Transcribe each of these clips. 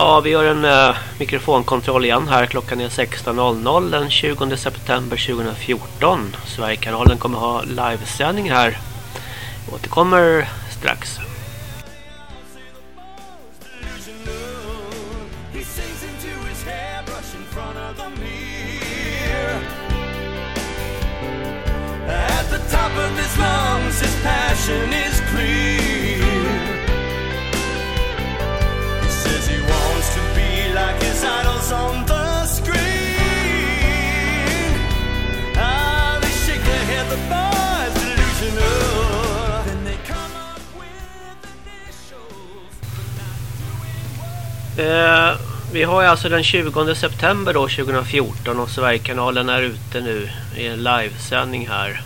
Ja, vi gör en uh, mikrofonkontroll igen här. Klockan är 16.00 den 20 september 2014. Sverigekanalen kommer ha livesändning här. Jag återkommer strax. At the top of his lungs, his passion is clear. Eh, vi har alltså den 20 september då 2014 och Sverigekanalen är ute nu i en livesändning här.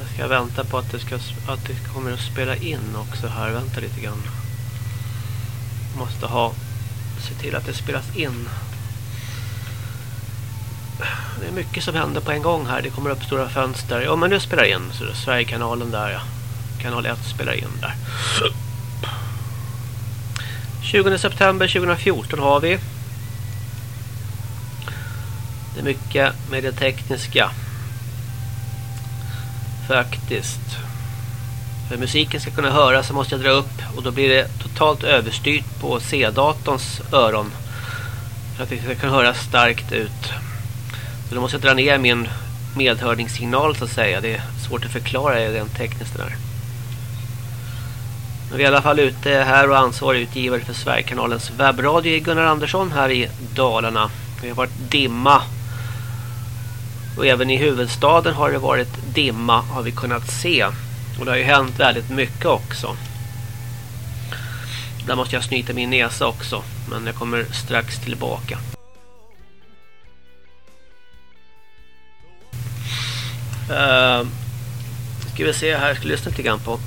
Jag ska vänta på att det, ska, att det kommer att spela in också här. Vänta lite grann. Måste ha se till att det spelas in. Det är mycket som händer på en gång här. Det kommer upp stora fönster. Ja men nu spelar in. Så Sverigekanalen där ja. Kanal 1 spelar in där. 20 september 2014 har vi. Det är mycket med det tekniska. Faktiskt. För musiken ska kunna höras så måste jag dra upp och då blir det totalt överstyrt på C-datorns öron. För att det ska kunna höras starkt ut. Så då måste jag dra ner min medhörningssignal så att säga. Det är svårt att förklara det rent tekniskt det där. Men vi är i alla fall ute här och ansvarig utgivare för Sverigekanalens webbradio Gunnar Andersson här i Dalarna. Det har varit dimma. Och även i huvudstaden har det varit dimma har vi kunnat se. Och det har ju hänt väldigt mycket också. Där måste jag snyta min näsa också. Men jag kommer strax tillbaka. Uh, ska vi se här, jag ska lyssna lite grann på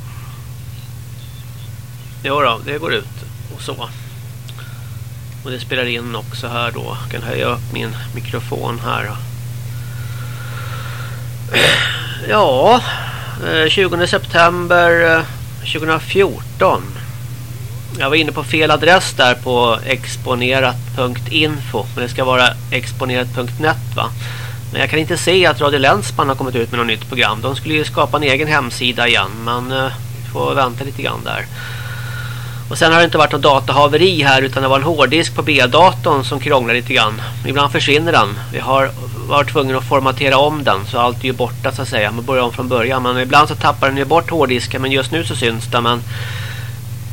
Jo då, det går ut och så. Och det spelar in också här då. Jag kan höja upp min mikrofon här. Ja, Eh, 20 september eh, 2014. Jag var inne på fel adress där på exponerat.info. Men det ska vara exponerat.net va. Men jag kan inte se att Radio Länsman har kommit ut med något nytt program. De skulle ju skapa en egen hemsida igen. Men eh, vi får vänta lite grann där. Och sen har det inte varit något datahaveri här utan det var en hårddisk på B-datorn som krånglar lite grann. Ibland försvinner den. Vi har varit tvungna att formatera om den så allt är ju borta så att säga. Man börjar om från början. Men ibland så tappar den ju bort hårddisken men just nu så syns den. Men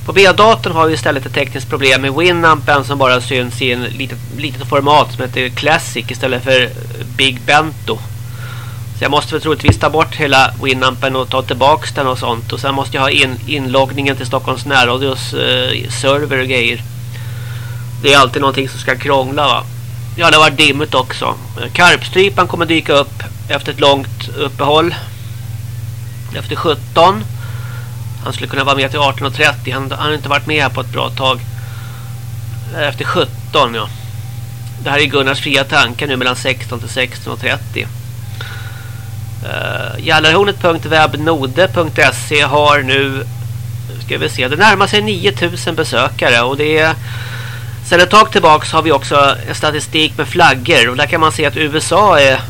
på B-datorn har vi istället ett tekniskt problem med Winampen som bara syns i en litet, litet format som heter Classic istället för Big Bento. Så jag måste väl troligtvis ta bort hela Winampen och ta tillbaks den och sånt. Och sen måste jag ha in, inloggningen till Stockholms närradios eh, server och grejer. Det är alltid någonting som ska krångla va. Ja, det var dimmigt också. Karpstrypan kommer dyka upp efter ett långt uppehåll. Efter 17. Han skulle kunna vara med till 18.30. Han, han har inte varit med här på ett bra tag. Efter 17, ja. Det här är Gunnars fria tankar nu mellan 16 till 16.30. Eh, uh, Jallarhornet.webnode.se har nu ska vi se, det närmar sig 9000 besökare och det är sedan ett tag tillbaka har vi också en statistik med flaggor och där kan man se att USA är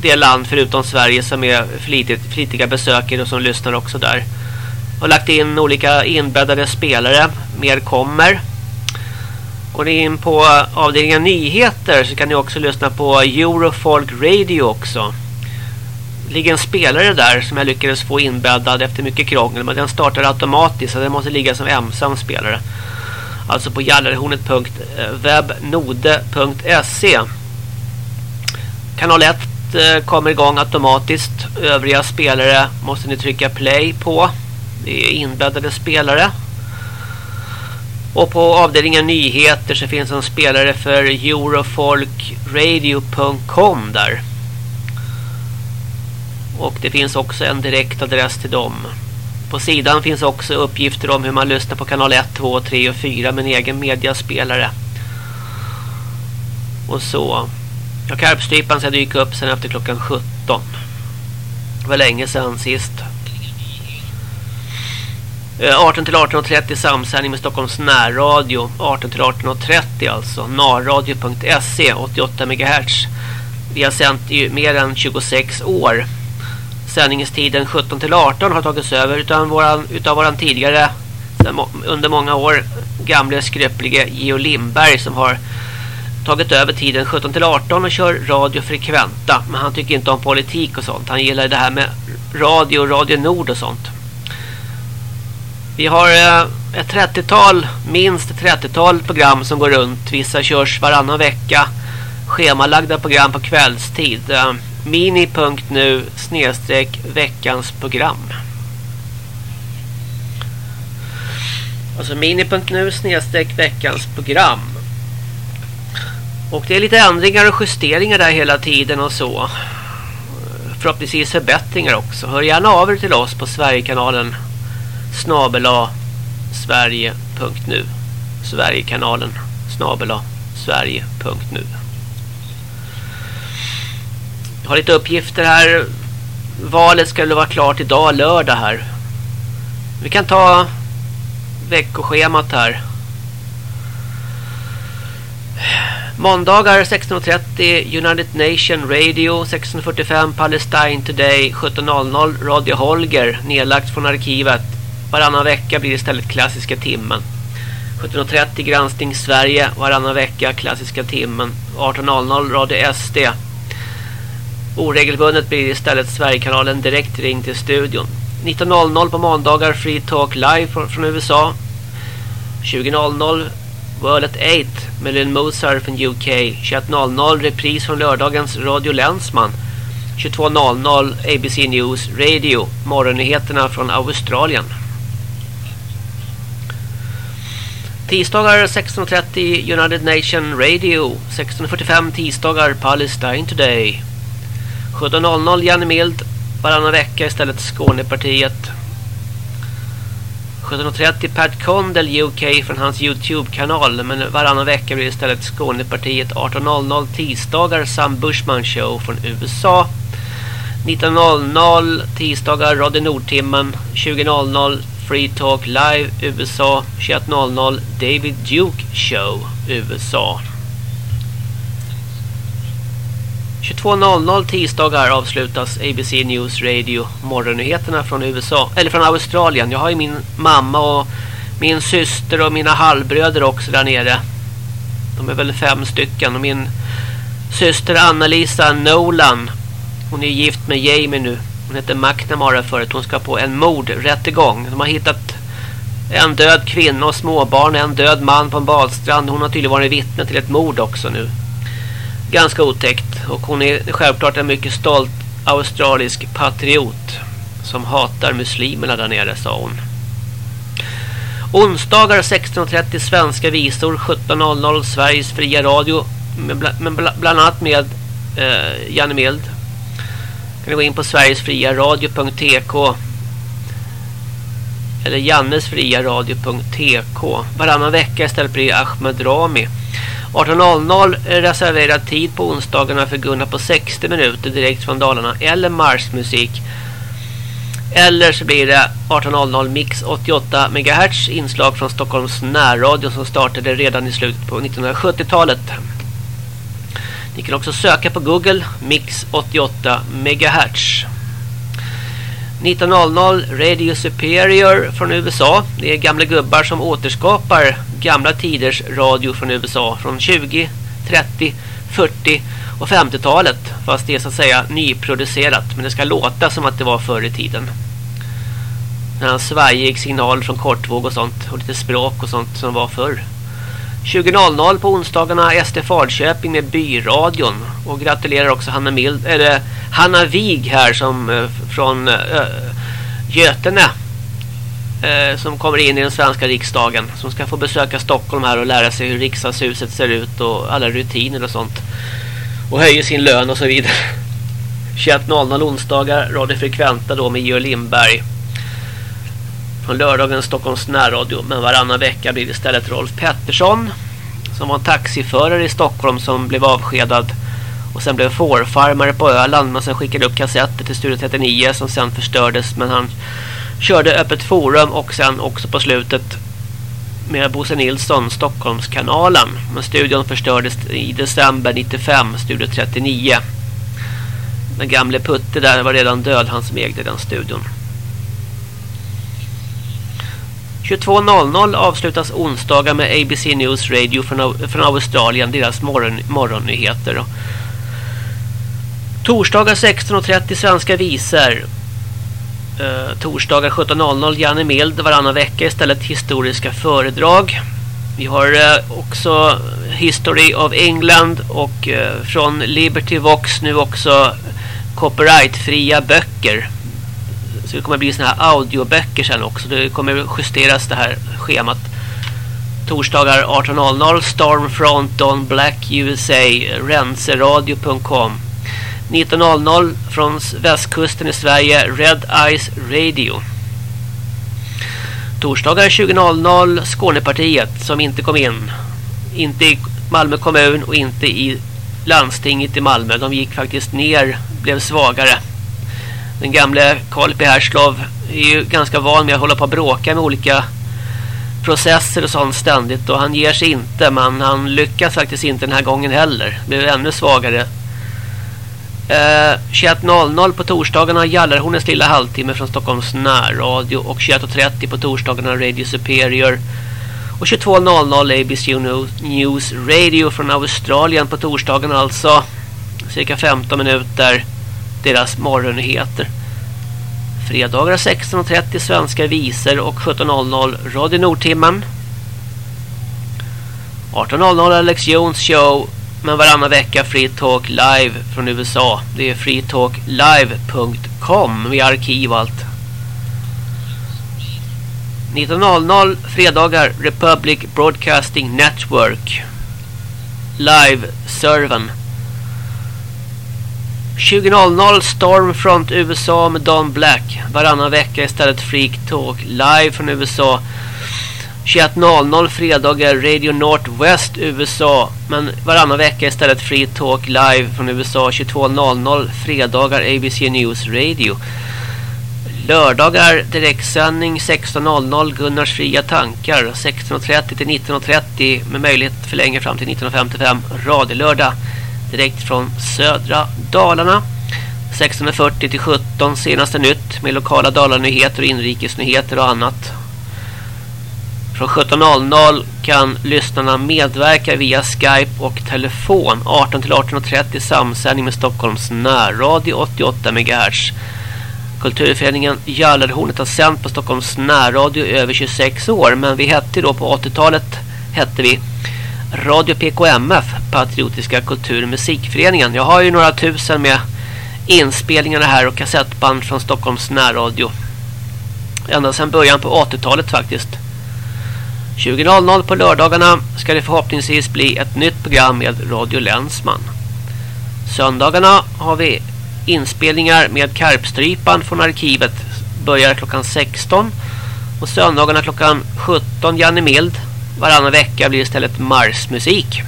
det land förutom Sverige som är flitigt, flitiga besökare och som lyssnar också där. Har lagt in olika inbäddade spelare, mer kommer. Går ni in på avdelningen nyheter så kan ni också lyssna på Eurofolk Radio också ligger en spelare där som jag lyckades få inbäddad efter mycket krångel. Men den startar automatiskt så den måste ligga som ensam spelare. Alltså på jallarhornet.webnode.se eh, Kanal 1 eh, kommer igång automatiskt. Övriga spelare måste ni trycka play på. Det är inbäddade spelare. Och på avdelningen nyheter så finns en spelare för eurofolkradio.com där. Och det finns också en direkt adress till dem. På sidan finns också uppgifter om hur man lyssnar på kanal 1, 2, 3 och 4 med en egen mediaspelare. Och så. Ja, karpstrypan ska dyka upp sen efter klockan 17. Det var länge sedan sist. Eh, 18 till 18.30 samsändning med Stockholms närradio 18 till 18.30 alltså narradio.se 88 MHz vi har sänt i mer än 26 år sändningstiden 17 till 18 har tagits över utan våran, utav våran tidigare under många år gamle skröplige Geo Lindberg som har tagit över tiden 17 till 18 och kör Radio Frekventa men han tycker inte om politik och sånt han gillar det här med radio, Radio Nord och sånt vi har eh, ett 30-tal, minst 30-tal program som går runt. Vissa körs varannan vecka. Schemalagda program på kvällstid. Eh, Mini.nu snedstreck veckans program. Alltså mini.nu snedstreck veckans program. Och det är lite ändringar och justeringar där hela tiden och så. Förhoppningsvis förbättringar också. Hör gärna av er till oss på Sverigekanalen snabela sverige.nu Sverigekanalen snabela sverige.nu jag har lite uppgifter här. Valet skulle vara klart idag lördag här. Vi kan ta veckoschemat här. Måndagar 16.30 United Nation Radio 16.45 Palestine Today 17.00 Radio Holger nedlagt från arkivet Varannan vecka blir det istället klassiska timmen. 17.30 granskning Sverige varannan vecka klassiska timmen. 18.00 Radio SD. Oregelbundet blir istället Sverigekanalen direkt ring till studion. 19.00 på måndagar Free Talk Live från, USA. 20.00 World at 8 med Lynn Mozart från UK. 21.00 repris från lördagens Radio Länsman. 22.00 ABC News Radio. Morgonnyheterna från Australien. Tisdagar 16.30 United Nation Radio 16.45 tisdagar Palestine Today 17.00 Janne Mild. Varannan vecka istället Skånepartiet. 17.30 Pat Condell UK från hans Youtube-kanal. Men varannan vecka blir istället Skånepartiet. 18.00 tisdagar Sam Bushman Show från USA 19.00 tisdagar Radio Nordtimmen 20.00 Free Talk Live USA 21.00 David Duke Show USA 22.00 tisdagar avslutas ABC News Radio morgonnyheterna från USA eller från Australien. Jag har ju min mamma och min syster och mina halvbröder också där nere. De är väl fem stycken och min syster Anna-Lisa Nolan hon är gift med Jamie nu. Hon heter McNamara förut. Hon ska på en mordrättegång. De har hittat en död kvinna och småbarn. En död man på en badstrand. Hon har tydligen varit vittne till ett mord också nu. Ganska otäckt. Och hon är självklart en mycket stolt australisk patriot. Som hatar muslimerna där nere, sa hon. Onsdagar 16.30 svenska visor. 17.00 Sveriges fria radio. Men bland annat med eh, Janne Mild kan du gå in på sverigesfriaradio.tk eller jannesfriaradio.tk varannan vecka istället blir Ahmed Rami 18.00 eh, reserverad tid på onsdagarna för Gunnar på 60 minuter direkt från Dalarna eller marsmusik eller så blir det 18.00 Mix 88 MHz inslag från Stockholms närradio som startade redan i slutet på 1970-talet. Ni kan också söka på Google Mix 88 MHz. 19.00 Radio Superior från USA. Det är gamla gubbar som återskapar gamla tiders radio från USA från 20, 30, 40 och 50-talet. Fast det är så att säga nyproducerat. Men det ska låta som att det var förr i tiden. En svajig signal från kortvåg och sånt. Och lite språk och sånt som var förr. 20.00 på onsdagarna SD Falköping med Byradion. Och gratulerar också Hanna, Mild, eller Hanna Wig här som eh, från äh, Götene. Äh, som kommer in i den svenska riksdagen. Som ska få besöka Stockholm här och lära sig hur riksdagshuset ser ut och alla rutiner och sånt. Och höjer sin lön och så vidare. 21.00 onsdagar, Radio Frekventa då med Georg Lindberg från lördagens Stockholms närradio. Men varannan vecka blir det istället Rolf Pettersson som var en taxiförare i Stockholm som blev avskedad och sen blev fårfarmare på Öland men sen skickade upp kassetter till Studio 39 som sen förstördes men han körde öppet forum och sen också på slutet med Bosse Nilsson, Stockholmskanalen. Men studion förstördes i december 95, studio 39. Den gamle Putte där var redan död, han som ägde den studion. 22.00 avslutas onsdagar med ABC News Radio från, från Australien, deras morgon, morgonnyheter. Torsdagar 16.30 svenska visor. Eh, torsdagar 17.00 Janne Mild varannan vecka istället historiska föredrag. Vi har eh, också History of England och eh, från Liberty Vox nu också copyrightfria böcker. Så det kommer bli såna här audioböcker sen också. Det kommer justeras det här schemat. Torsdagar 18.00 Stormfront Don Black USA renseradio.com 19.00 från västkusten i Sverige Red Eyes Radio. Torsdagar 20.00 Skånepartiet som inte kom in. Inte i Malmö kommun och inte i landstinget i Malmö. De gick faktiskt ner, blev svagare. Den gamle Karl P. Herslov är ju ganska van med att hålla på och bråka med olika processer och sånt ständigt. Och han ger sig inte, men han lyckas faktiskt inte den här gången heller. Blev ännu svagare Eh, 21.00 på torsdagarna Jallarhornets lilla halvtimme från Stockholms närradio och 21.30 på torsdagarna Radio Superior och 22.00 ABC News Radio från Australien på torsdagen alltså cirka 15 minuter deras morgonnyheter. Fredagar 16.30 svenska visor och 17.00 Radio Nordtimmen. 18.00 Alex Jones show men varannan vecka Free Talk Live från USA. Det är freetalklive.com med arkiv och allt. 19.00 fredagar Republic Broadcasting Network Live-serven 20.00 Stormfront USA med Don Black. Varannan vecka istället Freak Talk Live från USA 21.00 fredagar Radio Northwest USA men varannan vecka istället Free Talk Live från USA 22.00 fredagar ABC News Radio. Lördagar direktsändning 16.00 Gunnars fria tankar. 16.30 till 19.30 med möjlighet förlänga fram till 19.55 radiolördag direkt från södra Dalarna. 16.40 till 17 senaste nytt med lokala Dalarnyheter och inrikesnyheter och annat. Från 17.00 kan lyssnarna medverka via Skype och telefon. 18 till 18.30 samsändning med Stockholms närradio 88 MHz. Kulturföreningen Jallarhornet har sänt på Stockholms närradio över 26 år men vi hette då på 80-talet hette vi. Radio PKMF Patriotiska kultur- och musikföreningen. Jag har ju några tusen med inspelningarna här och kassettband från Stockholms närradio. Ända sedan början på 80-talet faktiskt. 20.00 på lördagarna ska det förhoppningsvis bli ett nytt program med Radio Länsman. Söndagarna har vi inspelningar med Karpstrypan från arkivet. Börjar klockan 16 och söndagarna klockan 17 Janne Mild. Varannan vecka blir istället Marsmusik.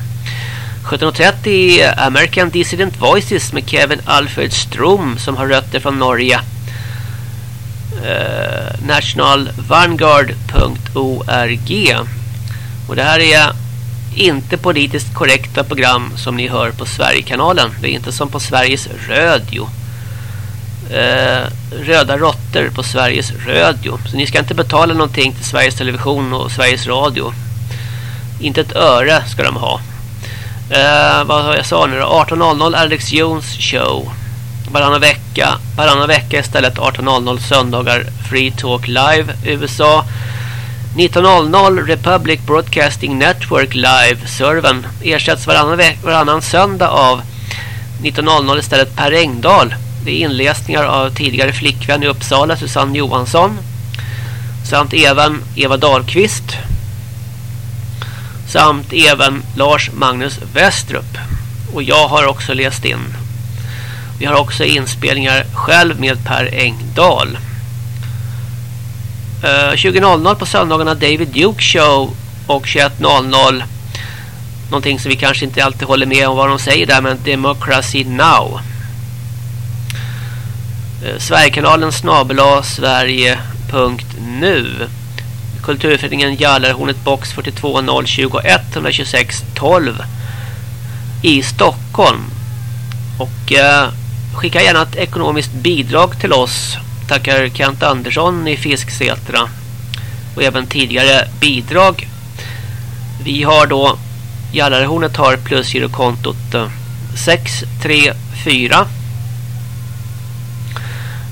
17.30 American Dissident Voices med Kevin Alfred Strom som har rötter från Norge eh, nationalvanguard.org och det här är inte politiskt korrekta program som ni hör på Sverigekanalen. Det är inte som på Sveriges Radio. Eh, röda råttor på Sveriges Radio. Så ni ska inte betala någonting till Sveriges Television och Sveriges Radio. Inte ett öre ska de ha. Eh, vad jag sa nu då? 18.00 Alex Jones show varannan vecka. Varannan vecka istället 18.00 söndagar Free Talk Live USA. 19.00 Republic Broadcasting Network Live servern ersätts varannan, varannan söndag av 19.00 istället Per Engdahl. Det är inläsningar av tidigare flickvän i Uppsala Susanne Johansson samt även Eva Dahlqvist samt även Lars Magnus Westrup. Och jag har också läst in vi har också inspelningar själv med Per Engdahl. Eh, uh, 20.00 på söndagarna David Duke Show och 21.00 någonting som vi kanske inte alltid håller med om vad de säger där men Democracy Now. Uh, Sverigekanalen snabela sverige.nu Kulturföreningen Jallarhornet box 42021 126 12 i Stockholm. Och eh, skicka gärna ett ekonomiskt bidrag till oss. Tackar Kent Andersson i Fisksätra. Och även tidigare bidrag. Vi har då Jallarhornet har plusgirokontot eh, 634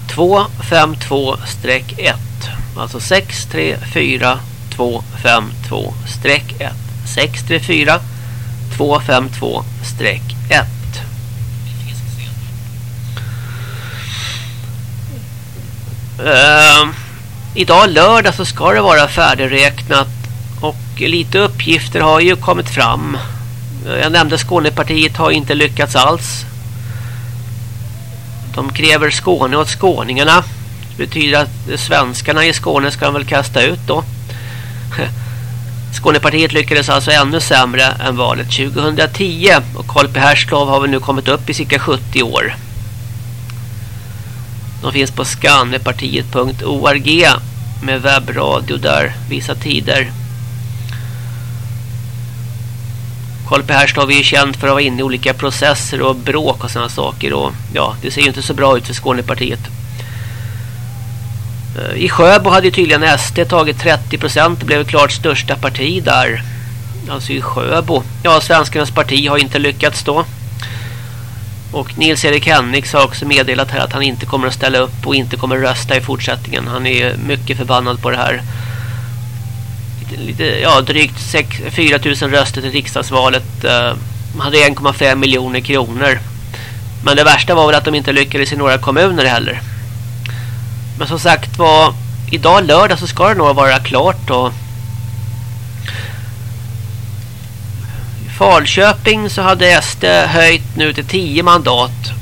252-1 alltså 634 252-1 634 252-1 uh, Idag lördag så ska det vara färdigräknat och lite uppgifter har ju kommit fram. Jag nämnde Skånepartiet har inte lyckats alls. De kräver Skåne åt skåningarna. Betyder att svenskarna i Skåne ska de väl kasta ut då. Skånepartiet lyckades alltså ännu sämre än valet 2010 och Kolpe Herslov har väl nu kommit upp i cirka 70 år. De finns på skannepartiet.org med webbradio där vissa tider. Kolpe Herslov är ju känd för att vara inne i olika processer och bråk och sådana saker och ja, det ser ju inte så bra ut för Skånepartiet. Eh, I Sjöbo hade tydligen SD tagit 30 procent Det blev klart största parti där. Alltså i Sjöbo. Ja, Svenskarnas parti har inte lyckats då. Och Nils-Erik Henriks har också meddelat här att han inte kommer att ställa upp och inte kommer att rösta i fortsättningen. Han är mycket förbannad på det här. Lite, ja, drygt 6, 4 000 röster till riksdagsvalet. Man hade 1,5 miljoner kronor. Men det värsta var väl att de inte lyckades i några kommuner heller. Men som sagt var idag lördag så ska det nog vara klart och i Falköping så hade SD höjt nu till 10 mandat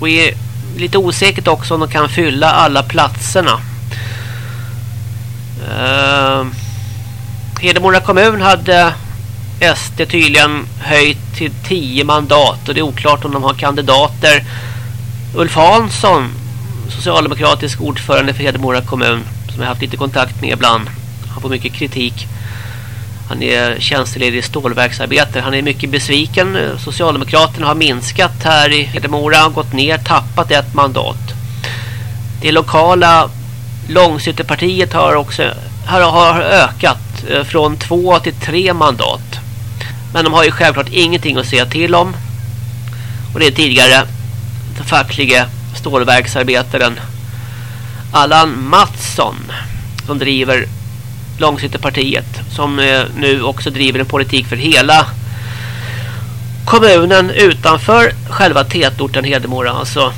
och är lite osäkert också om de kan fylla alla platserna. Uh, Hedemora kommun hade SD tydligen höjt till 10 mandat och det är oklart om de har kandidater. Ulf Hansson socialdemokratisk ordförande för Hedemora kommun som jag haft lite kontakt med ibland. Han får mycket kritik. Han är tjänsteledig stålverksarbetare. Han är mycket besviken. Socialdemokraterna har minskat här i Hedemora. Gått ner, tappat ett mandat. Det lokala långsiktepartiet har också har ökat eh, från två till tre mandat. Men de har ju självklart ingenting att säga till om. Och det är tidigare den fackliga stålverksarbetaren Allan Mattsson som driver Långsittepartiet som eh, nu också driver en politik för hela kommunen utanför själva tätorten Hedemora alltså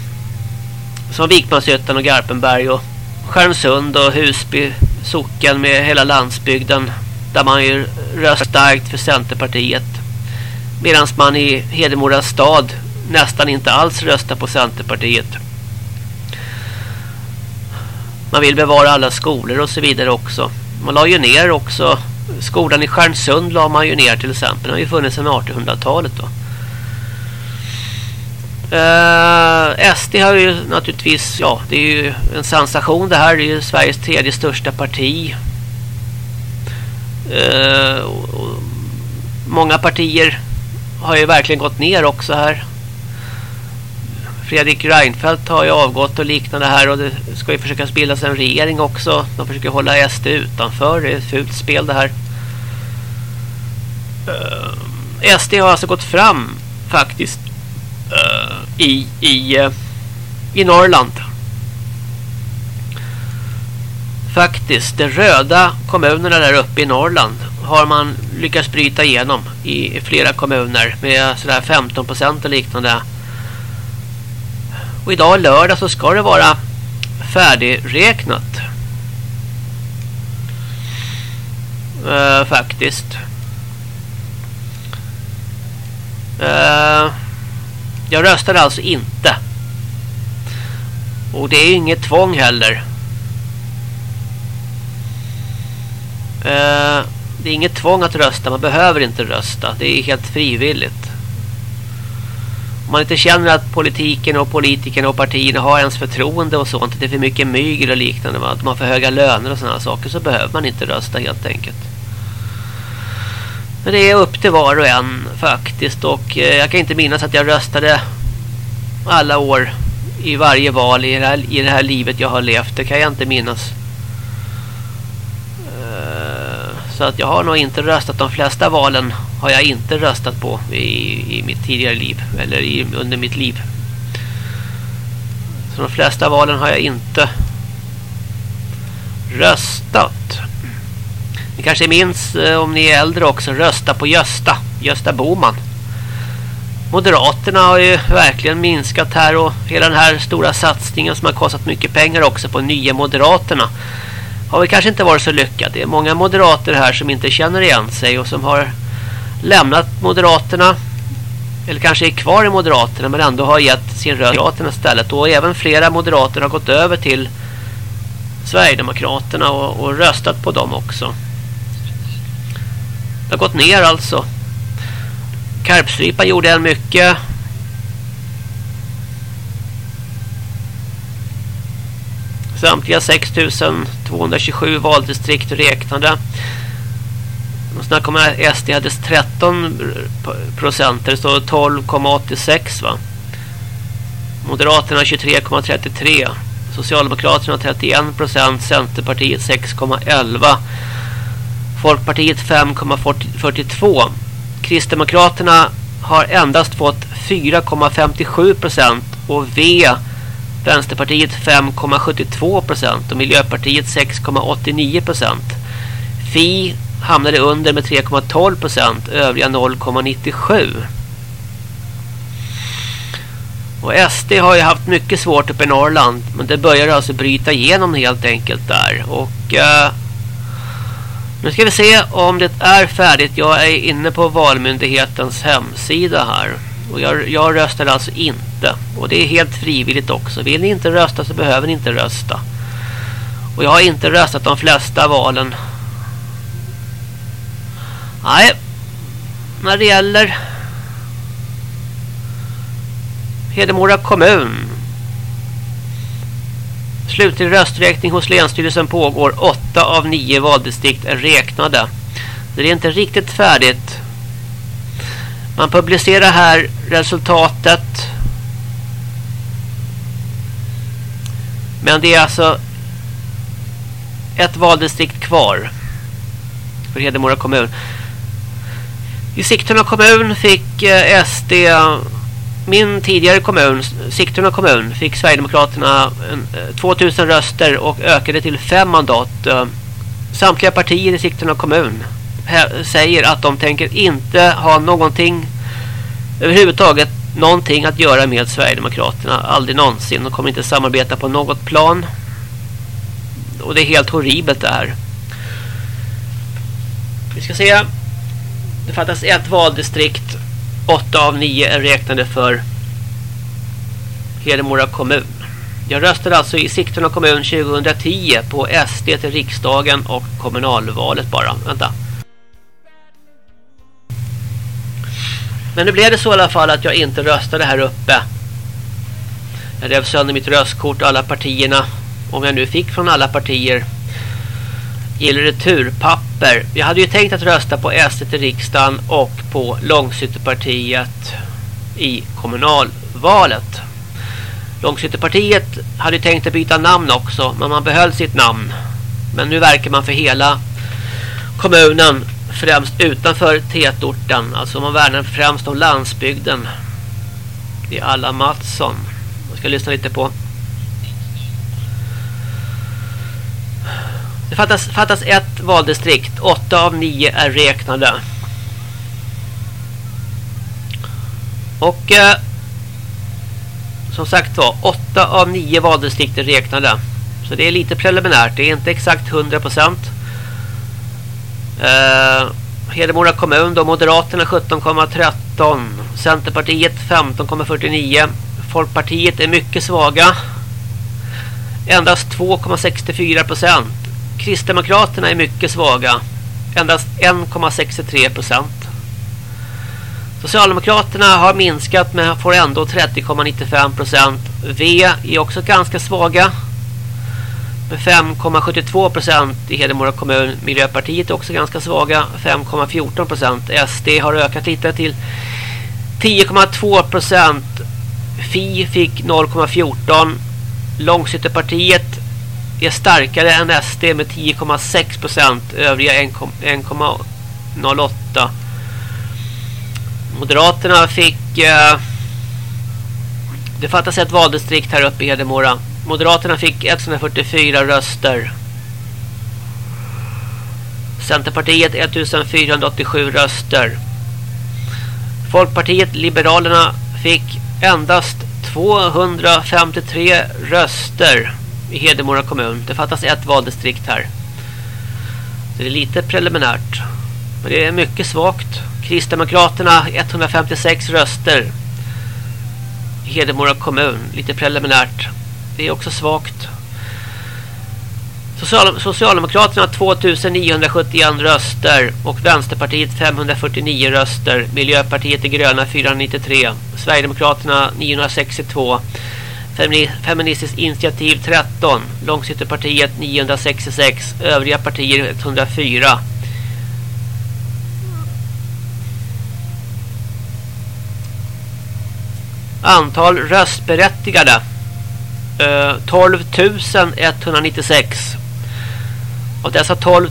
som Vikmanshyttan och Garpenberg och Skärmsund och Husby socken med hela landsbygden där man ju röstar starkt för Centerpartiet medan man i Hedemora stad nästan inte alls röstar på Centerpartiet. Man vill bevara alla skolor och så vidare också. Man la ju ner också skolan i Stjärnsund la man ju ner till exempel. Den har ju funnits sedan 1800-talet då. Eh, uh, SD har ju naturligtvis, ja det är ju en sensation det här. Det är ju Sveriges tredje största parti. Uh, och, och många partier har ju verkligen gått ner också här. Fredrik Reinfeldt har ju avgått och liknande här och det ska ju försöka bildas en regering också. De försöker hålla SD utanför. Det är ett fult spel det här. Eh, uh, SD har alltså gått fram faktiskt uh, i, i, uh, i Norrland. Faktiskt, de röda kommunerna där uppe i Norrland har man lyckats bryta igenom i flera kommuner med sådär 15% och liknande. Och idag lördag så ska det vara färdigräknat. Uh, faktiskt. Uh, jag röstade alltså inte. Och det är inget tvång heller. Uh, det är inget tvång att rösta. Man behöver inte rösta. Det är helt frivilligt man inte känner att politiken och politikerna och partierna har ens förtroende och sånt. Att Det är för mycket mygel och liknande. Att man får höga löner och sådana saker så behöver man inte rösta helt enkelt. Men det är upp till var och en faktiskt. Och eh, jag kan inte minnas att jag röstade alla år i varje val i det här, i det här livet jag har levt. Det kan jag inte minnas. Så att jag har nog inte röstat de flesta valen har jag inte röstat på i, i mitt tidigare liv eller i, under mitt liv. Så de flesta valen har jag inte röstat. Ni kanske minns eh, om ni är äldre också rösta på Gösta, Gösta Boman. Moderaterna har ju verkligen minskat här och hela den här stora satsningen som har kostat mycket pengar också på nya Moderaterna har väl kanske inte varit så lyckad. Det är många moderater här som inte känner igen sig och som har lämnat Moderaterna eller kanske är kvar i Moderaterna men ändå har gett sin röst Moderaterna istället och även flera moderater har gått över till Sverigedemokraterna och, och röstat på dem också. Det har gått ner alltså. Karpstrypa gjorde en mycket Samtliga 6227 valdistrikt räknade. Och sen kommer SD hade 13 procent. Det står 12,86 va. Moderaterna 23,33. Socialdemokraterna 31 procent. Centerpartiet 6,11. Folkpartiet 5,42. Kristdemokraterna har endast fått 4,57 procent och V Vänsterpartiet 5,72% och Miljöpartiet 6,89%. Fi hamnade under med 3,12% övriga 0,97. Och SD har ju haft mycket svårt uppe i Norrland, men det börjar alltså bryta igenom helt enkelt där. Och uh, nu ska vi se om det är färdigt. Jag är inne på Valmyndighetens hemsida här. Och jag, jag röstar alltså inte. Och det är helt frivilligt också. Vill ni inte rösta så behöver ni inte rösta. Och jag har inte röstat de flesta valen Nej. När det gäller Hedemora kommun. Slutlig rösträkning hos Länsstyrelsen pågår. Åtta av nio valdistrikt är räknade. Det är inte riktigt färdigt. Man publicerar här resultatet. Men det är alltså ett valdistrikt kvar för Hedemora kommun. I Sigtuna kommun fick eh, SD min tidigare kommun, Sigtuna kommun, fick Sverigedemokraterna 2000 eh, röster och ökade till fem mandat. Eh, samtliga partier i Sigtuna kommun säger att de tänker inte ha någonting överhuvudtaget någonting att göra med Sverigedemokraterna. Aldrig någonsin. De kommer inte samarbeta på något plan. Och det är helt horribelt det här. Vi ska se. Det fattas ett valdistrikt. Åtta av nio är räknade för Hedemora kommun. Jag röstade alltså i Sigtuna kommun 2010 på SD till riksdagen och kommunalvalet bara. Vänta. Men nu blev det så i alla fall att jag inte röstade här uppe. Jag rev sönder mitt röstkort och alla partierna. Om jag nu fick från alla partier gäller returpapper. Jag hade ju tänkt att rösta på SD till riksdagen och på Långsytterpartiet i kommunalvalet. Långsytterpartiet hade tänkt att byta namn också, men man behöll sitt namn. Men nu verkar man för hela kommunen, främst utanför tätorten. Alltså man värnar främst om landsbygden. Det är alla Mattsson. Jag ska lyssna lite på Det fattas, fattas ett valdistrikt. Åtta av nio är räknade. Och eh, som sagt var, åtta av nio valdistrikt är räknade. Så det är lite preliminärt. Det är inte exakt 100 procent. Eh, Hedemora kommun då Moderaterna 17,13 Centerpartiet 15,49 Folkpartiet är mycket svaga Endast 2,64 procent Kristdemokraterna är mycket svaga. Endast 1,63 procent. Socialdemokraterna har minskat men får ändå 30,95 procent. V är också ganska svaga. 5,72 procent i Hedemora kommun. Miljöpartiet är också ganska svaga. 5,14 procent. SD har ökat lite till 10,2 procent. Fi fick 0,14. Långsytterpartiet är starkare än SD med 10,6 procent. Övriga 1,08. Moderaterna fick... Eh, det fattas ett valdistrikt här uppe i Hedemora. Moderaterna fick 144 röster. Centerpartiet 1487 röster. Folkpartiet Liberalerna fick endast 253 röster i Hedemora kommun. Det fattas ett valdistrikt här. Det är lite preliminärt. Men det är mycket svagt. Kristdemokraterna 156 röster Hedemora kommun. Lite preliminärt. Det är också svagt. Social Socialdemokraterna 2971 röster och Vänsterpartiet 549 röster. Miljöpartiet de gröna 493. Sverigedemokraterna 962. Feministiskt initiativ 13. Långsiktigpartiet 966. Övriga partier 104. Antal röstberättigade eh, 12 196. Av dessa 12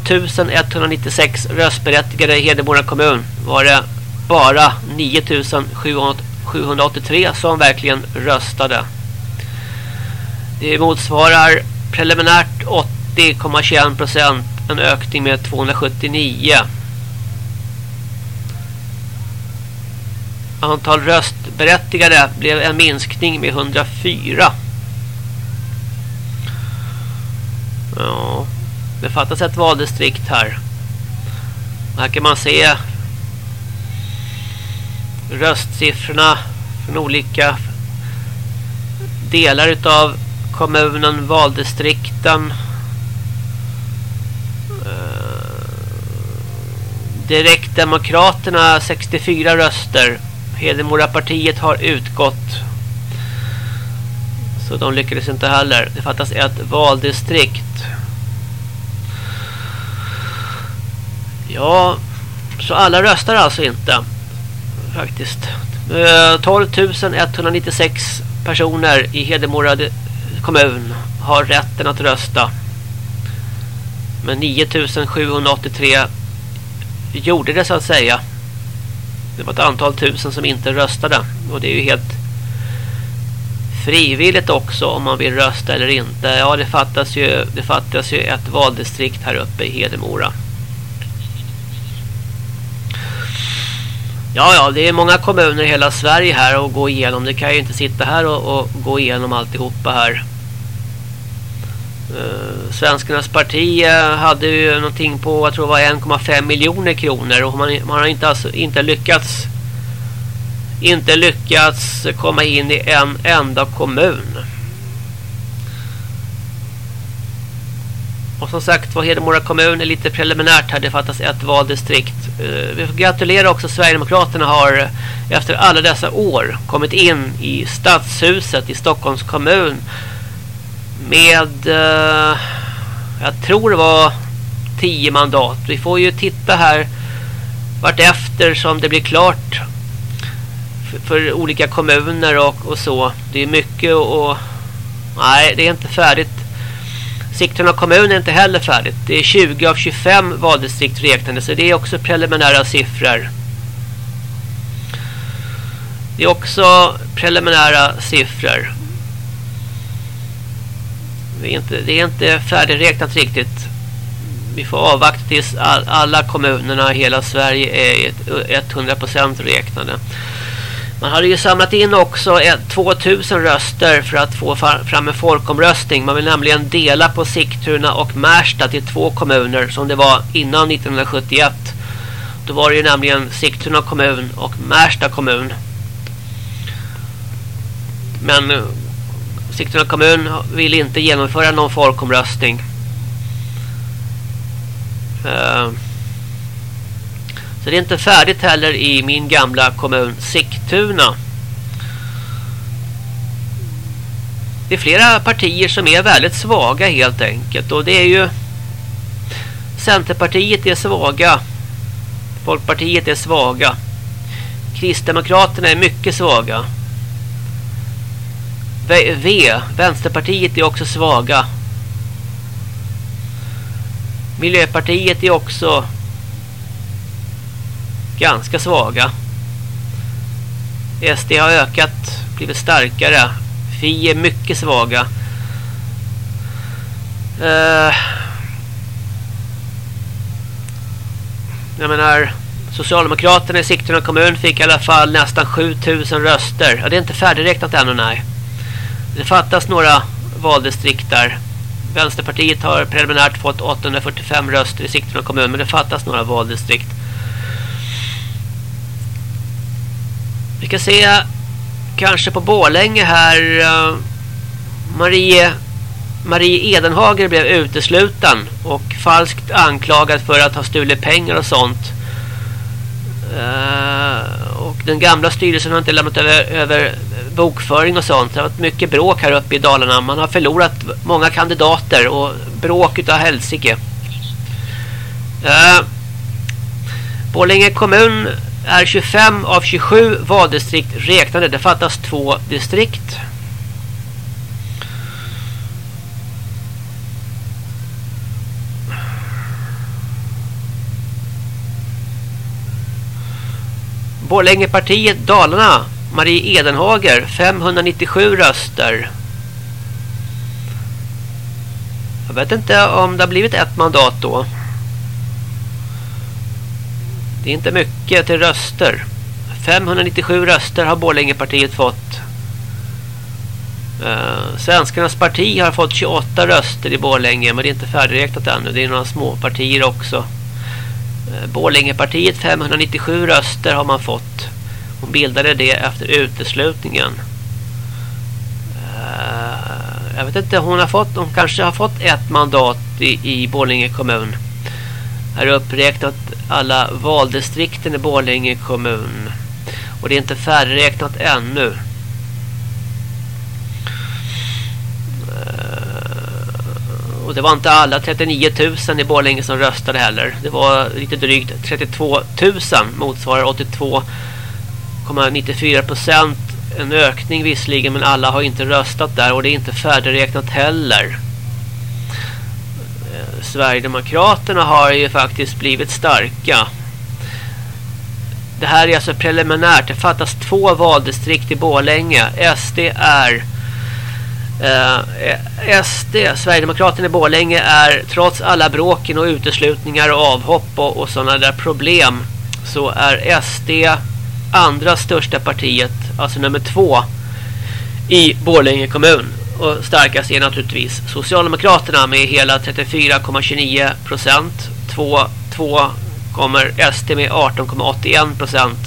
196 röstberättigade i Hedemora kommun var det bara 9 783 som verkligen röstade. Det motsvarar preliminärt 80,21 procent, en ökning med 279. Antal röstberättigade blev en minskning med 104. Ja, det fattas ett valdistrikt här. Här kan man se röstsiffrorna från olika delar utav kommunen, valdistrikten. Eh, Direktdemokraterna 64 röster. Hedemora partiet har utgått. Så de lyckades inte heller. Det fattas ett valdistrikt. Ja, så alla röstar alltså inte. Faktiskt. Eh, 12 196 personer i Hedemora kommun har rätten att rösta. Men 9783 gjorde det så att säga. Det var ett antal tusen som inte röstade. Och det är ju helt frivilligt också om man vill rösta eller inte. Ja, det fattas ju, det fattas ju ett valdistrikt här uppe i Hedemora. Ja, ja, det är många kommuner i hela Sverige här att gå igenom. Det kan jag ju inte sitta här och, och gå igenom alltihopa här. Uh, Svenskarnas parti eh, hade ju någonting på, jag tror det var 1,5 miljoner kronor. Och man, man har inte, alltså, inte lyckats inte lyckats komma in i en enda kommun. Och som sagt var Hedemora kommun är lite preliminärt här. Det fattas ett valdistrikt. Eh, vi får gratulera också Sverigedemokraterna har eh, efter alla dessa år kommit in i stadshuset i Stockholms kommun med eh, jag tror det var tio mandat. Vi får ju titta här vart efter som det blir klart för, för olika kommuner och, och så. Det är mycket och nej det är inte färdigt Sigtuna kommun är inte heller färdigt. Det är 20 av 25 valdistrikt räknade så det är också preliminära siffror. Det är också preliminära siffror. Det är inte, det är inte färdigräknat riktigt. Vi får avvakta tills alla kommunerna i hela Sverige är 100% räknade. Man hade ju samlat in också 2000 röster för att få fram en folkomröstning. Man vill nämligen dela på Sigtuna och Märsta till två kommuner som det var innan 1971. Då var det ju nämligen Sigtuna kommun och Märsta kommun. Men eh, Sigtuna kommun vill inte genomföra någon folkomröstning. Uh, så det är inte färdigt heller i min gamla kommun Sigtuna. Det är flera partier som är väldigt svaga helt enkelt. Och det är ju Centerpartiet är svaga. Folkpartiet är svaga. Kristdemokraterna är mycket svaga. V, v Vänsterpartiet är också svaga. Miljöpartiet är också ganska svaga. SD har ökat, blivit starkare. Fi är mycket svaga. Eh. Jag menar Socialdemokraterna i Sigtuna kommun fick i alla fall nästan 7000 röster. Ja, det är inte färdigräknat ännu, nej. Det fattas några valdistrikt där. Vänsterpartiet har preliminärt fått 845 röster i Sigtuna kommun, men det fattas några valdistrikt. Vi kan se kanske på Bålänge här eh, Marie Marie Edenhager blev utesluten och falskt anklagad för att ha stulit pengar och sånt. Eh, och den gamla styrelsen har inte lämnat över, över bokföring och sånt. Det har varit mycket bråk här uppe i Dalarna. Man har förlorat många kandidater och bråk utav helsike. Uh, Borlänge kommun är 25 av 27 valdistrikt räknade. Det fattas två distrikt. Borlängepartiet Dalarna Marie Edenhager 597 röster. Jag vet inte om det har blivit ett mandat då. Det är inte mycket till röster. 597 röster har Borlängepartiet fått. Uh, Svenskarnas parti har fått 28 röster i Borlänge men det är inte färdigräknat ännu. Det är några små partier också. Uh, Borlängepartiet 597 röster har man fått. Hon bildade det efter uteslutningen. Uh, jag vet inte, hon har fått hon kanske har fått ett mandat i, i Borlänge kommun. Här är uppräknat alla valdistrikten i Borlänge kommun. Och det är inte färdigräknat ännu. Eh, och det var inte alla 39 000 i Borlänge som röstade heller. Det var lite drygt 32 000 motsvarar 82,94 procent en ökning visserligen men alla har inte röstat där och det är inte färdigräknat heller. Sverigedemokraterna har ju faktiskt blivit starka. Det här är alltså preliminärt. Det fattas två valdistrikt i Bålänge. SD är eh, eh SD, Sverigedemokraterna i Bålänge är trots alla bråken och uteslutningar och avhopp och, och sådana där problem så är SD andra största partiet, alltså nummer två i Borlänge kommun. Och starkast är naturligtvis Socialdemokraterna med hela 34,29 procent. Två, två kommer SD med 18,81 procent.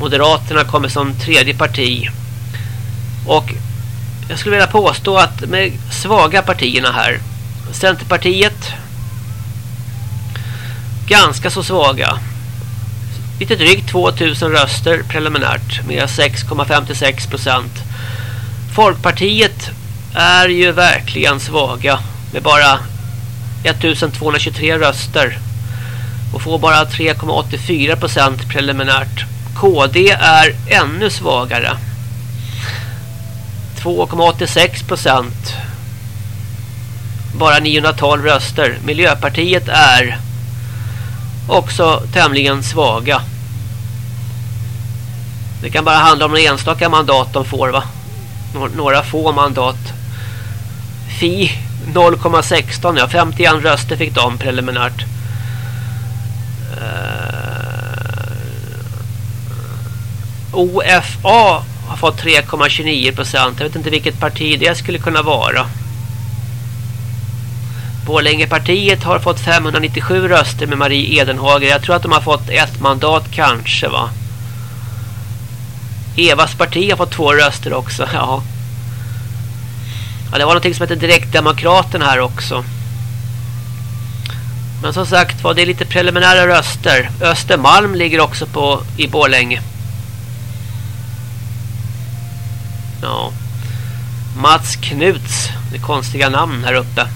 Moderaterna kommer som tredje parti. Och jag skulle vilja påstå att med svaga partierna här. Centerpartiet ganska så svaga lite drygt 2000 röster preliminärt med 6,56 procent. Folkpartiet är ju verkligen svaga med bara 1223 röster och får bara 3,84 procent preliminärt. KD är ännu svagare. 2,86 procent. Bara 912 röster. Miljöpartiet är också tämligen svaga. Det kan bara handla om en enstaka mandat de får va? Några få mandat. Fi 0,16 ja 51 röster fick de preliminärt. Eh, uh, OFA har fått 3,29 procent. Jag vet inte vilket parti det skulle kunna vara. Borlängepartiet har fått 597 röster med Marie Edenhager. Jag tror att de har fått ett mandat kanske va. Evas parti har fått två röster också. Ja. Ja, det var någonting som heter Direktdemokraten här också. Men som sagt var det är lite preliminära röster. Östermalm ligger också på i Borlänge. Ja. Mats Knuts. Det konstiga namn här uppe.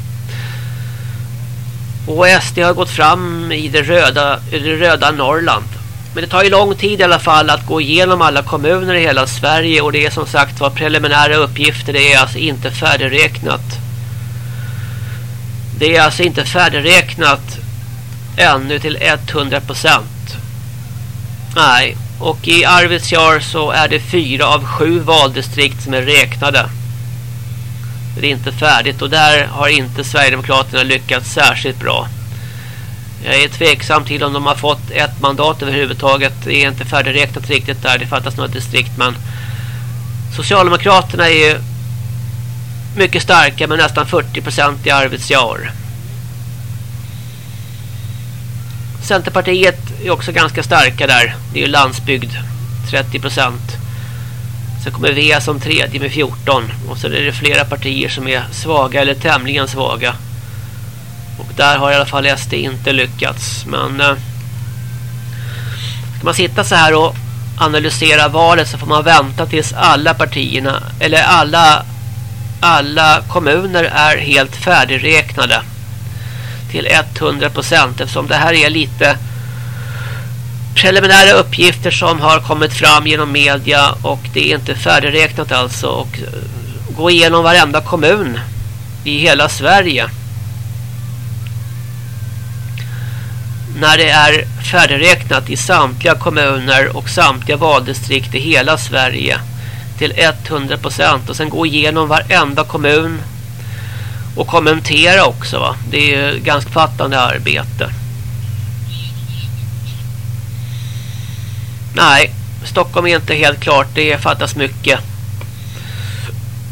Och SD har gått fram i det röda, i det röda Norrland. Men det tar ju lång tid i alla fall att gå igenom alla kommuner i hela Sverige. Och det är som sagt var preliminära uppgifter. Det är alltså inte färdigräknat. Det är alltså inte färdigräknat ännu till 100%. Nej, och i Arvidsjaur så är det fyra av sju valdistrikt som är räknade. Det är inte färdigt och där har inte Sverigedemokraterna lyckats särskilt bra. Jag är tveksam till om de har fått ett mandat överhuvudtaget. Det är inte färdigräknat riktigt där. Det fattas några distrikt men Socialdemokraterna är ju mycket starka med nästan 40% i Arvidsjaur. Centerpartiet är också ganska starka där. Det är ju landsbygd. 30%. Sen kommer V som tredje med 14. Och så är det flera partier som är svaga eller tämligen svaga. Och där har i alla fall SD inte lyckats. Men eh, ska man sitta så här och analysera valet så får man vänta tills alla partierna eller alla alla kommuner är helt färdigräknade till 100 procent. eftersom det här är lite preliminära uppgifter som har kommit fram genom media och det är inte färdigräknat alltså och eh, gå igenom varenda kommun i hela Sverige när det är färdigräknat i samtliga kommuner och samtliga valdistrikt i hela Sverige till 100% och sen gå igenom varenda kommun och kommentera också va. Det är ganska fattande arbete. Nej, Stockholm är inte helt klart. Det fattas mycket.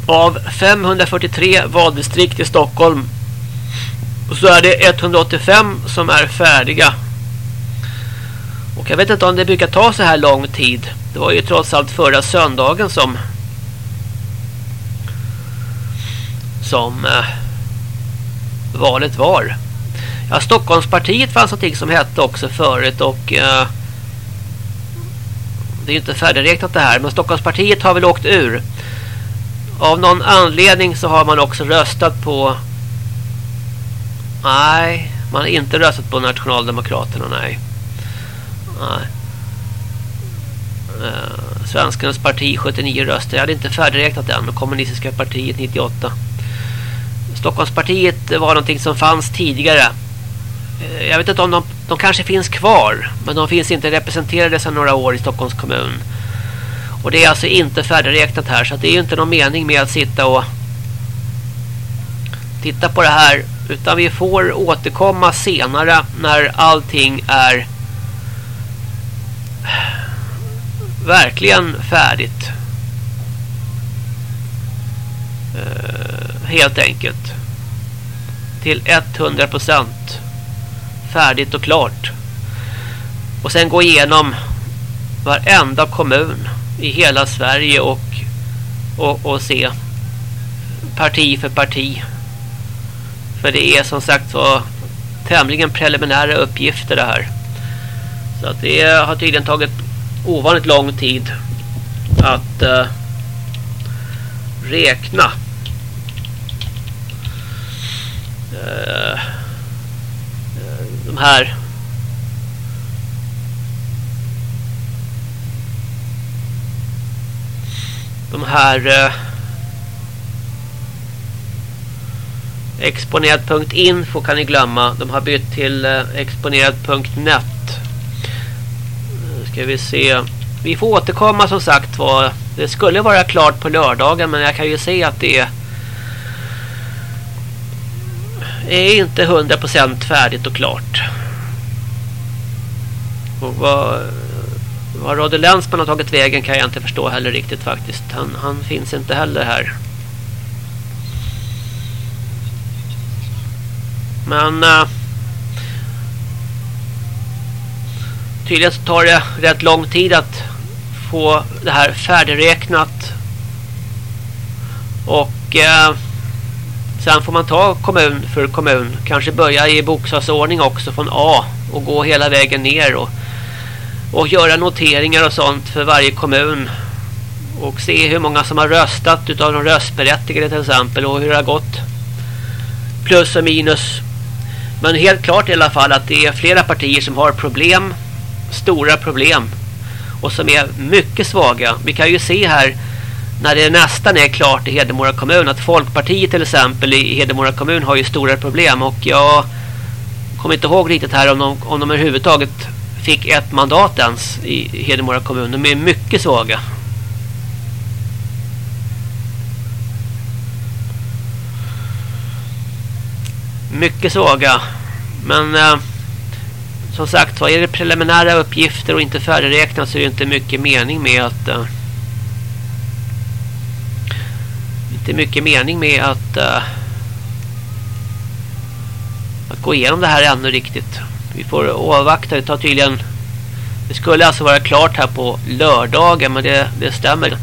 Av 543 valdistrikt i Stockholm och så är det 185 som är färdiga. Och jag vet inte om det brukar ta så här lång tid. Det var ju trots allt förra söndagen som som eh, valet var. Ja, Stockholmspartiet fanns någonting som hette också förut och eh, det är ju inte färdigräknat det här men Stockholmspartiet har väl åkt ur. Av någon anledning så har man också röstat på Nej, man har inte röstat på Nationaldemokraterna, nej. Nej. Uh, Svenskarnas parti 79 röster. Jag hade inte färdigräknat än. Och kommunistiska partiet 98. Stockholmspartiet var någonting som fanns tidigare. Uh, jag vet inte om de, de kanske finns kvar. Men de finns inte representerade sedan några år i Stockholms kommun. Och det är alltså inte färdigräknat här. Så det är ju inte någon mening med att sitta och titta på det här. Utan vi får återkomma senare när allting är verkligen färdigt. Uh, helt enkelt. Till 100% färdigt och klart. Och sen gå igenom varenda kommun i hela Sverige och, och, och se parti för parti. För det är som sagt så tämligen preliminära uppgifter det här. Så att det har tydligen tagit ovanligt lång tid att uh, räkna. Uh, de här de här uh, exponerad.info kan ni glömma. De har bytt till eh, exponerad.net eh, ska vi se. Vi får återkomma som sagt var. Det skulle vara klart på lördagen men jag kan ju se att det är inte 100% färdigt och klart. Och vad, vad Rodde Länsman har tagit vägen kan jag inte förstå heller riktigt faktiskt. Han, han finns inte heller här. Men... Uh, Tydligen så tar det rätt lång tid att få det här färdigräknat. Och eh, Sen får man ta kommun för kommun. Kanske börja i bokstavsordning också från A och gå hela vägen ner och, och göra noteringar och sånt för varje kommun. Och se hur många som har röstat utav de röstberättigade till exempel och hur det har gått. Plus och minus. Men helt klart i alla fall att det är flera partier som har problem. Stora problem. Och som är mycket svaga. Vi kan ju se här när det nästan är klart i Hedemora kommun att Folkpartiet till exempel i Hedemora kommun har ju stora problem och jag kommer inte ihåg riktigt här om de, om de överhuvudtaget fick ett mandat ens i Hedemora kommun. De är mycket svaga. Mycket svaga. Men eh, som sagt, vad är det preliminära uppgifter och inte färdigräknat så är det inte mycket mening med att eh, inte mycket mening med att eh, att gå igenom det här ännu riktigt. Vi får avvakta. Det tar tydligen det skulle alltså vara klart här på lördagen men det, det stämmer.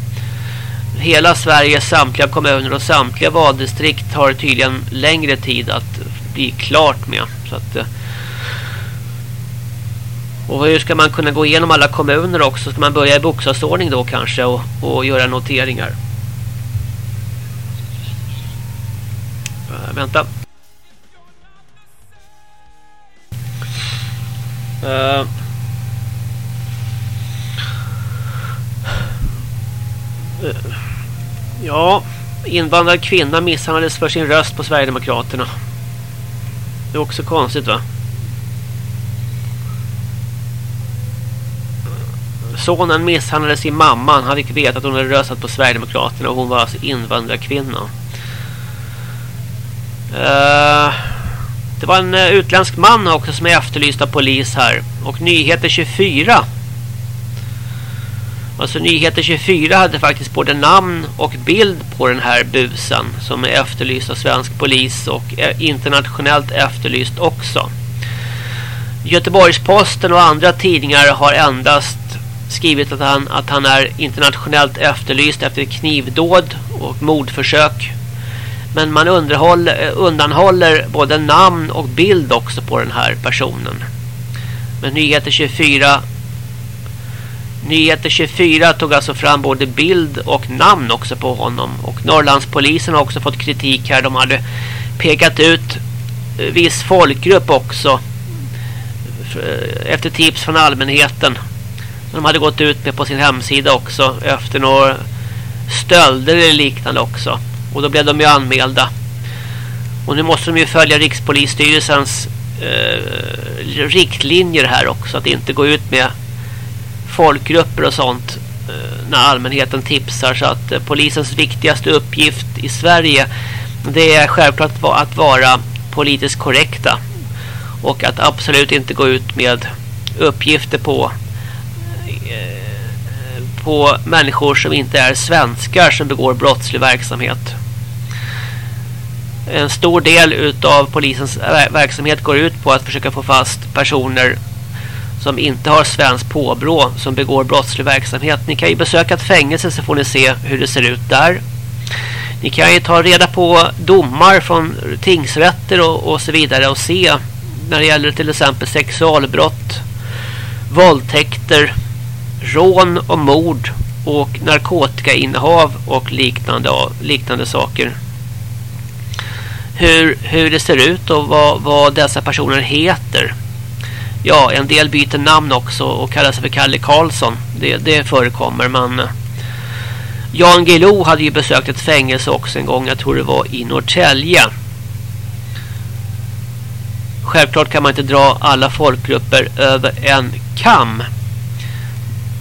Hela Sveriges samtliga kommuner och samtliga valdistrikt har tydligen längre tid att bli klart med. Så att, eh, och hur ska man kunna gå igenom alla kommuner också? Ska man börja i bokstavsordning då kanske och, och göra noteringar? Eh, vänta. Uh. Ja, invandrad kvinna misshandlades för sin röst på Sverigedemokraterna. Det är också konstigt va? Sonen misshandlade sin mamma. Han hade inte vetat att hon hade röstat på Sverigedemokraterna och hon var alltså invandrarkvinna. Uh, det var en eh, utländsk man också som är efterlyst av polis här. Och Nyheter 24. Alltså Nyheter 24 hade faktiskt både namn och bild på den här busen som är efterlyst av svensk polis och är internationellt efterlyst också. Göteborgsposten och andra tidningar har endast skrivit att han, att han är internationellt efterlyst efter knivdåd och mordförsök men man eh, undanhåller både namn och bild också på den här personen. Men Nyheter 24 Nyheter 24 tog alltså fram både bild och namn också på honom. Och Norrlandspolisen har också fått kritik här. De hade pekat ut eh, viss folkgrupp också. Eh, efter tips från allmänheten. De hade gått ut med på sin hemsida också. Efter några stölder eller liknande också. Och då blev de ju anmälda. Och nu måste de ju följa Rikspolisstyrelsens eh, riktlinjer här också. Att inte gå ut med folkgrupper och sånt eh, när allmänheten tipsar. Så att eh, polisens viktigaste uppgift i Sverige det är självklart att vara politiskt korrekta. Och att absolut inte gå ut med uppgifter på eh, på människor som inte är svenskar som begår brottslig verksamhet. En stor del utav polisens verksamhet går ut på att försöka få fast personer som inte har svensk påbrå som begår brottslig verksamhet. Ni kan ju besöka ett fängelse så får ni se hur det ser ut där. Ni kan ju ta reda på domar från tingsrätter och, och så vidare och se när det gäller till exempel sexualbrott, våldtäkter, rån och mord och narkotikainnehav och liknande, liknande saker. Hur, hur det ser ut och vad, vad dessa personer heter. Ja, en del byter namn också och kallar sig för Kalle Karlsson. Det, det förekommer, men... Eh, Jan Gelo hade ju besökt ett fängelse också en gång, jag tror det var i Norrtälje. Självklart kan man inte dra alla folkgrupper över en kam.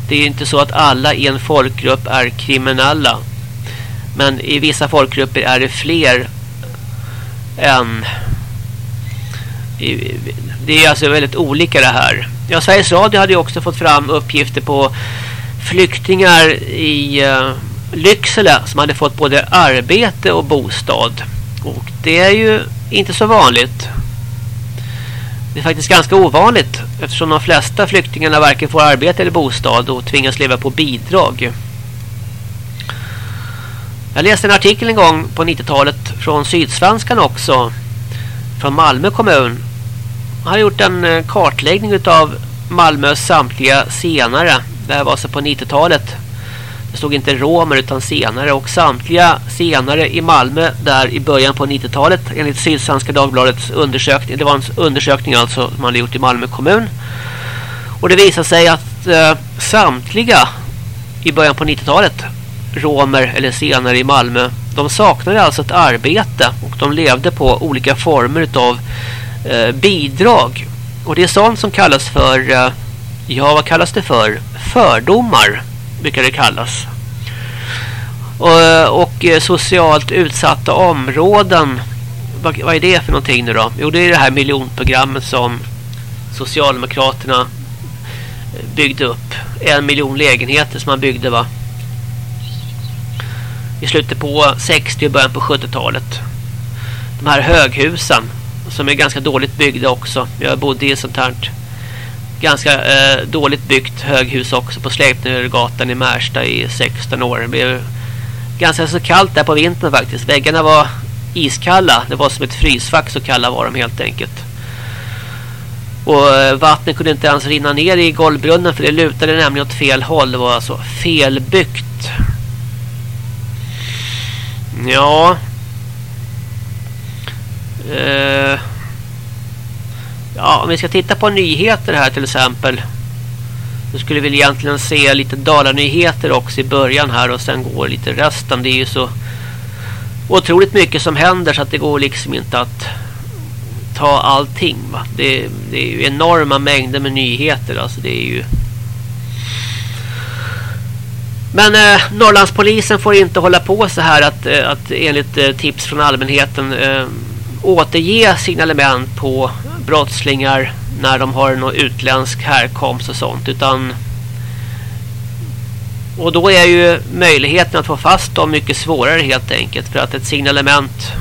Det är inte så att alla i en folkgrupp är kriminella. Men i vissa folkgrupper är det fler än... Det är alltså väldigt olika det här. Ja, Sveriges Radio hade ju också fått fram uppgifter på flyktingar i uh, Lycksele som hade fått både arbete och bostad. Och det är ju inte så vanligt. Det är faktiskt ganska ovanligt eftersom de flesta flyktingarna varken får arbete eller bostad och tvingas leva på bidrag. Jag läste en artikel en gång på 90-talet från Sydsvenskan också. Från Malmö kommun. Han har gjort en eh, kartläggning av Malmös samtliga senare. Det här var alltså på 90-talet. Det stod inte romer utan senare. Och samtliga senare i Malmö där i början på 90-talet enligt Sydsvenska Dagbladets undersökning. Det var en undersökning alltså som man hade gjort i Malmö kommun. Och det visade sig att eh, samtliga i början på 90-talet romer eller senare i Malmö de saknade alltså ett arbete och de levde på olika former av eh, bidrag. Och det är sånt som kallas för eh, ja vad kallas det för? Fördomar brukar det kallas. Och, eh, och eh, socialt utsatta områden vad, vad är det för någonting nu då? Jo det är det här miljonprogrammet som Socialdemokraterna eh, byggde upp. En miljon lägenheter som man byggde va? I slutet på 60 och början på 70-talet. De här höghusen som är ganska dåligt byggda också. Jag bodde i ett sånt här ganska eh, dåligt byggt höghus också på Släpnergatan i Märsta i 16 år. Det blev ganska så kallt där på vintern faktiskt. Väggarna var iskalla. Det var som ett frysfack så kalla var de helt enkelt. Och eh, vattnet kunde inte ens rinna ner i golvbrunnen för det lutade nämligen åt fel håll. Det var alltså felbyggt. Ja. Eh, ja, om vi ska titta på nyheter här till exempel. Då skulle vi egentligen se lite Dalanyheter också i början här och sen går lite resten. Det är ju så otroligt mycket som händer så att det går liksom inte att ta allting va. Det, det är ju enorma mängder med nyheter alltså det är ju men eh, Norrlandspolisen får inte hålla på så här att, eh, att enligt eh, tips från allmänheten eh, återge signalement på brottslingar när de har någon utländsk härkomst och sånt utan och då är ju möjligheten att få fast dem mycket svårare helt enkelt för att ett signalement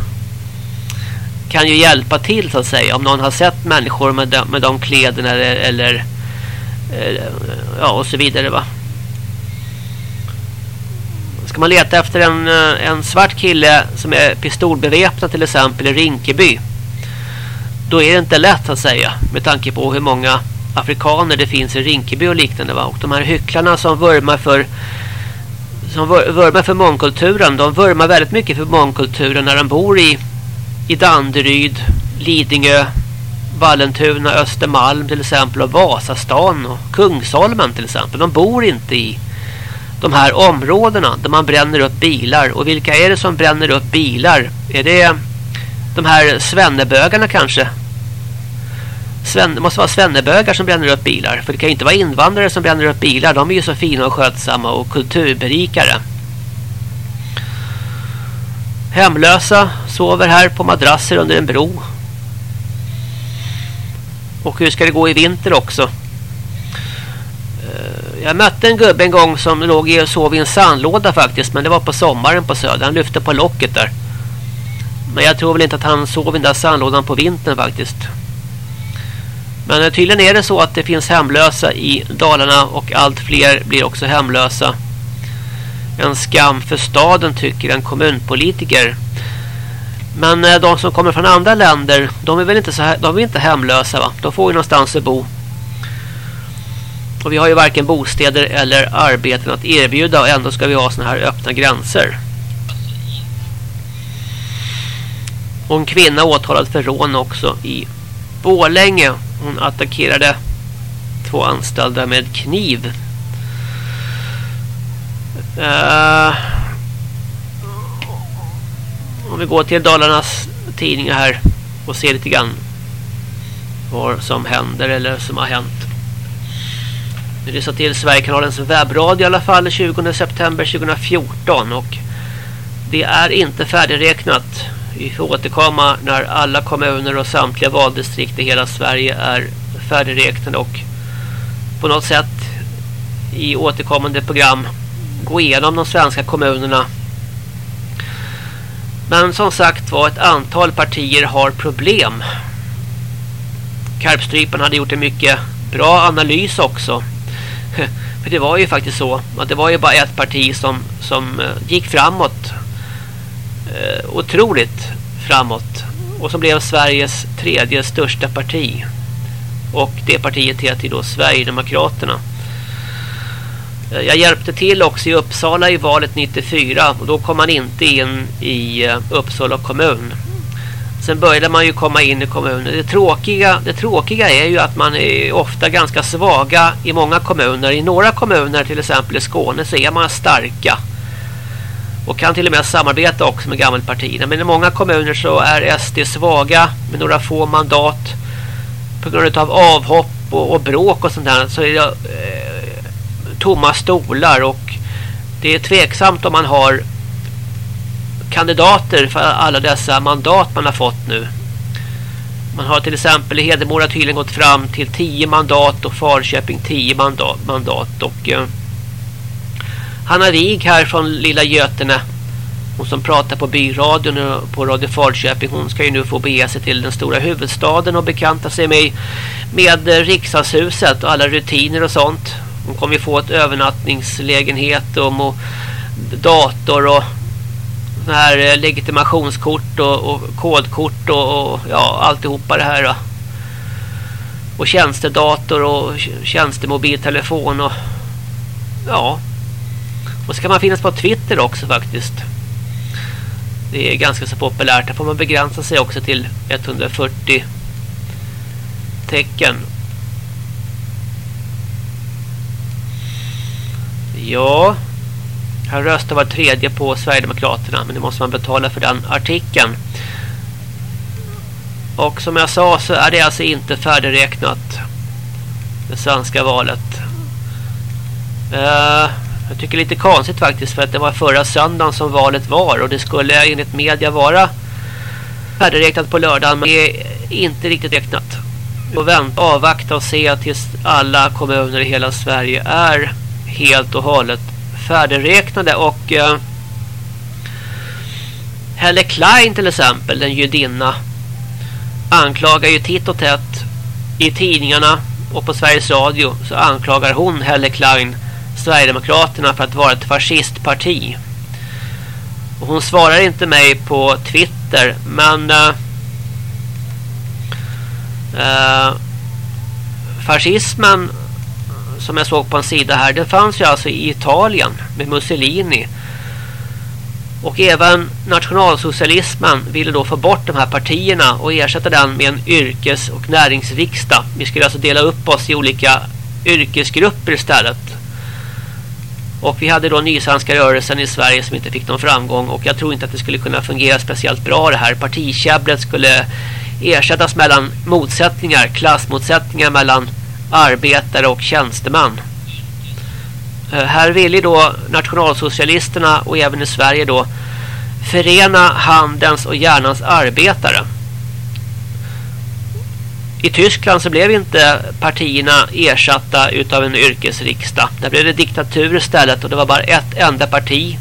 kan ju hjälpa till så att säga om någon har sett människor med de, med de kläderna eller, eller, eller ja och så vidare va. Ska man leta efter en, eh, en svart kille som är pistolbeväpnad till exempel i Rinkeby då är det inte lätt att säga med tanke på hur många afrikaner det finns i Rinkeby och liknande va? och de här hycklarna som vurmar för som vurmar för mångkulturen de vurmar väldigt mycket för mångkulturen när de bor i i Danderyd, Lidingö, Vallentuna, Östermalm till exempel och Vasastan och Kungsholmen till exempel. De bor inte i de här områdena där man bränner upp bilar. Och vilka är det som bränner upp bilar? Är det de här svennebögarna kanske? Sven, det måste vara svennebögar som bränner upp bilar. För det kan ju inte vara invandrare som bränner upp bilar. De är ju så fina och skötsamma och kulturberikare. Hemlösa sover här på madrasser under en bro. Och hur ska det gå i vinter också? Jag mötte en gubbe en gång som låg och sov i en sandlåda faktiskt. Men det var på sommaren på söder. Han lyfte på locket där. Men jag tror väl inte att han sov i den där sandlådan på vintern faktiskt. Men eh, tydligen är det så att det finns hemlösa i Dalarna och allt fler blir också hemlösa en skam för staden tycker en kommunpolitiker. Men eh, de som kommer från andra länder, de är väl inte så här, de är inte hemlösa va? De får ju någonstans att bo. Och vi har ju varken bostäder eller arbeten att erbjuda och ändå ska vi ha såna här öppna gränser. Och en kvinna åtalad för rån också i Bålänge. Hon attackerade två anställda med kniv. Uh, om vi går till Dalarnas tidningar här och ser lite grann vad som händer eller som har hänt. Vi lyssnar till Sverigekanalens webbradio i alla fall 20 september 2014 och det är inte färdigräknat. Vi får återkomma när alla kommuner och samtliga valdistrikt i hela Sverige är färdigräknade och på något sätt i återkommande program gå igenom de svenska kommunerna. Men som sagt var ett antal partier har problem. Karpstrypen hade gjort en mycket bra analys också. För det var ju faktiskt så att det var ju bara ett parti som, som eh, gick framåt eh, otroligt framåt. Och som blev Sveriges tredje största parti. Och det partiet heter då Sverigedemokraterna. Eh, jag hjälpte till också i Uppsala i valet 94 och då kom man inte in i eh, Uppsala kommun. Sen började man ju komma in i kommunen. Det tråkiga, det tråkiga är ju att man är ofta ganska svaga i många kommuner. I några kommuner, till exempel i Skåne, så är man starka. Och kan till och med samarbeta också med gammelpartierna. Men i många kommuner så är SD svaga med några få mandat. På grund av avhopp och, och bråk och sånt där så är det eh, tomma stolar och det är tveksamt om man har kandidater för alla dessa mandat man har fått nu. Man har till exempel i Hedemora tydligen gått fram till 10 mandat och Farköping 10 mandat. mandat och eh, Hanna Wig här från Lilla Götene hon som pratar på byradion på Radio Falköping hon ska ju nu få bege sig till den stora huvudstaden och bekanta sig med, med riksdagshuset och alla rutiner och sånt. Hon kommer ju få ett övernattningslägenhet och dator och här eh, legitimationskort och, och kodkort och, och ja, alltihopa det här då. Och tjänstedator och tjänstemobiltelefon och ja. Och så kan man finnas på Twitter också faktiskt. Det är ganska så populärt. Där får man begränsa sig också till 140 tecken. Ja, här röstar var tredje på Sverigedemokraterna men det måste man betala för den artikeln. Och som jag sa så är det alltså inte färdigräknat det svenska valet. Uh, jag tycker det är lite konstigt faktiskt för att det var förra söndagen som valet var och det skulle enligt media vara färdigräknat på lördagen men det är inte riktigt räknat. Och vänta, avvakta och se tills alla kommuner i hela Sverige är helt och hållet färdigräknade och eh, Helle Klein till exempel, den judinna anklagar ju titt och tätt i tidningarna och på Sveriges Radio så anklagar hon Helle Klein Sverigedemokraterna för att vara ett fascistparti. Och hon svarar inte mig på Twitter men eh, eh, fascismen som jag såg på en sida här, det fanns ju alltså i Italien med Mussolini. Och även nationalsocialismen ville då få bort de här partierna och ersätta den med en yrkes- och näringsriksdag. Vi skulle alltså dela upp oss i olika yrkesgrupper istället. Och vi hade då nysvenska rörelsen i Sverige som inte fick någon framgång och jag tror inte att det skulle kunna fungera speciellt bra det här. Partikäbblet skulle ersättas mellan motsättningar, klassmotsättningar mellan arbetare och tjänstemän. Eh, här ville då nationalsocialisterna och även i Sverige då förena handens och hjärnans arbetare. I Tyskland så blev inte partierna ersatta utav en yrkesriksdag. Där blev det diktatur istället och det var bara ett enda parti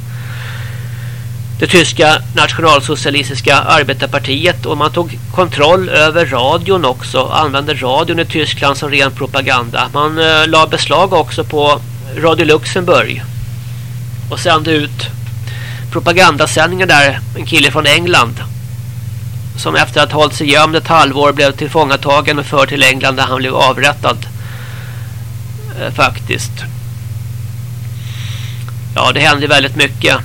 det tyska nationalsocialistiska arbetarpartiet och man tog kontroll över radion också. Använde radion i Tyskland som ren propaganda. Man eh, la beslag också på Radio Luxemburg och sände ut propagandasändningar där. En kille från England som efter att ha hållit sig gömd ett halvår blev tillfångatagen och förd till England där han blev avrättad. Eh, faktiskt. Ja, det hände väldigt mycket.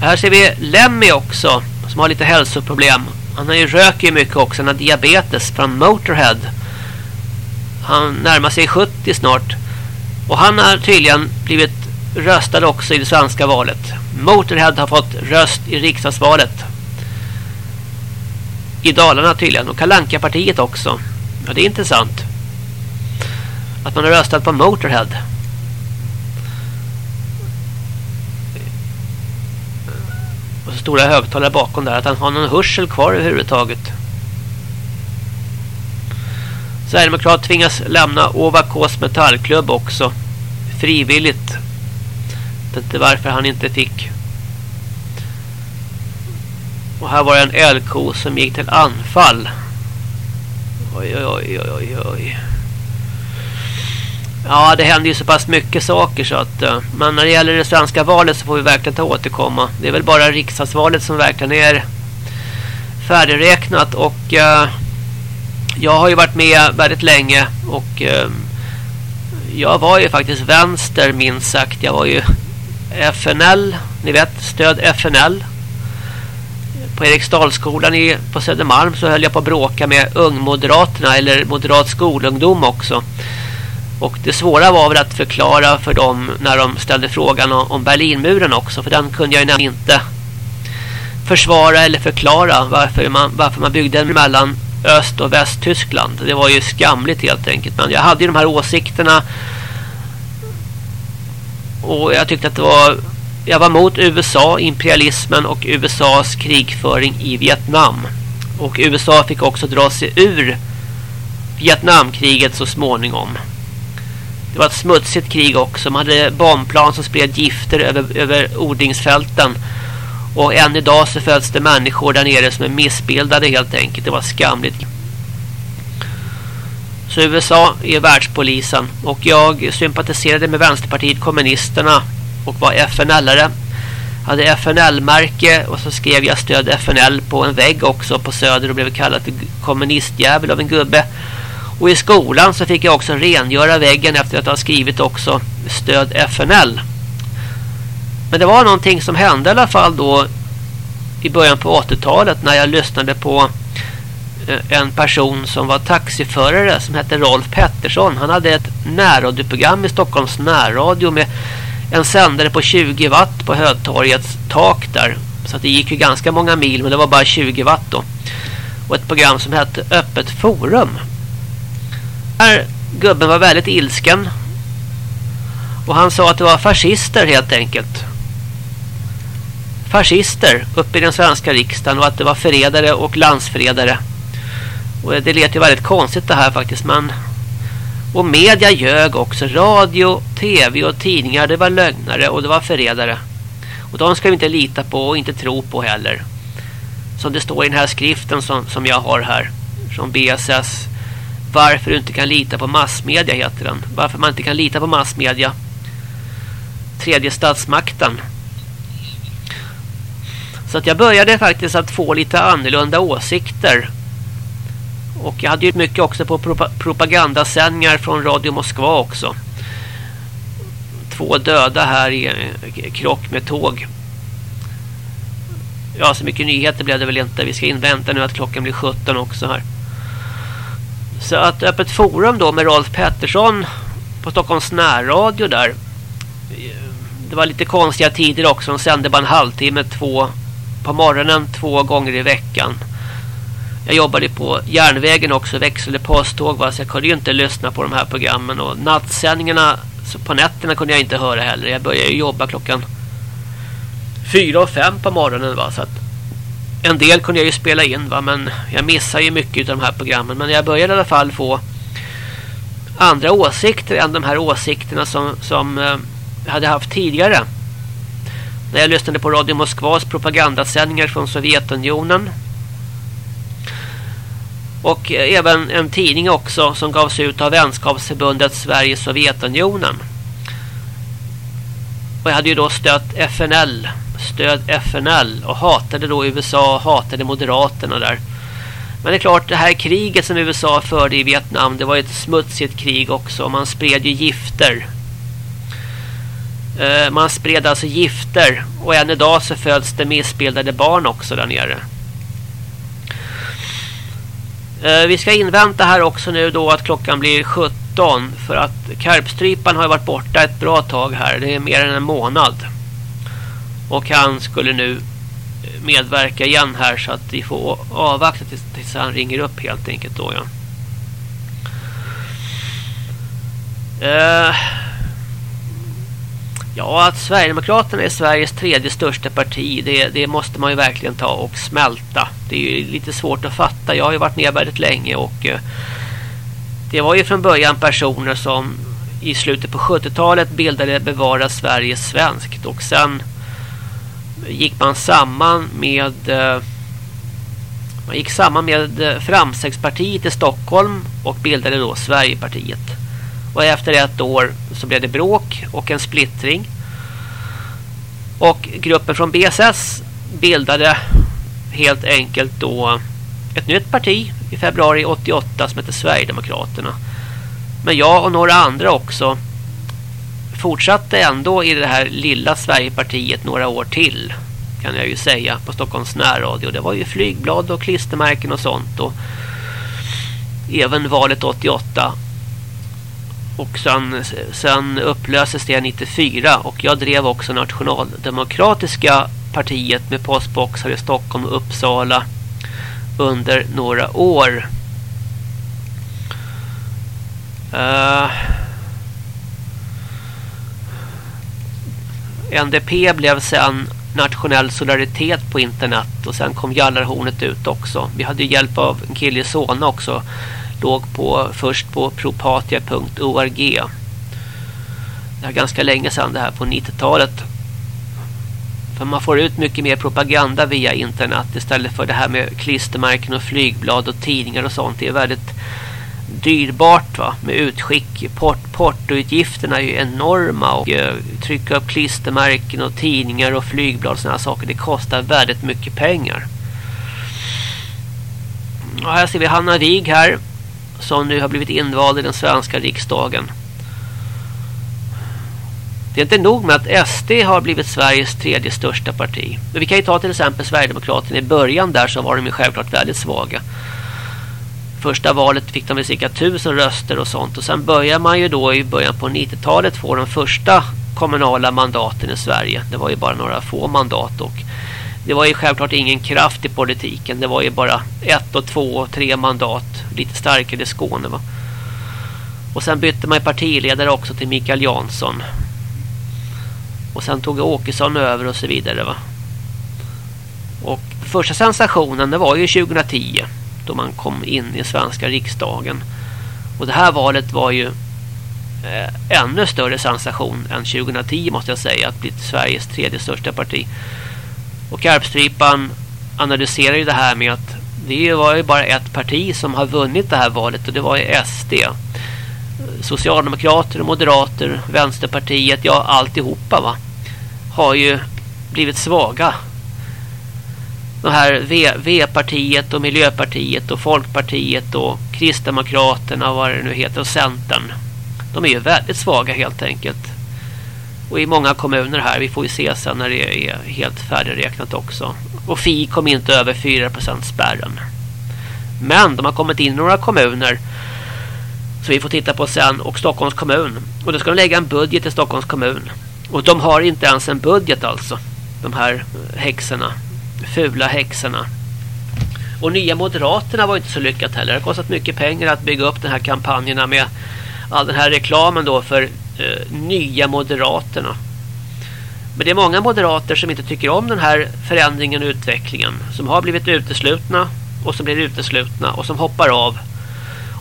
Här ser vi Lemmy också som har lite hälsoproblem. Han har ju röker mycket också. Han har diabetes från Motorhead. Han närmar sig 70 snart. Och han har tydligen blivit röstad också i det svenska valet. Motorhead har fått röst i riksdagsvalet. I Dalarna tydligen. Och Kalanka partiet också. Ja, det är intressant. Att man har röstat på Motorhead. Och så stora högtalare bakom där. Att han har någon hörsel kvar överhuvudtaget. Sverigedemokrat tvingas lämna Ovakås metallklubb också. Frivilligt. Jag vet inte varför han inte fick. Och här var det en älgko som gick till anfall. Oj, oj, oj, oj, oj. Ja, det händer ju så pass mycket saker så att... Eh, men när det gäller det svenska valet så får vi verkligen ta återkomma. Det är väl bara riksdagsvalet som verkligen är färdigräknat och... Uh, jag har ju varit med väldigt länge och... Uh, jag var ju faktiskt vänster minst sagt. Jag var ju FNL, ni vet, stöd FNL. På Eriksdalsskolan i, på Södermalm så höll jag på att bråka med ungmoderaterna eller moderat skolungdom också. Och det svåra var väl att förklara för dem när de ställde frågan om Berlinmuren också. För den kunde jag ju inte försvara eller förklara varför man, varför man byggde den mellan Öst- och Västtyskland. Det var ju skamligt helt enkelt. Men jag hade ju de här åsikterna. Och jag tyckte att det var... Jag var mot USA, imperialismen och USAs krigföring i Vietnam. Och USA fick också dra sig ur Vietnamkriget så småningom. Det var ett smutsigt krig också. Man hade bombplan som spred gifter över, över odlingsfälten. Och än idag så föds det människor där nere som är missbildade helt enkelt. Det var skamligt. Så USA är världspolisen. Och jag sympatiserade med Vänsterpartiet kommunisterna och var FNL-are. Hade FNL-märke och så skrev jag stöd FNL på en vägg också på Söder och blev kallad kommunistjävel av en gubbe. Och i skolan så fick jag också rengöra väggen efter att ha skrivit också stöd FNL. Men det var någonting som hände i alla fall då i början på 80-talet när jag lyssnade på eh, en person som var taxiförare som hette Rolf Pettersson. Han hade ett närradioprogram i Stockholms närradio med en sändare på 20 watt på Hötorgets tak där. Så det gick ju ganska många mil men det var bara 20 watt då. Och ett program som hette Öppet forum här gubben var väldigt ilsken. Och han sa att det var fascister helt enkelt. Fascister uppe i den svenska riksdagen och att det var förrädare och landsförrädare. Och det lät ju väldigt konstigt det här faktiskt. Men och media ljög också. Radio, tv och tidningar det var lögnare och det var förrädare. Och de ska vi inte lita på och inte tro på heller. Som det står i den här skriften som, som jag har här. Från BSS varför du inte kan lita på massmedia heter den. Varför man inte kan lita på massmedia. Tredje statsmakten. Så att jag började faktiskt att få lite annorlunda åsikter. Och jag hade ju mycket också på propagandasändningar från Radio Moskva också. Två döda här i krock med tåg. Ja, så mycket nyheter blev det väl inte. Vi ska invänta nu att klockan blir 17 också här. Så att öppet forum då med Rolf Pettersson på Stockholms närradio där. Eh, det var lite konstiga tider också. De sände bara en halvtimme två på morgonen två gånger i veckan. Jag jobbade på järnvägen också, växlade posttåg va? så jag kunde ju inte lyssna på de här programmen och nattsändningarna så på nätterna kunde jag inte höra heller. Jag började jobba klockan fyra och fem på morgonen va så att en del kunde jag ju spela in va men jag missar ju mycket av de här programmen men jag började i alla fall få andra åsikter än de här åsikterna som, som eh, jag hade haft tidigare. När jag lyssnade på Radio Moskvas propagandasändningar från Sovjetunionen. Och eh, även en tidning också som gavs ut av Vänskapsförbundet Sverige-Sovjetunionen. Och jag hade ju då stött FNL stöd FNL och hatade då USA, hatade Moderaterna där. Men det är klart, det här kriget som USA förde i Vietnam, det var ett smutsigt krig också. Man spred ju gifter. Eh, man spred alltså gifter. Och än idag så föds det missbildade barn också där nere. Eh, vi ska invänta här också nu då att klockan blir 17. För att karpstrypan har varit borta ett bra tag här. Det är mer än en månad. Och han skulle nu eh, medverka igen här så att vi får avvakta tills, tills han ringer upp helt enkelt då ja. Uh, ja, att Sverigedemokraterna är Sveriges tredje största parti, det, det, måste man ju verkligen ta och smälta. Det är ju lite svårt att fatta. Jag har ju varit med väldigt länge och uh, det var ju från början personer som i slutet på 70-talet bildade Bevara Sverige svenskt och sen gick man samman med eh, man gick samman med eh, Framstegspartiet i Stockholm och bildade då Sverigepartiet. Och efter ett år så blev det bråk och en splittring. Och gruppen från BSS bildade helt enkelt då ett nytt parti i februari 88 som heter Sverigedemokraterna. Men jag och några andra också fortsatte ändå i det här lilla Sverigepartiet några år till kan jag ju säga på Stockholms närradio. Det var ju flygblad och klistermärken och sånt och även valet 88 och sen, sen upplöses det 94 och jag drev också nationaldemokratiska partiet med postboxar i Stockholm och Uppsala under några år. Uh, NDP blev sen nationell solidaritet på internet och sen kom Jallarhornet ut också. Vi hade hjälp av en kille i Solna också. Låg på, först på propatia.org. Det är ganska länge sedan det här på 90-talet. För man får ut mycket mer propaganda via internet istället för det här med klistermärken och flygblad och tidningar och sånt. Det är väldigt dyrbart va? med utskick. Port, portoutgifterna är ju enorma och eh, trycka upp klistermärken och tidningar och flygblad och sådana saker. Det kostar väldigt mycket pengar. Och här ser vi Hanna Rig här som nu har blivit invald i den svenska riksdagen. Det är inte nog med att SD har blivit Sveriges tredje största parti. Men vi kan ju ta till exempel Sverigedemokraterna. I början där så var de ju självklart väldigt svaga. Första valet fick de cirka tusen röster och sånt. Och sen börjar man ju då i början på 90-talet få de första kommunala mandaten i Sverige. Det var ju bara några få mandat och det var ju självklart ingen kraft i politiken. Det var ju bara ett och två och tre mandat. Lite starkare i Skåne va. Och sen bytte man partiledare också till Mikael Jansson. Och sen tog Åkesson över och så vidare va. Och första sensationen det var ju 2010 då man kom in i svenska riksdagen. Och det här valet var ju eh, ännu större sensation än 2010 måste jag säga att bli Sveriges tredje största parti. Och Karpstrypan analyserar ju det här med att det var ju bara ett parti som har vunnit det här valet och det var ju SD. Socialdemokrater, Moderater, Vänsterpartiet, ja alltihopa va har ju blivit svaga. De här V-partiet och Miljöpartiet och Folkpartiet och Kristdemokraterna och vad det nu heter och Centern. De är ju väldigt svaga helt enkelt. Och i många kommuner här, vi får ju se sen när det är helt färdigräknat också. Och Fi kom inte över 4% spärren. Men de har kommit in i några kommuner så vi får titta på sen och Stockholms kommun. Och då ska de lägga en budget i Stockholms kommun. Och de har inte ens en budget alltså. De här häxorna. Fula häxorna. Och nya Moderaterna var inte så lyckat heller. Det har kostat mycket pengar att bygga upp den här kampanjerna med all den här reklamen då för eh, nya Moderaterna. Men det är många moderater som inte tycker om den här förändringen och utvecklingen. Som har blivit uteslutna och som blir uteslutna och som hoppar av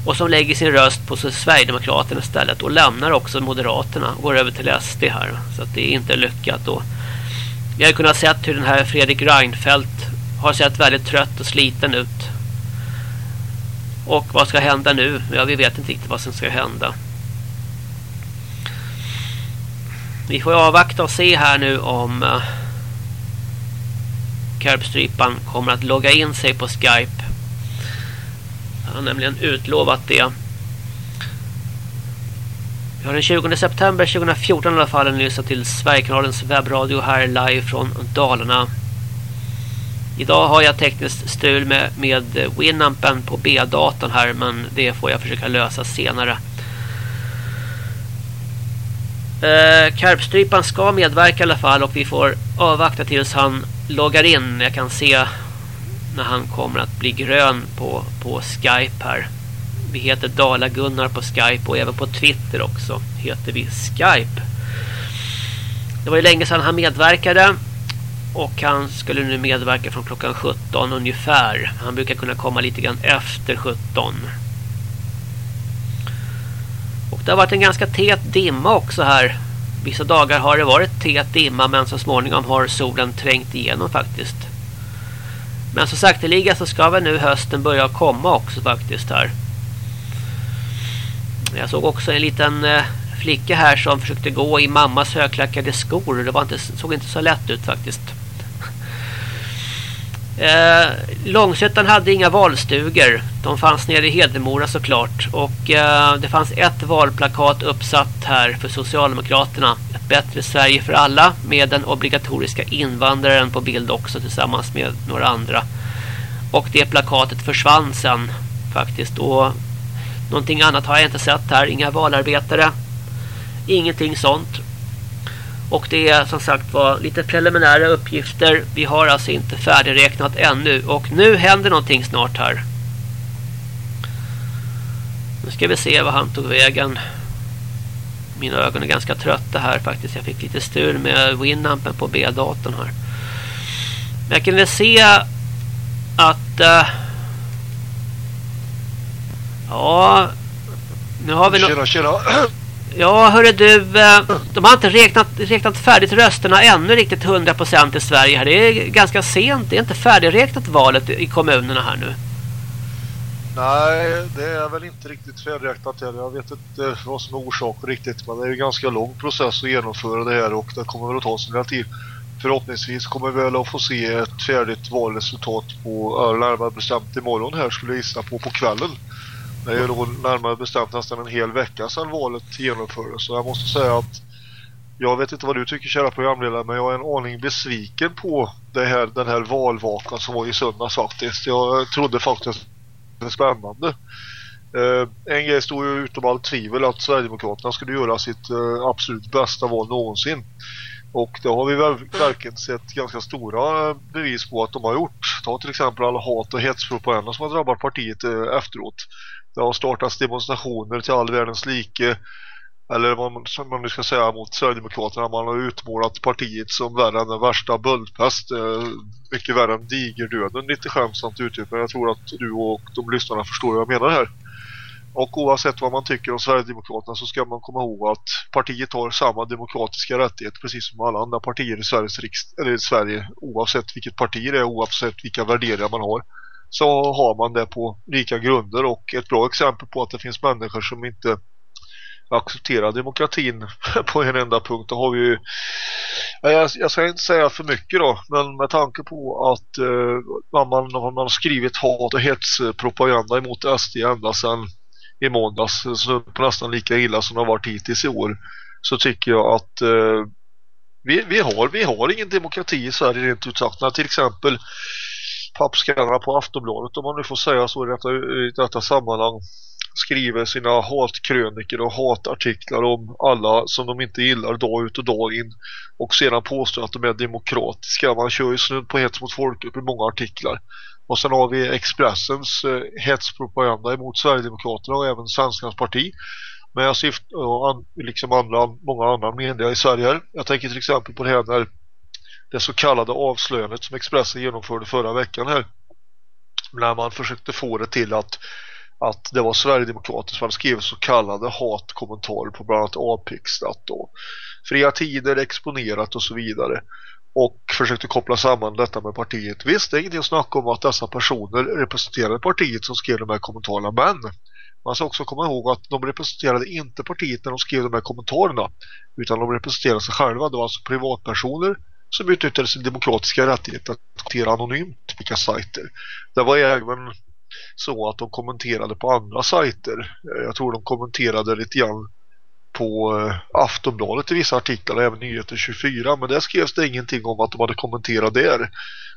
och som lägger sin röst på Sverigedemokraterna istället och lämnar också Moderaterna och går över till SD här. Så att det är inte lyckat. Och vi har kunnat se hur den här Fredrik Reinfeldt har sett väldigt trött och sliten ut. Och vad ska hända nu? Ja, vi vet inte riktigt vad som ska hända. Vi får avvakta och se här nu om uh, Karpstrypan kommer att logga in sig på Skype Han har nämligen utlovat det. Vi har den 20 september 2014 i alla fall en lyssna till Sverigekanalens webbradio här live från Dalarna. Idag har jag tekniskt strul med, med Winampen på B-datan här men det får jag försöka lösa senare. Eh, Karpstrypan ska medverka i alla fall och vi får avvakta tills han loggar in. Jag kan se när han kommer att bli grön på, på Skype här. Vi heter Dala Gunnar på Skype och även på Twitter också heter vi Skype. Det var ju länge sedan han medverkade och han skulle nu medverka från klockan 17 ungefär. Han brukar kunna komma lite grann efter 17. Och det har varit en ganska tät dimma också här. Vissa dagar har det varit tät dimma men så småningom har solen trängt igenom faktiskt. Men så sakteliga så ska väl nu hösten börja komma också faktiskt här. Jag såg också en liten eh, flicka här som försökte gå i mammas högklackade skor. Det var inte, såg inte så lätt ut faktiskt. Eh, Långsötan hade inga valstugor. De fanns nere i Hedemora såklart. Och eh, det fanns ett valplakat uppsatt här för Socialdemokraterna. Ett bättre Sverige för alla. Med den obligatoriska invandraren på bild också tillsammans med några andra. Och det plakatet försvann sen faktiskt. Och någonting annat har jag inte sett här. Inga valarbetare. Ingenting sånt. Och det är som sagt var lite preliminära uppgifter. Vi har alltså inte färdigräknat ännu. Och nu händer någonting snart här. Nu ska vi se vad han tog vägen. Mina ögon är ganska trötta här faktiskt. Jag fick lite stur med Winampen på B-datorn här. Men jag kunde se att... Uh, ja... Nu har vi... Tjena, tjena. Ja, hörru du, eh, de har inte räknat, räknat färdigt rösterna ännu riktigt 100% i Sverige här. Det är ganska sent, det är inte färdigräknat valet i kommunerna här nu. Nej, det är väl inte riktigt färdigräknat heller. Jag vet inte vad som är orsaken riktigt, men det är en ganska lång process att genomföra det här och det kommer väl att ta sin tid. Förhoppningsvis kommer vi väl att få se ett färdigt valresultat på närmare bestämt imorgon här skulle jag gissa på på kvällen. Det är ju då närmare bestämt nästan en hel vecka sedan valet genomfördes. Så jag måste säga att jag vet inte vad du tycker kära programledare men jag är en aning besviken på det här, den här valvakan som var i söndags faktiskt. Jag trodde faktiskt det var spännande. Uh, en grej stod ju utom allt tvivel att Sverigedemokraterna skulle göra sitt uh, absolut bästa val någonsin. Och det har vi väl verkligen sett ganska stora eh, bevis på att de har gjort. Ta till exempel alla hat- och hetspropaganda som har drabbat partiet uh, efteråt. Det har startats demonstrationer till all världens like eller vad man, som man nu ska säga mot Sverigedemokraterna. Man har utmålat partiet som värre än den värsta böldpest. Eh, mycket värre än digerdöden. Lite skämsamt uttryck men jag tror att du och de lyssnarna förstår vad jag menar här. Och oavsett vad man tycker om Sverigedemokraterna så ska man komma ihåg att partiet har samma demokratiska rättigheter precis som alla andra partier i Sveriges riksdag, eller i Sverige oavsett vilket parti det är, oavsett vilka värderingar man har så har man det på lika grunder och ett bra exempel på att det finns människor som inte accepterar demokratin på en enda punkt. Då har vi ju, jag, jag ska inte säga för mycket då, men med tanke på att eh, man, man, man har skrivit hat och hetspropaganda emot SD ända sedan i måndags, eh, så på nästan lika illa som det har varit hittills i år, så tycker jag att eh, vi, vi, har, vi har ingen demokrati i Sverige rent ut sagt. När till exempel pappskallarna på Aftonbladet om man nu får säga så i detta, i detta sammanhang skriver sina hatkröniker och hatartiklar om alla som de inte gillar dag ut och dag in och sedan påstår att de är demokratiska. Man kör ju snudd på hets mot folkgrupp i många artiklar. Och sen har vi Expressens eh, hetspropaganda emot Sverigedemokraterna och även Svenskans parti. Men jag syftar och liksom andra, många andra medier i Sverige. Jag tänker till exempel på det här när det så kallade avslöjandet som Expressen genomförde förra veckan här. När man försökte få det till att, att det var Sverigedemokrater som hade skrivit så kallade hatkommentarer på bland annat Apixstat då. fria tider exponerat och så vidare. Och försökte koppla samman detta med partiet. Visst, det är ingenting att snacka om att dessa personer representerade partiet som skrev de här kommentarerna. Men man ska också komma ihåg att de representerade inte partiet när de skrev de här kommentarerna. Utan de representerade sig själva. Det var alltså privatpersoner som utnyttjade sin demokratiska rättighet att kommentera anonymt vilka sajter. Det var även så att de kommenterade på andra sajter. Eh, jag tror de kommenterade lite grann på eh, Aftonbladet i vissa artiklar och även Nyheter 24 men där skrevs det ingenting om att de hade kommenterat där.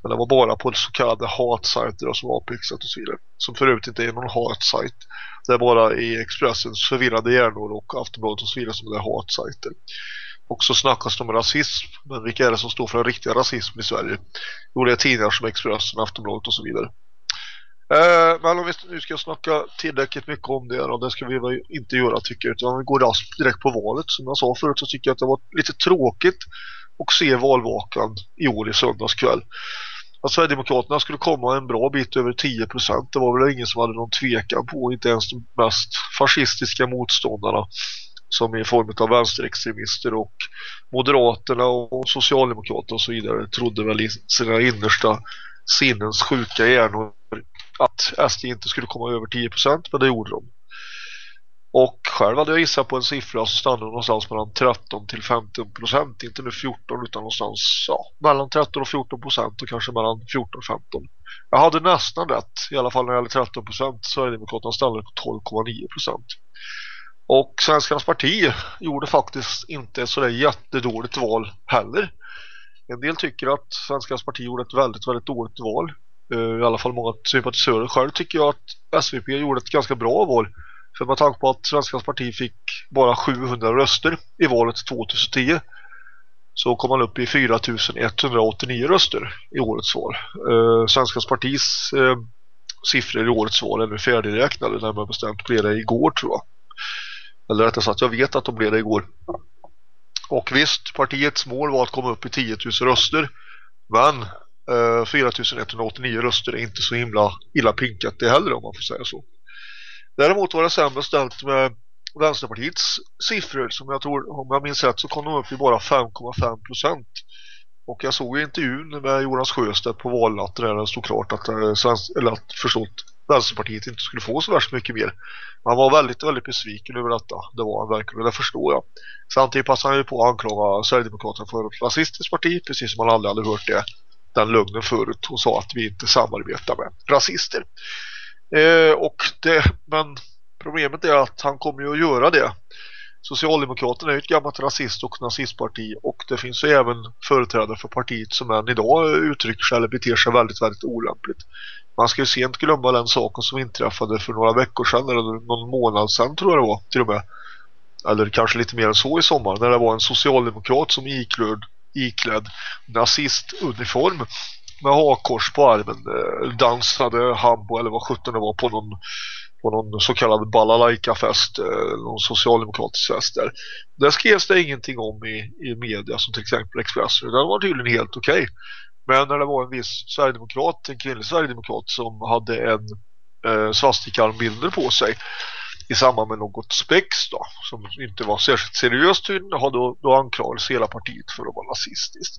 Men det var bara på så kallade hatsajter som Apexat och så vidare. Som förut inte är någon hatsajt. Det är bara i Expressens förvirrade hjärnor och Aftonbladet och så vidare som det är hatsajter. Och så snackas det om rasism. Men vilka är det som står för den riktiga rasismen i Sverige? Jo, det är tidningar som Expressen, Aftonbladet och så vidare. Eh, men om vi nu ska snacka tillräckligt mycket om det och det ska vi väl inte göra tycker jag. Utan vi går raskt direkt på valet. Som jag sa förut så tycker jag att det var lite tråkigt att se valvakan i år i söndagskväll. Att Sverigedemokraterna skulle komma en bra bit över 10%. Det var väl ingen som hade någon tvekan på. Inte ens de mest fascistiska motståndarna som i form av vänsterextremister och Moderaterna och Socialdemokraterna och så vidare trodde väl i sina innersta sinnens sjuka hjärnor att SD inte skulle komma över 10% men det gjorde de. Och själv hade jag gissat på en siffra som stannade någonstans mellan 13 till 15 procent. Inte nu 14 utan någonstans ja, mellan 13 och 14 procent och kanske mellan 14 och 15. Jag hade nästan rätt, i alla fall när det gäller 13 procent. Sverigedemokraterna stannade på 12,9 procent. Och Svenskarnas parti gjorde faktiskt inte så där jättedåligt val heller. En del tycker att Svenskarnas parti gjorde ett väldigt, väldigt dåligt val. Eh, I alla fall många sympatisörer. Själv tycker jag att SVP gjorde ett ganska bra val. För med tanke på att Svenskarnas parti fick bara 700 röster i valet 2010 så kom man upp i 4189 röster i årets val. Eh, Svenskans partis eh, siffror i årets val är nu färdigräknade när man bestämt blev det igår tror jag. Eller rättare sagt, jag vet att de blev det igår. Och visst, partiets mål var att komma upp i 10 000 röster. Men eh, 4189 röster är inte så himla illa pinkat det heller om man får säga så. Däremot var det sämre ställt med Vänsterpartiets siffror som jag tror, om jag minns rätt så kom de upp i bara 5,5 procent. Och jag såg intervjun med Jonas Sjöstedt på valnatten där det stod klart att, eh, eller att förstått Vänsterpartiet inte skulle få så värst mycket mer. Man var väldigt, väldigt besviken över detta. Det var han verkligen, det förstår jag. Samtidigt passade han ju på att anklaga Sverigedemokraterna för ett rasistiskt parti, precis som man aldrig hade hört det. Den lögnen förut och sa att vi inte samarbetar med rasister. Eh, och det, men problemet är att han kommer ju att göra det. Socialdemokraterna är ett gammalt rasist- och nazistparti och det finns ju även företrädare för partiet som än idag uttrycker sig eller beter sig väldigt, väldigt olämpligt. Man ska ju sent glömma den saken som inträffade för några veckor sedan eller någon månad sedan tror jag det var till och med. Eller kanske lite mer än så i sommar när det var en socialdemokrat som iklädd, iklädd nazistuniform med hakkors på armen eh, dansade hambo eller vad sjutton det var på någon på någon så kallad balalaika-fest, eh, någon socialdemokratisk fest där. Där skrevs det ingenting om i, i media som till exempel Expressen. Det var tydligen helt okej. Okay. Men när det var en viss sverigedemokrat, en kvinnlig sverigedemokrat som hade en eh, svastikarmbilder på sig i samband med något spex då, som inte var särskilt seriöst tydligen, då, då anklagades hela partiet för att vara nazistiskt.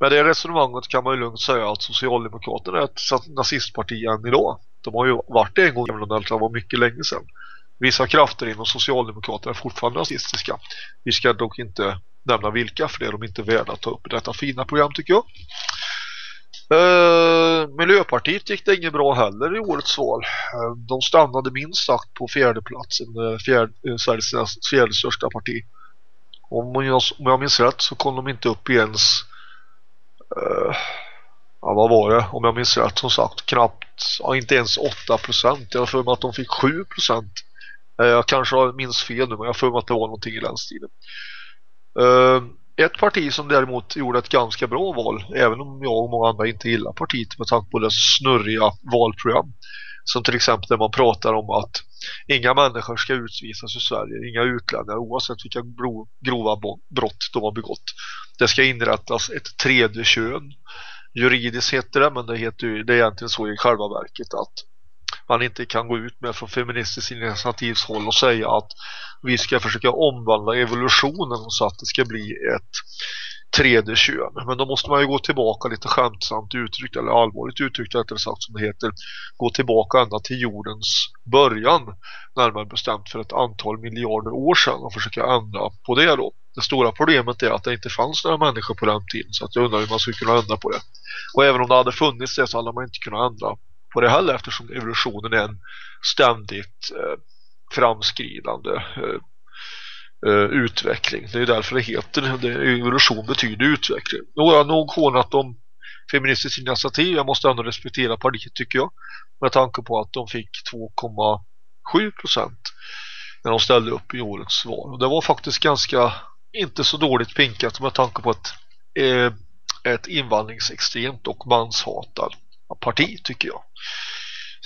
Med det resonemanget kan man ju lugnt säga att Socialdemokraterna är ett nazistparti än idag. De har ju varit det en gång, även om det var mycket länge sedan. Vissa krafter inom Socialdemokraterna är fortfarande nazistiska. Vi ska dock inte nämna vilka, för det är de inte värda att ta upp i detta fina program tycker jag. Eh, Miljöpartiet gick det inget bra heller i årets val. Eh, de stannade minst sagt på fjärdeplatsen, fjärde, uh, Sveriges fjärde största parti. Om jag, om jag minns rätt så kom de inte upp i ens Eh, ja, vad var det? Om jag minns rätt som sagt, knappt, ja, inte ens 8%. Jag har för mig att de fick 7%. Eh, jag kanske minns fel nu, men jag har för mig att det var någonting i den stilen. Ehm, ett parti som däremot gjorde ett ganska bra val, även om jag och många andra inte gillar partiet med tanke på dess snurriga valprogram. Som till exempel där man pratar om att inga människor ska utvisas ur Sverige, inga utlänningar oavsett vilka grova brott de har begått. Det ska inrättas ett tredje kön. Juridiskt heter det, men det, heter ju, det är egentligen så i själva verket att man inte kan gå ut med från feministiskt initiativs håll och säga att vi ska försöka omvandla evolutionen så att det ska bli ett tredje kön. Men då måste man ju gå tillbaka lite skämtsamt uttryckt eller allvarligt uttryckt rättare sagt som det heter. Gå tillbaka ända till jordens början närmare bestämt för ett antal miljarder år sedan och försöka ändra på det då. Det stora problemet är att det inte fanns några människor på den tiden så att jag undrar hur man skulle kunna ändra på det. Och även om det hade funnits det så hade man inte kunnat ändra på det heller eftersom evolutionen är en ständigt eh, framskridande eh, eh, utveckling. Det är därför det heter det, evolution betyder utveckling. Nu har jag nog hånat om feministiskt initiativ. Jag måste ändå respektera partiet tycker jag. Med tanke på att de fick 2,7 procent när de ställde upp i årets val. Och det var faktiskt ganska inte så dåligt pinkat med tanke på ett, eh, ett invandringsextremt och manshatad parti tycker jag.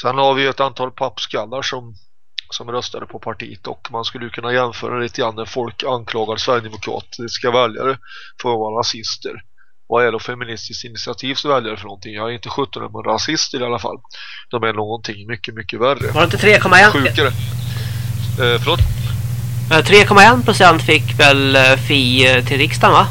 Sen har vi ett antal pappskallar som, som röstade på partiet och man skulle kunna jämföra lite grann när folk anklagar Sverigedemokratiska väljare för att vara rasister. Vad är då feministiskt initiativs väljare för någonting? Jag är inte 17 men rasister i alla fall. De är någonting mycket, mycket värre. Var det inte 3,1? Sjukare. Eh, förlåt? 3,1 procent fick väl eh, Fi eh, till riksdagen va?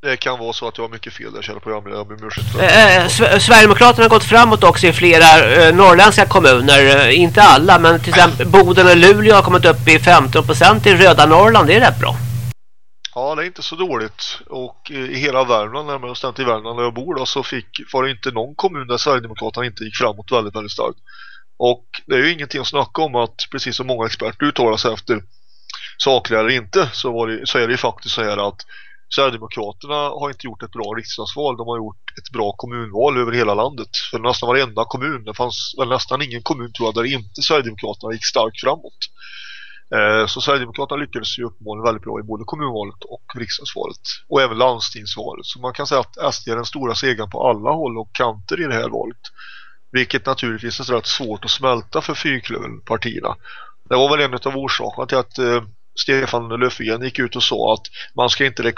Det kan vara så att jag har mycket fel där, kära programledare. Jag ber om ursäkt för Eh, eh Sverigedemokraterna har gått framåt också i flera eh, norrländska kommuner. Eh, inte alla, men till exempel Boden och Luleå har kommit upp i 15% i röda Norrland. Det är rätt bra. Ja, det är inte så dåligt. Och i hela Värmland, närmare bestämt i Värmland där jag bor då, så fick, var det inte någon kommun där Sverigedemokraterna inte gick framåt väldigt, väldigt starkt. Och det är ju ingenting att snacka om att precis som många experter uttalar sig efter sakliga eller inte så, det, så är det ju faktiskt så här att Sverigedemokraterna har inte gjort ett bra riksdagsval. De har gjort ett bra kommunval över hela landet. För nästan varenda kommun, det fanns väl nästan ingen kommun tror jag där inte Sverigedemokraterna gick starkt framåt. Eh, så Sverigedemokraterna lyckades ju uppenbarligen väldigt bra i både kommunvalet och riksdagsvalet. Och även landstingsvalet. Så man kan säga att SD är den stora segern på alla håll och kanter i det här valet. Vilket naturligtvis är rätt svårt att smälta för fyrklöverpartierna. Det var väl en av orsakerna till att eh, Stefan Löfven gick ut och sa att man ska inte,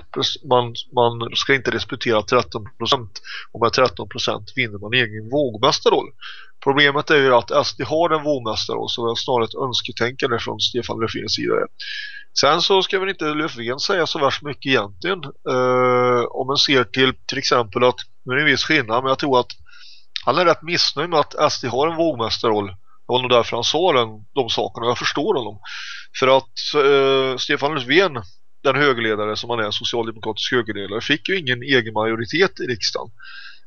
man, man ska inte respektera 13% och med 13% vinner man egen vågmästarroll. Problemet är ju att SD har en vågmästarroll så det är snarare ett önsketänkande från Stefan Löfvens sida. Sen så ska väl inte Löfven säga så värst mycket egentligen uh, om man ser till till exempel att nu är det en viss skillnad men jag tror att han är rätt missnöjd med att SD har en vågmästarroll. Det var nog därför han sa den, de sakerna. Jag förstår honom. För att eh, Stefan Löfven, den högerledare som han är, socialdemokratisk högerledare, fick ju ingen egen majoritet i riksdagen.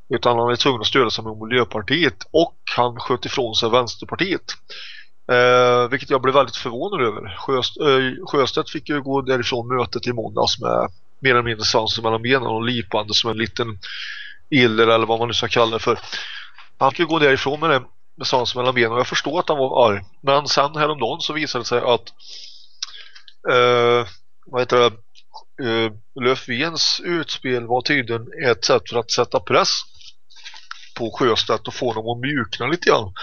Utan han är tvungen att stödja sig med Miljöpartiet och han sköt ifrån sig Vänsterpartiet. Eh, vilket jag blev väldigt förvånad över. Sjöst, eh, Sjöstedt fick ju gå därifrån mötet i måndags med mer eller mindre svansen mellan benen och lipande som en liten iller eller vad man nu ska kalla det för. Han fick ju gå därifrån med det med svansen mellan benen och jag förstår att han var arg. Men sen häromdagen så visade det sig att eh, vad heter det eh, Löfvens utspel var tydligen ett sätt för att sätta press på Sjöstedt och få honom att mjukna lite grann.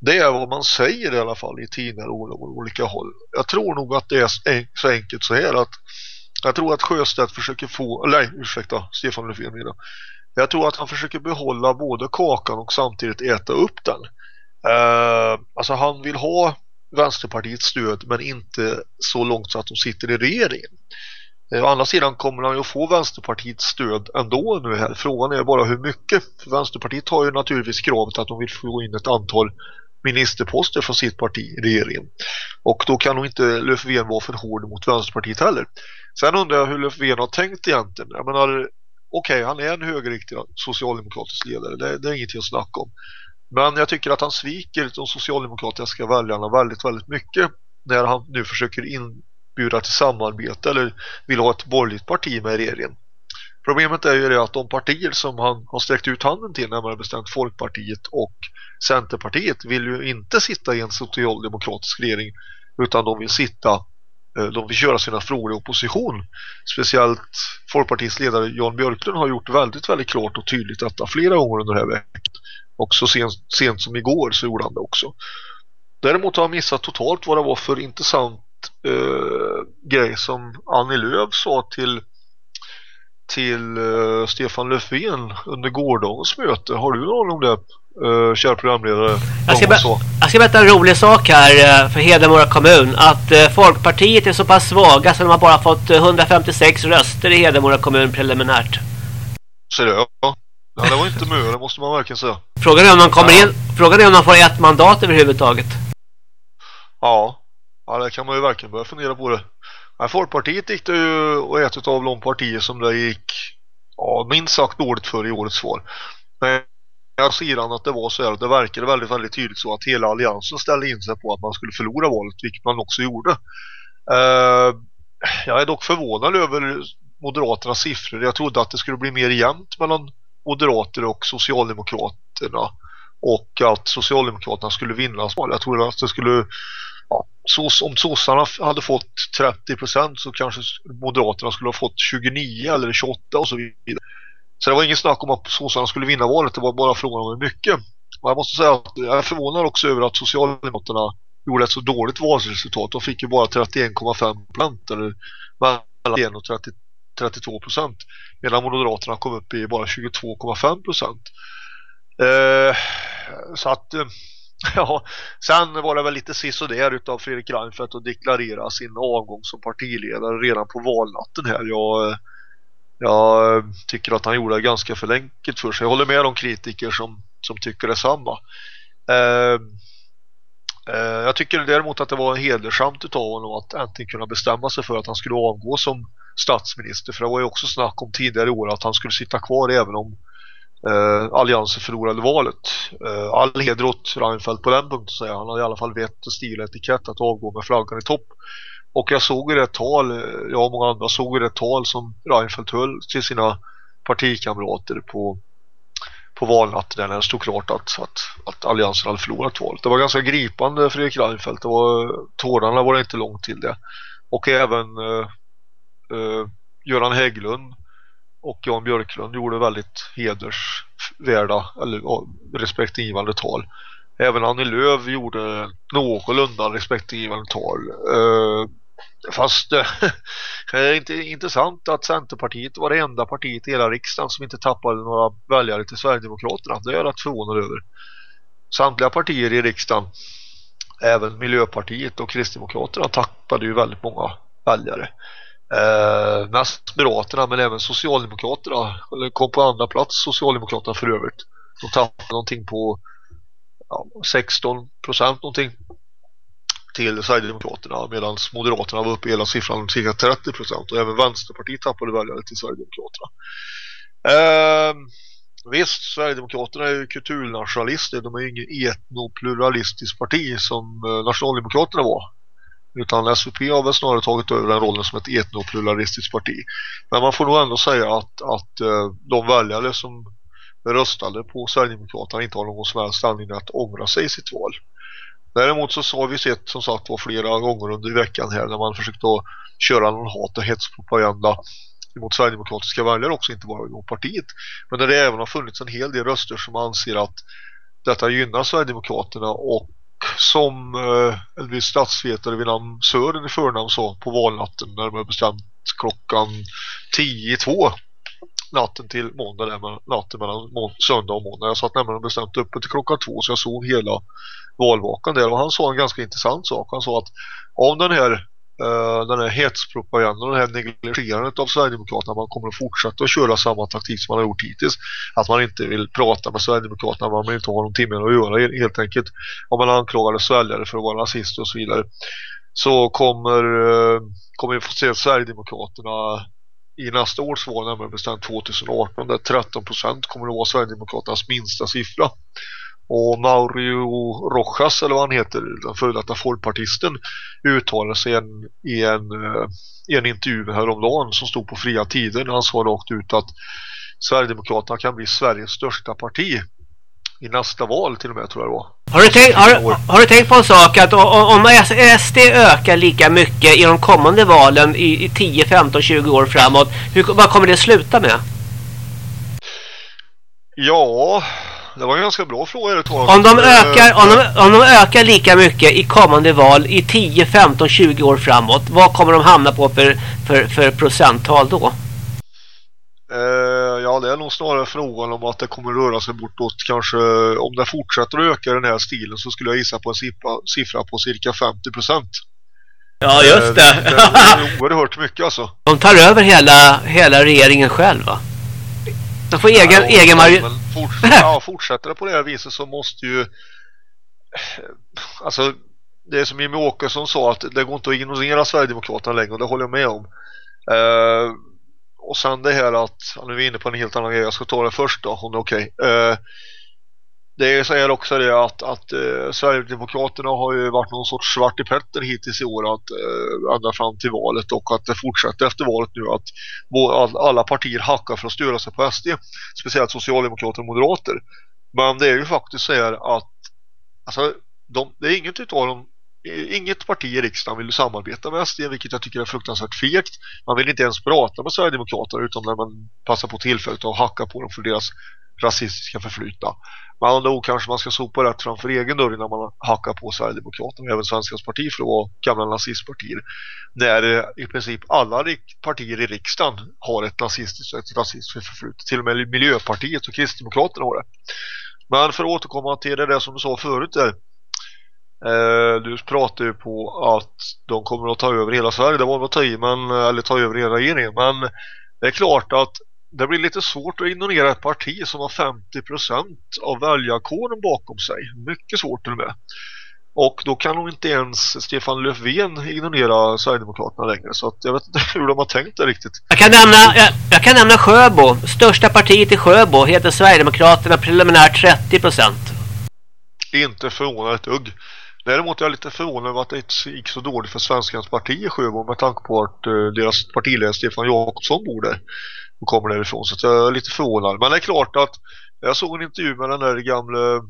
Det är vad man säger i alla fall i tidningar och olika håll. Jag tror nog att det är så enkelt så här att jag tror att Sjöstedt försöker få, nej ursäkta, Stefan Löfven. Jag tror att han försöker behålla både kakan och samtidigt äta upp den. Eh, alltså han vill ha Vänsterpartiets stöd men inte så långt så att de sitter i regeringen. Eh, å andra sidan kommer han ju att få Vänsterpartiets stöd ändå nu här. Frågan är bara hur mycket. För Vänsterpartiet har ju naturligtvis kravet att de vill få in ett antal ministerposter från sitt parti i regeringen. Och då kan nog inte Löfven vara för hård mot Vänsterpartiet heller. Sen undrar jag hur Löfven har tänkt egentligen. Jag menar, okej, okay, han är en högerriktig socialdemokratisk ledare. Det, det är ingenting att snacka om. Men jag tycker att han sviker de socialdemokratiska väljarna väldigt, väldigt mycket när han nu försöker inbjuda till samarbete eller vill ha ett borgerligt parti med i regeringen. Problemet är ju det att de partier som han har sträckt ut handen till, närmare bestämt Folkpartiet och Centerpartiet, vill ju inte sitta i en socialdemokratisk regering utan de vill sitta Eh, de vill köra sina frågor i opposition. Speciellt Folkpartiets ledare Jan Björklund har gjort väldigt, väldigt klart och tydligt detta flera gånger under den här veckan. Och så sent, sent som igår så gjorde han det också. Däremot har han missat totalt vad det var för intressant eh, grej som Annie Lööf sa till till eh, Stefan Löfven under gårdagens möte. Har du någon om det, uh, kära programledare? Jag ska, jag ska berätta en rolig sak här för Hedemora kommun. Att uh, Folkpartiet är så pass svaga så de har bara fått 156 röster i Hedemora kommun preliminärt. Ser du? Ja. ja, det var inte mö, det måste man verkligen säga. Frågan är om de kommer ja. in. Frågan är om de får ett mandat överhuvudtaget. Ja, Ja, det kan man ju verkligen börja fundera på det. Men Folkpartiet gick det ju och ett av de partier som det gick ja, minst sagt dåligt för i årets val. Men ena sidan att det var så här, det verkade väldigt, väldigt tydligt så att hela alliansen ställde in sig på att man skulle förlora valet, vilket man också gjorde. Eh, jag är dock förvånad över Moderaternas siffror. Jag trodde att det skulle bli mer jämnt mellan Moderater och Socialdemokraterna och att Socialdemokraterna skulle vinna. Jag trodde att det skulle ja, så, om sossarna hade fått 30% så kanske Moderaterna skulle ha fått 29 eller 28 och så vidare. Så det var ingen snack om att sossarna skulle vinna valet, det var bara frågan om hur mycket. Och jag måste säga att jag är förvånad också över att Socialdemokraterna gjorde ett så dåligt valresultat. De fick ju bara 31,5 procent eller mellan 1 och 30, 32 procent. medan Moderaterna kom upp i bara 22,5 procent. Eh, så att eh, Ja, sen var det väl lite sis och där utav Fredrik Reinfeldt att deklarera sin avgång som partiledare redan på valnatten här. Jag, eh, jag tycker att han gjorde det ganska för enkelt för sig. Jag håller med de kritiker som, som tycker detsamma. Eh, eh, jag tycker däremot att det var hedersamt utav honom att äntligen kunna bestämma sig för att han skulle avgå som statsminister. För det var ju också snack om tidigare i år att han skulle sitta kvar även om eh, alliansen förlorade valet. Eh, all heder åt Reinfeldt på den punkten säger han. har i alla fall vett och stil etikett att avgå med flaggan i topp. Och jag såg i det tal, jag och många andra såg i det tal som Reinfeldt höll till sina partikamrater på, på valnatten när det stod klart att, att, att alliansen hade förlorat valet. Det var ganska gripande Fredrik Reinfeldt. Det var, tårarna var inte långt till det. Och även eh, eh, Göran Hägglund och Jan Björklund gjorde väldigt hedersvärda eller respektingivande tal. Även Annie Lööf gjorde någorlunda respektingivande tal. Eh, fast eh, det är inte intressant att Centerpartiet var det enda partiet i hela riksdagen som inte tappade några väljare till Sverigedemokraterna. Det är jag rätt förvånad över. Samtliga partier i riksdagen, även Miljöpartiet och Kristdemokraterna tappade ju väldigt många väljare. Eh, mest Moderaterna men även Socialdemokraterna eller kom på andra plats Socialdemokraterna för övrigt. De tappade någonting på ja, 16 procent någonting till Sverigedemokraterna medan Moderaterna var uppe i hela siffran cirka 30 procent och även Vänsterpartiet tappade väljare till Sverigedemokraterna. Eh, visst, Sverigedemokraterna är ju kulturnationalister, de är ju ingen etnopluralistisk parti som eh, Nationaldemokraterna var utan SVP har väl snarare tagit över den rollen som ett etnopluralistiskt parti. Men man får nog ändå säga att, att eh, de väljare som röstade på Sverigedemokraterna inte har någon som helst anledning att ångra sig i sitt val. Däremot så har vi sett som sagt var flera gånger under veckan här när man försökt att köra någon hat- och hetspropaganda mot Sverigedemokratiska väljare också, inte bara mot partiet. Men där det även har funnits en hel del röster som anser att detta gynnar Sverigedemokraterna och som eh, en viss statsvetare vid namn Sören i förnamn sa på valnatten närmare bestämt klockan 10-2 natten till måndag där med, natten mellan må söndag och måndag. Jag satt nämligen bestämt uppe till klockan två så jag såg hela valvakan där och han sa en ganska intressant sak. Han sa att om den här Uh, den här hetspropagandan och det här negligerandet av Sverigedemokraterna man kommer att fortsätta att köra samma taktik som man har gjort hittills att man inte vill prata med Sverigedemokraterna man vill inte ha någonting med att göra helt enkelt om man anklagar sväljare för att vara rasister och så vidare så kommer, uh, kommer vi få se Sverigedemokraterna i nästa års val nämligen bestämt 2018 där 13 procent kommer att vara Sverigedemokraternas minsta siffra. Och Mauro Rojas eller vad han heter, den före detta folkpartisten uttalade sig en, i en, i en eh, intervju häromdagen som stod på fria tider när han sa rakt ut att Sverigedemokraterna kan bli Sveriges största parti i nästa val till och med tror jag det var. Har du, tänkt, har, har du tänkt på en sak att om SD ökar lika mycket i de kommande valen i, i 10, 15, 20 år framåt, hur, vad kommer det sluta med? Ja, det var en ganska bra fråga det om de, ökar, om, de, om de ökar lika mycket i kommande val i 10, 15, 20 år framåt, vad kommer de hamna på för, för, för procenttal då? Uh, ja, det är nog snarare frågan om att det kommer röra sig bortåt kanske, om det fortsätter att öka den här stilen så skulle jag gissa på en siffra, siffra på cirka 50 procent. Ja, just det. det är oerhört mycket alltså. De tar över hela, hela regeringen själv va? De får egen, ja, egen. Fortsätter, ja, fortsätter det på det här viset så måste ju alltså det är som Jimmy Åkesson sa att det går inte att ignorera Sverigedemokraterna längre och det håller jag med om. Uh, och sen det här att, nu är vi inne på en helt annan grej, jag ska ta det först då, om det är okej. Okay. Det är så här också det att, att eh, Sverigedemokraterna har ju varit någon sorts svart i petter hittills i år att, eh, ända fram till valet och att det fortsätter efter valet nu att all, alla partier hackar för att störa sig på SD, speciellt Socialdemokrater och Moderater. Men det är ju faktiskt så här att alltså, de, det är inget utav dem Eh, inget parti i riksdagen vill samarbeta med SD vilket jag tycker är fruktansvärt fegt. Man vill inte ens prata med Sverigedemokrater utan när man passar på tillfället att hacka på dem för deras rasistiska förflytta. Med andra ord kanske man ska sopa rätt framför egen dörr när man hackar på Sverigedemokraterna och även Svenskans parti för att vara gamla nazistpartier. När eh, i princip alla partier i riksdagen har ett nazistiskt och ett rasistiskt förflutet. Till och med Miljöpartiet och Kristdemokraterna har det. Men för att återkomma till det där som du sa förut där. Eh, du pratar ju på att de kommer att ta över hela Sverige. Det var väl att ta i, men, eller ta över hela regeringen. Men Det är klart att det blir lite svårt att ignorera ett parti som har 50% av väljarkåren bakom sig. Mycket svårt till och med. Och då kan nog inte ens Stefan Löfven ignorera Sverigedemokraterna längre. Så att jag vet inte hur de har tänkt det riktigt. Jag kan nämna, jag, jag kan nämna Sjöbo. Största partiet i Sjöbo heter Sverigedemokraterna preliminärt 30%. Inte förvånad ett dugg. Däremot är jag lite förvånad över att det gick så dåligt för Svenskans parti i Sjöbo med tanke på att uh, deras partiledare Stefan Jakobsson bor där och kommer därifrån. Så jag är lite förvånad. Men det är klart att jag såg en intervju med den där gamla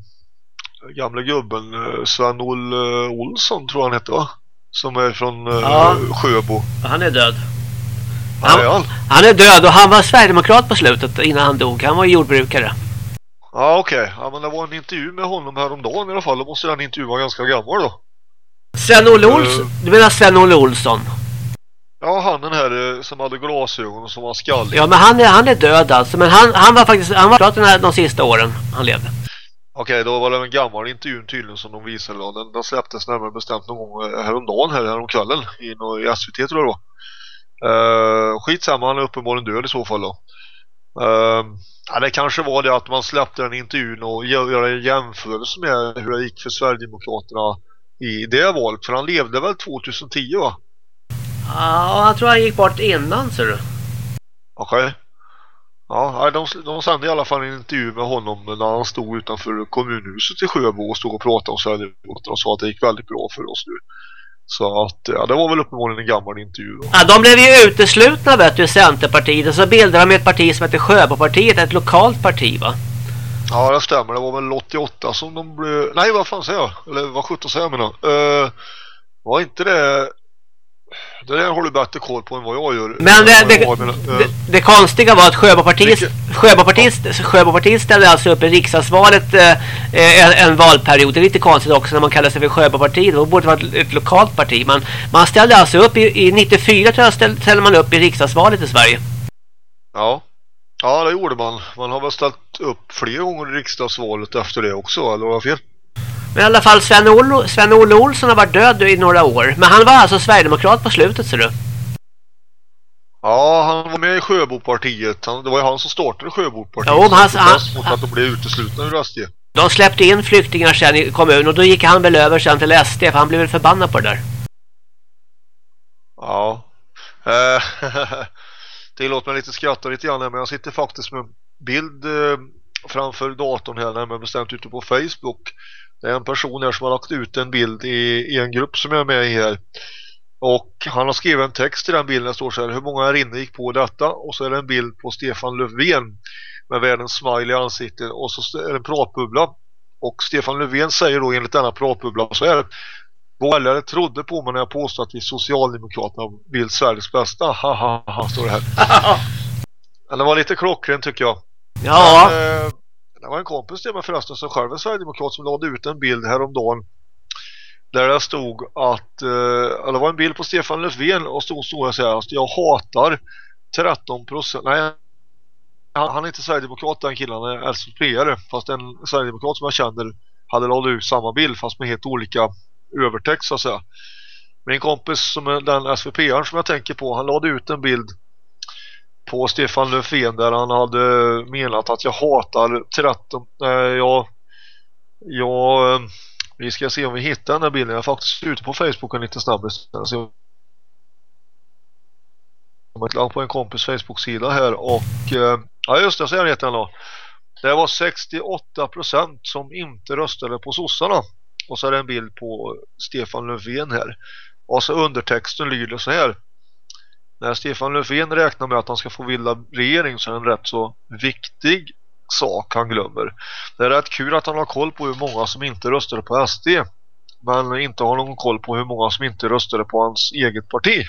gamla gubben eh, Sven-Olle Olsson tror han heter va? Som är från ja. Sjöbo. Han är död. Han, är han? han är död och han var Sverigedemokrat på slutet innan han dog. Han var jordbrukare. Ja okej. Okay. Ja, men det var en intervju med honom häromdagen i alla fall. Då måste den intervjun vara ganska gammal då. Sven-Olle Olsson? Uh, du menar Sven-Olle Olsson? Ja, han den här som hade glasögon och som var skallig. Ja, men han är, han är död alltså. Men han, han var faktiskt, han var den här, de sista åren han levde. Okej, då var det en gammal intervju tydligen som de visade då. Den, den släpptes närmare bestämt någon gång eh, häromdagen här, häromkvällen i, i SVT tror jag då. Uh, skitsamma, han är uppenbarligen död i så fall då. Uh, ja, det kanske var det att man släppte den intervjun och göra en jämförelse med hur det gick för Sverigedemokraterna i det valet. För han levde väl 2010 va? Ja, jag tror han gick bort innan ser du. Okej. Okay. Ja, de, de sände i alla fall en intervju med honom när han stod utanför kommunhuset i Sjöbo och stod och pratade om Sverigedemokraterna och sa att det gick väldigt bra för oss nu. Så att, ja, det var väl uppenbarligen en gammal intervju. Då. Ja, de blev ju uteslutna vet du, Centerpartiet och så bildade de ett parti som heter Sjöbopartiet, ett lokalt parti va? Ja, det stämmer. Det var väl 88 som de blev... Nej, vad fan säger jag? Eller vad 17 säger jag menar? Uh, var inte det det där har du bättre koll på än vad jag gör. Men det, det, det, det konstiga var att Sjöbopartiet, Sjöbopartiet, Sjöbopartiet ställde alltså upp i riksdagsvalet eh, en, en, valperiod. Det är lite konstigt också när man kallar sig för Sjöbopartiet. Det borde vara ett, ett lokalt parti. Men man ställde alltså upp i, i 94 tror jag ställde, man upp i riksdagsvalet i Sverige. Ja. Ja, det gjorde man. Man har väl ställt upp flera gånger i riksdagsvalet efter det också, eller vad fel? Men i alla fall Sven-Olle Sven Olsson har varit död i några år. Men han var alltså Sverigedemokrat på slutet ser du. Ja, han var med i Sjöbopartiet. Han, det var ju han som startade Sjöbopartiet. Jo, men han, han, mot att de blev uteslutna ur SD. De släppte in flyktingar sen i kommunen och då gick han väl över sen till SD för han blev väl förbannad på det där. Ja. Eh, Tillåt mig lite skratta lite grann men jag sitter faktiskt med bild eh, framför datorn här när man bestämt ute på Facebook det är en person här som har lagt ut en bild i, i en grupp som jag är med i här. Och han har skrivit en text i den bilden. Det står så här, hur många rinner gick på detta? Och så är det en bild på Stefan Löfven med världens smile i ansiktet. Och så är det en pratbubbla. Och Stefan Löfven säger då enligt denna pratbubbla så är det Väljare trodde på mig när jag påstod att vi Socialdemokraterna vill Sveriges bästa. Haha, står det här. Men det var lite klockren tycker jag. Ja. Men, eh, det var en kompis till mig förresten som själv är Sverigedemokrat som lade ut en bild häromdagen där det stod att eh, eller det var en bild på Stefan Löfven och stod så här så att jag hatar 13 nej han, han är inte Sverigedemokrat den killen, han är SVP-are fast en Sverigedemokrat som jag känner hade lagt ut samma bild fast med helt olika övertext så att säga. Min kompis som är den SVP-aren som jag tänker på, han lade ut en bild på Stefan Löfven där han hade menat att jag hatar 13 eh, jag jag ehm, vi ska se om vi hittar den här bilden. Jag är faktiskt ute på Facebook en liten snabbis så jag på en kompis Facebook-sida här och eh, ja just det, så är det då. Det var 68% som inte röstade på sossarna. Och så är det en bild på Stefan Löfven här. Och så undertexten lyder så här när Stefan Löfven räknar med att han ska få vilda regering så är det en rätt så viktig sak han glömmer. Det är rätt kul att han har koll på hur många som inte röstade på SD men inte har någon koll på hur många som inte röstade på hans eget parti.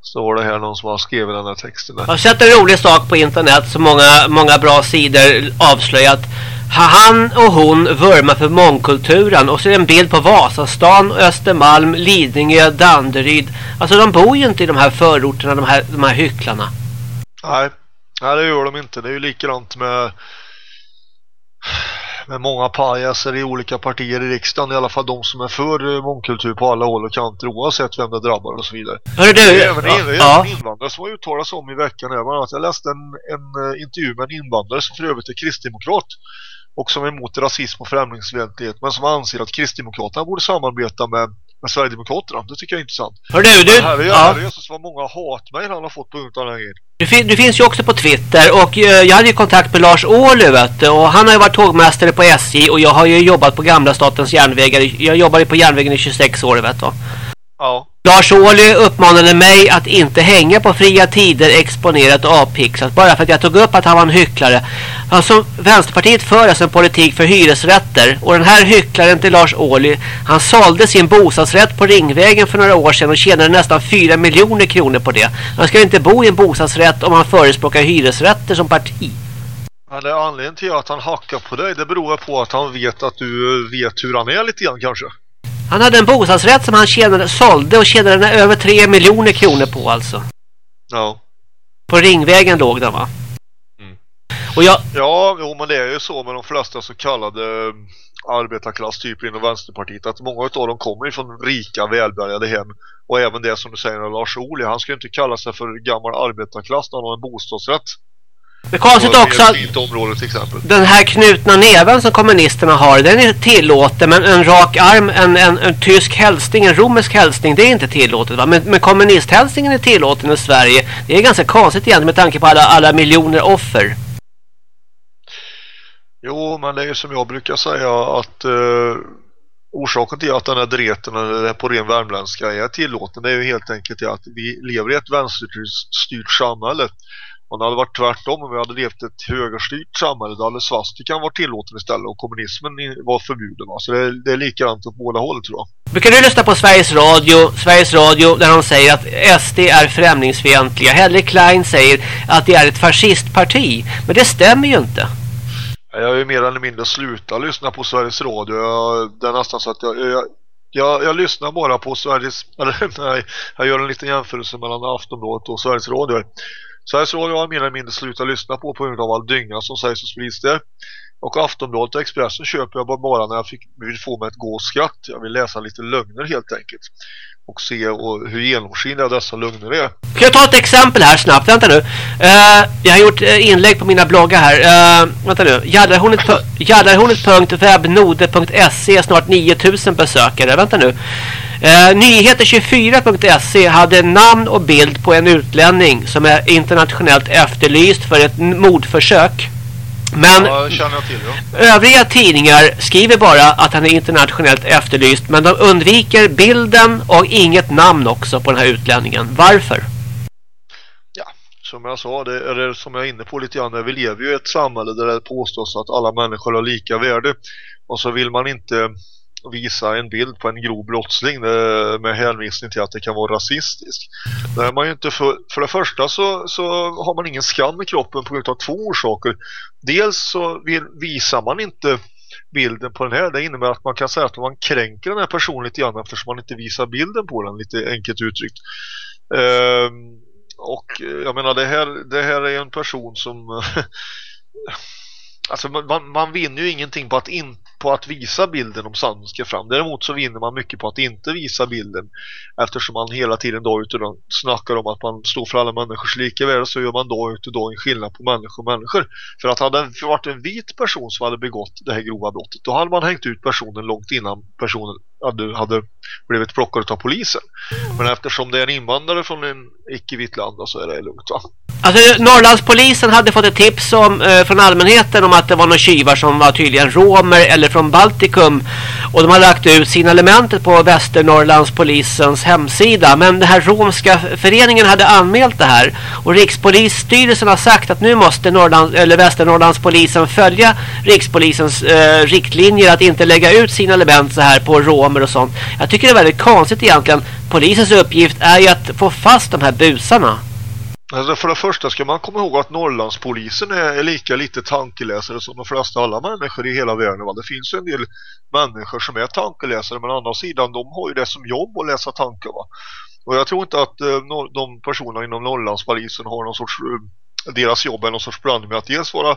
Så var det här någon som har skrivit den här texten. Jag har sett en rolig sak på internet som många, många bra sidor avslöjat han och hon vurmar för mångkulturen och så är det en bild på Vasastan, Östermalm, Lidingö, Danderyd. Alltså de bor ju inte i de här förorterna, de här, de här hycklarna. Nej. Nej, det gör de inte. Det är ju likadant med med många pajaser i olika partier i riksdagen, i alla fall de som är för mångkultur på alla håll och kanter oavsett vem det drabbar och så vidare. Hörru du, även, ja, även ja. invandrare som har uttalat sig om i veckan här. Bland annat, jag läste en, en eh, intervju med en invandrare som för övrigt är kristdemokrat och som är emot rasism och främlingsfientlighet men som anser att kristdemokraterna borde samarbeta med, med Sverigedemokraterna. Det tycker jag är intressant. Hörru du, du, Men här är ja. här är vad många hatmejl han har fått på grund av den här grejen. Du, fin, du finns ju också på Twitter och eh, jag hade ju kontakt med Lars Åhly vet du, och han har ju varit tågmästare på SJ och jag har ju jobbat på gamla statens järnvägar. Jag jobbade på järnvägen i 26 år vet du. Ja. Lars Ohly uppmanade mig att inte hänga på fria tider exponerat och avpixlat bara för att jag tog upp att han var en hycklare. Alltså, Vänsterpartiet för alltså en politik för hyresrätter och den här hycklaren till Lars Ohly han sålde sin bostadsrätt på Ringvägen för några år sedan och tjänade nästan 4 miljoner kronor på det. Han ska inte bo i en bostadsrätt om han förespråkar hyresrätter som parti. Eller anledningen till att han hackar på dig. Det beror på att han vet att du vet hur han är lite grann kanske. Han hade en bostadsrätt som han tjänade, sålde och tjänade över 3 miljoner kronor på alltså. Ja. På Ringvägen låg den va? Mm. Och jag, Ja, jo, men det är ju så med de flesta så kallade eh, arbetarklasstyper inom Vänsterpartiet att många av dem kommer från rika, välbärgade hem. Och även det som du säger Lars Ohly, han ju inte kalla sig för gammal arbetarklass när han har en bostadsrätt. Det är konstigt också att område till exempel. den här knutna näven som kommunisterna har, den är tillåten. Men en rak arm, en, en, en tysk hälsning, en romersk hälsning, det är inte tillåtet. Va? Men, men kommunisthälsningen är tillåten i Sverige. Det är ganska konstigt egentligen med tanke på alla, alla miljoner offer. Jo, men det är som jag brukar säga att eh, orsaken till att den här dreten eller på ren värmländska är tillåten det är ju helt enkelt att vi lever i ett vänsterstyrt samhälle. Om det hade varit tvärtom, om vi hade levt ett högerstyrt samhälle då hade svastikan varit tillåten istället och kommunismen var förbjuden. va. Så det är, det är likadant åt båda håll tror jag. Brukar du lyssna på Sveriges Radio, Sveriges Radio där de säger att SD är främlingsfientliga. Helle Klein säger att det är ett fascistparti. Men det stämmer ju inte. Jag har ju mer eller mindre slutat lyssna på Sveriges Radio. Jag, det är nästan så att jag, jag, jag, jag lyssnar bara på Sveriges... Eller nej, jag gör en liten jämförelse mellan Aftonbladet och Sveriges Radio. Sveriges Radio har mer eller mindre slutat lyssna på på grund av all dynga som sägs och sprids där. Och Aftonbladet och Expressen köper jag bara, när jag fick, vill få mig ett gåskratt. Jag vill läsa lite lögner helt enkelt. Och se och, hur genomskinliga dessa lögner är. Kan jag ta ett exempel här snabbt? Vänta nu. Uh, jag har gjort eh, inlägg på mina bloggar här. Uh, vänta nu. Jallarhornet.webnode.se snart 9000 besökare. Vänta nu. Uh, Nyheter24.se hade namn och bild på en utlänning som är internationellt efterlyst för ett mordförsök. Men Ja, övriga tidningar skriver bara att han är internationellt efterlyst. Men de undviker bilden och inget namn också på den här utlänningen. Varför? Ja, som jag sa, det det som jag är inne på lite grann. Vi lever ju i ett samhälle där det påstås att alla människor har lika värde. Och så vill man inte visa en bild på en grov brottsling med hänvisning till att det kan vara rasistiskt. Det man ju inte för, för det första så, så har man ingen skam i kroppen på grund av två orsaker. Dels så vill, visar man inte bilden på den här. Det innebär att man kan säga att man kränker den här personen lite grann eftersom man inte visar bilden på den, lite enkelt uttryckt. Ehm, och jag menar det här, det här är en person som alltså man- man, vinner ju ingenting på att, inte på att visa bilden om sanningen ska fram. Däremot så vinner man mycket på att inte visa bilden eftersom man hela tiden dag ut och dag snackar om att man står för alla människors lika värde så gör man dag ut och dag en skillnad på människor och människor. För att hade det varit en vit person som hade begått det här grova brottet då hade man hängt ut personen långt innan personen hade, hade blivit plockad av polisen. Men eftersom det är en invandrare från en icke-vitt land så är det lugnt va? Alltså Norrlandspolisen hade fått ett tips om, eh, från allmänheten om att det var några tjuvar som var tydligen romer eller från Baltikum. Och de har lagt ut signalementet på Västernorrlandspolisens hemsida. Men den här romska föreningen hade anmält det här. Och Rikspolisstyrelsen har sagt att nu måste Norrland, eller Västernorrlandspolisen följa Rikspolisens eh, riktlinjer att inte lägga ut signalement så här på romer och sånt. Jag tycker det är väldigt konstigt egentligen. Polisens uppgift är ju att få fast de här busarna. Alltså för det första ska man komma ihåg att Norrlandspolisen är, är lika lite tankeläsare som de flesta alla människor i hela världen. Va? Det finns ju en del människor som är tankeläsare men å andra sidan de har ju det som jobb att läsa tankar. Va? Och jag tror inte att eh, de personerna inom Norrlandspolisen har någon sorts eh, deras jobb är någon sorts blandning med att dels vara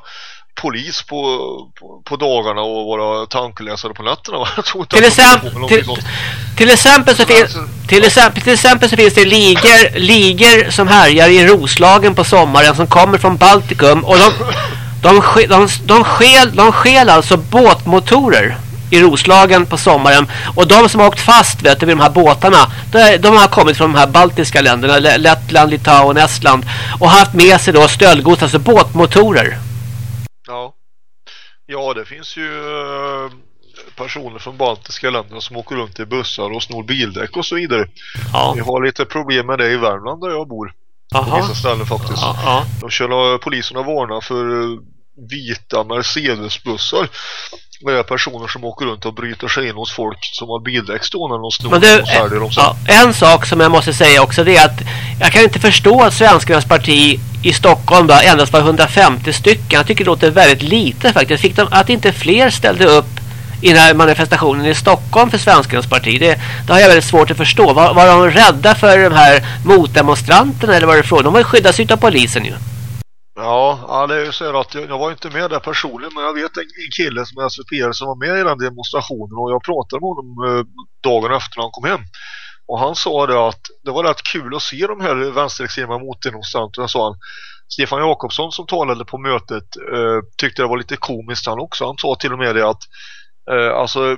polis på, på, på dagarna och vara tankeläsare på nätterna. till, exempel, till, till, exempel så finns, till, exempel, till exempel så finns det ligor, ligor som härjar i Roslagen på sommaren som kommer från Baltikum och de, de, de, de, de, skäl, de skäl alltså båtmotorer i Roslagen på sommaren. Och de som har åkt fast vet du, vid de här båtarna, de, de har kommit från de här baltiska länderna, Lettland, Litauen, Estland. Och haft med sig då stöldgods, alltså båtmotorer. Ja. Ja, det finns ju eh, personer från baltiska länder som åker runt i bussar och snor bildäck och så vidare. Ja. Vi har lite problem med det i Värmland där jag bor. Aha. På vissa ställen faktiskt. Ja, ja. De kör poliserna varna för vita Mercedes-bussar det är personer som åker runt och bryter sig in hos folk som har bildäck stående och snor Men du, och säljer dem ja, En sak som jag måste säga också det är att jag kan inte förstå att Svenskarnas parti i Stockholm då endast var 150 stycken. Jag tycker det låter väldigt lite faktiskt. Fick de, att inte fler ställde upp i den här manifestationen i Stockholm för Svenskarnas parti. Det, det har jag väldigt svårt att förstå. Var, var de rädda för de här motdemonstranterna eller vad det frågan? De var ju skyddas av polisen ju. Ja, ja, det är ju så att jag, jag, var inte med där personligen men jag vet en, en kille som är SVP som var med i den demonstrationen och jag pratade med honom eh, dagen efter när han kom hem. Och han sa det att det var rätt kul att se de här vänsterextrema motdemonstranterna sa han. Stefan Jakobsson som talade på mötet eh, tyckte det var lite komiskt han också. Han sa till och med det att eh, alltså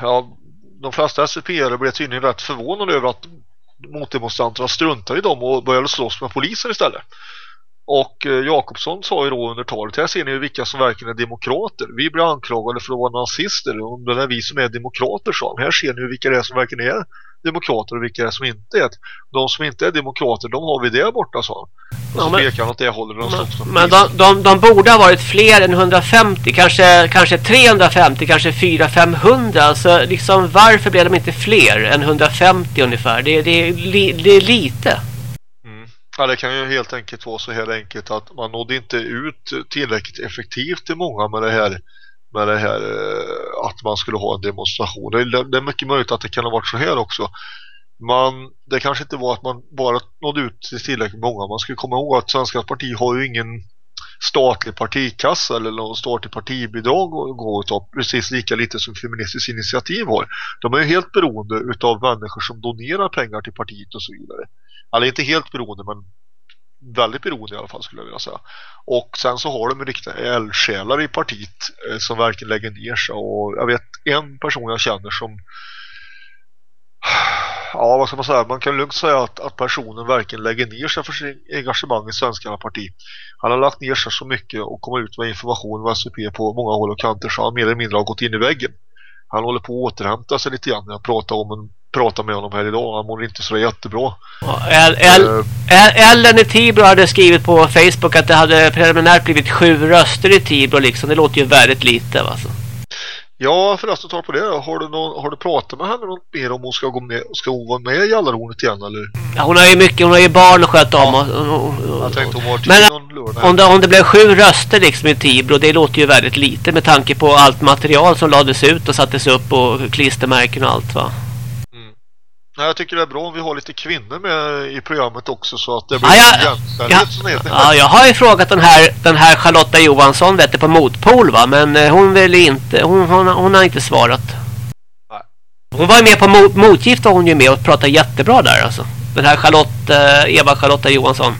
ja, de flesta SVP blev tydligen rätt förvånade över att motdemonstranterna struntade i dem och började slåss med polisen istället. Och eh, Jakobsson sa ju då under talet, här ser ni vilka som verkligen är demokrater. Vi blir anklagade för att vara nazister och det är vi som är demokrater, sa han. Här ser ni vilka det är som verkligen är demokrater och vilka det är som inte är. De som inte är demokrater, de har vi där borta, sa han. Och så pekar han åt det hållet. Men, men de, de, de, borde ha varit fler än 150, kanske, kanske 350, kanske 400-500. Alltså, liksom, varför blev de inte fler än 150 ungefär? Det, det, det är lite. Ja, det kan ju helt enkelt vara så här enkelt att man nådde inte ut tillräckligt effektivt till många med det här med det här eh, att man skulle ha en demonstration. Det är, det är mycket möjligt att det kan ha varit så här också. Man, det kanske inte var att man bara nådde ut till tillräckligt många. Man ska komma ihåg att Svenska parti har ju ingen statlig partikassa eller någon statlig partibidrag att gå utav, precis lika lite som Feministiskt initiativ har. De är ju helt beroende utav människor som donerar pengar till partiet och så vidare. Eller inte helt beroende men väldigt beroende i alla fall skulle jag vilja säga. Och sen så har de riktiga eldsjälar i partiet eh, som verkligen lägger ner sig och jag vet en person jag känner som ja vad ska man säga, man kan lugnt säga att, att personen verkligen lägger ner sig för sin engagemang i Svenska parti. Han har lagt ner sig så mycket och kommer ut med information om SVP på många håll och kanter så han mer eller mindre har gått in i väggen. Han håller på att återhämta sig lite grann. Jag pratade, om en, pratade med honom här idag. Han mår inte så jättebra. Ellen i Tibro hade skrivit på Facebook att det hade preliminärt blivit sju röster i Tibro. Liksom. Det låter ju väldigt lite. Alltså. Ja, förresten tar på det. Har du, någon, har du pratat med henne något mer om hon ska gå med ska hon vara med i Jallarhornet igen eller? Ja, hon har ju mycket, hon har ju barn att sköta om. Ja, och, och, jag tänkte hon var Men om det, om det blev sju röster liksom i Tibro, det låter ju väldigt lite med tanke på allt material som lades ut och sattes upp och klistermärken och allt va? Nej, jag tycker det är bra om vi har lite kvinnor med i programmet också så att det blir ja, jämställdhet ja, ja, jag har ju frågat den här, den här Charlotta Johansson vet du, på Motpol va? Men eh, hon vill inte, hon, hon, hon har inte svarat. Nej. Hon var ju med på mot, Motgift och hon ju med och pratade jättebra där alltså. Den här Charlotte, eh, Eva Charlotta Johansson.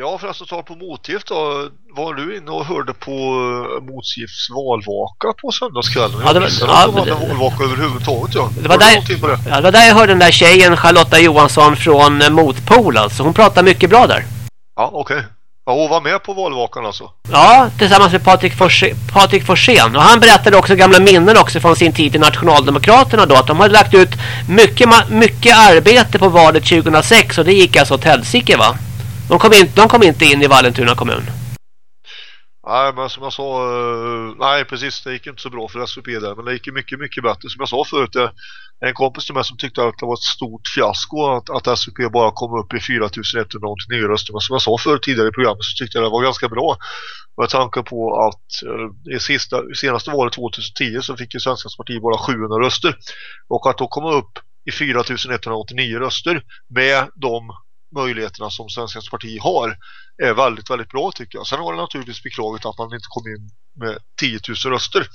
Ja, för att ta på motgift då, var du inne och hörde på uh, motgifts valvaka på söndagskvällen? Ja, det var, ja, det, det, valvaka överhuvudtaget, ja. Det var, där, det? Ja, det var där jag hörde den där tjejen, Charlotta Johansson från uh, Motpol, alltså. Hon pratar mycket bra där. Ja, okej. Okay. Ja, hon var med på valvakan alltså? Ja, tillsammans med Patrik, Forse Patrik Forsén. Och han berättade också gamla minnen också från sin tid i Nationaldemokraterna då. Att de hade lagt ut mycket, mycket arbete på valet 2006 och det gick alltså åt helsike va? De kom, in, de kom inte in i Vallentuna kommun. Nej, men som jag sa, eh, nej precis, det gick inte så bra för SVP där, men det gick mycket, mycket bättre. Som jag sa förut, eh, en kompis till mig som tyckte att det var ett stort fiasko att, att SVP bara kom upp i 4189 röster. Men som jag sa förut tidigare i programmet så tyckte jag det var ganska bra. Med tanke på att eh, i sista, senaste valet 2010 så fick ju Svenskans parti bara 700 röster. Och att då komma upp i 4189 röster med de möjligheterna som Svenskans parti har är väldigt, väldigt bra tycker jag. Sen var det naturligtvis beklagligt att man inte kom in med 10 000 röster.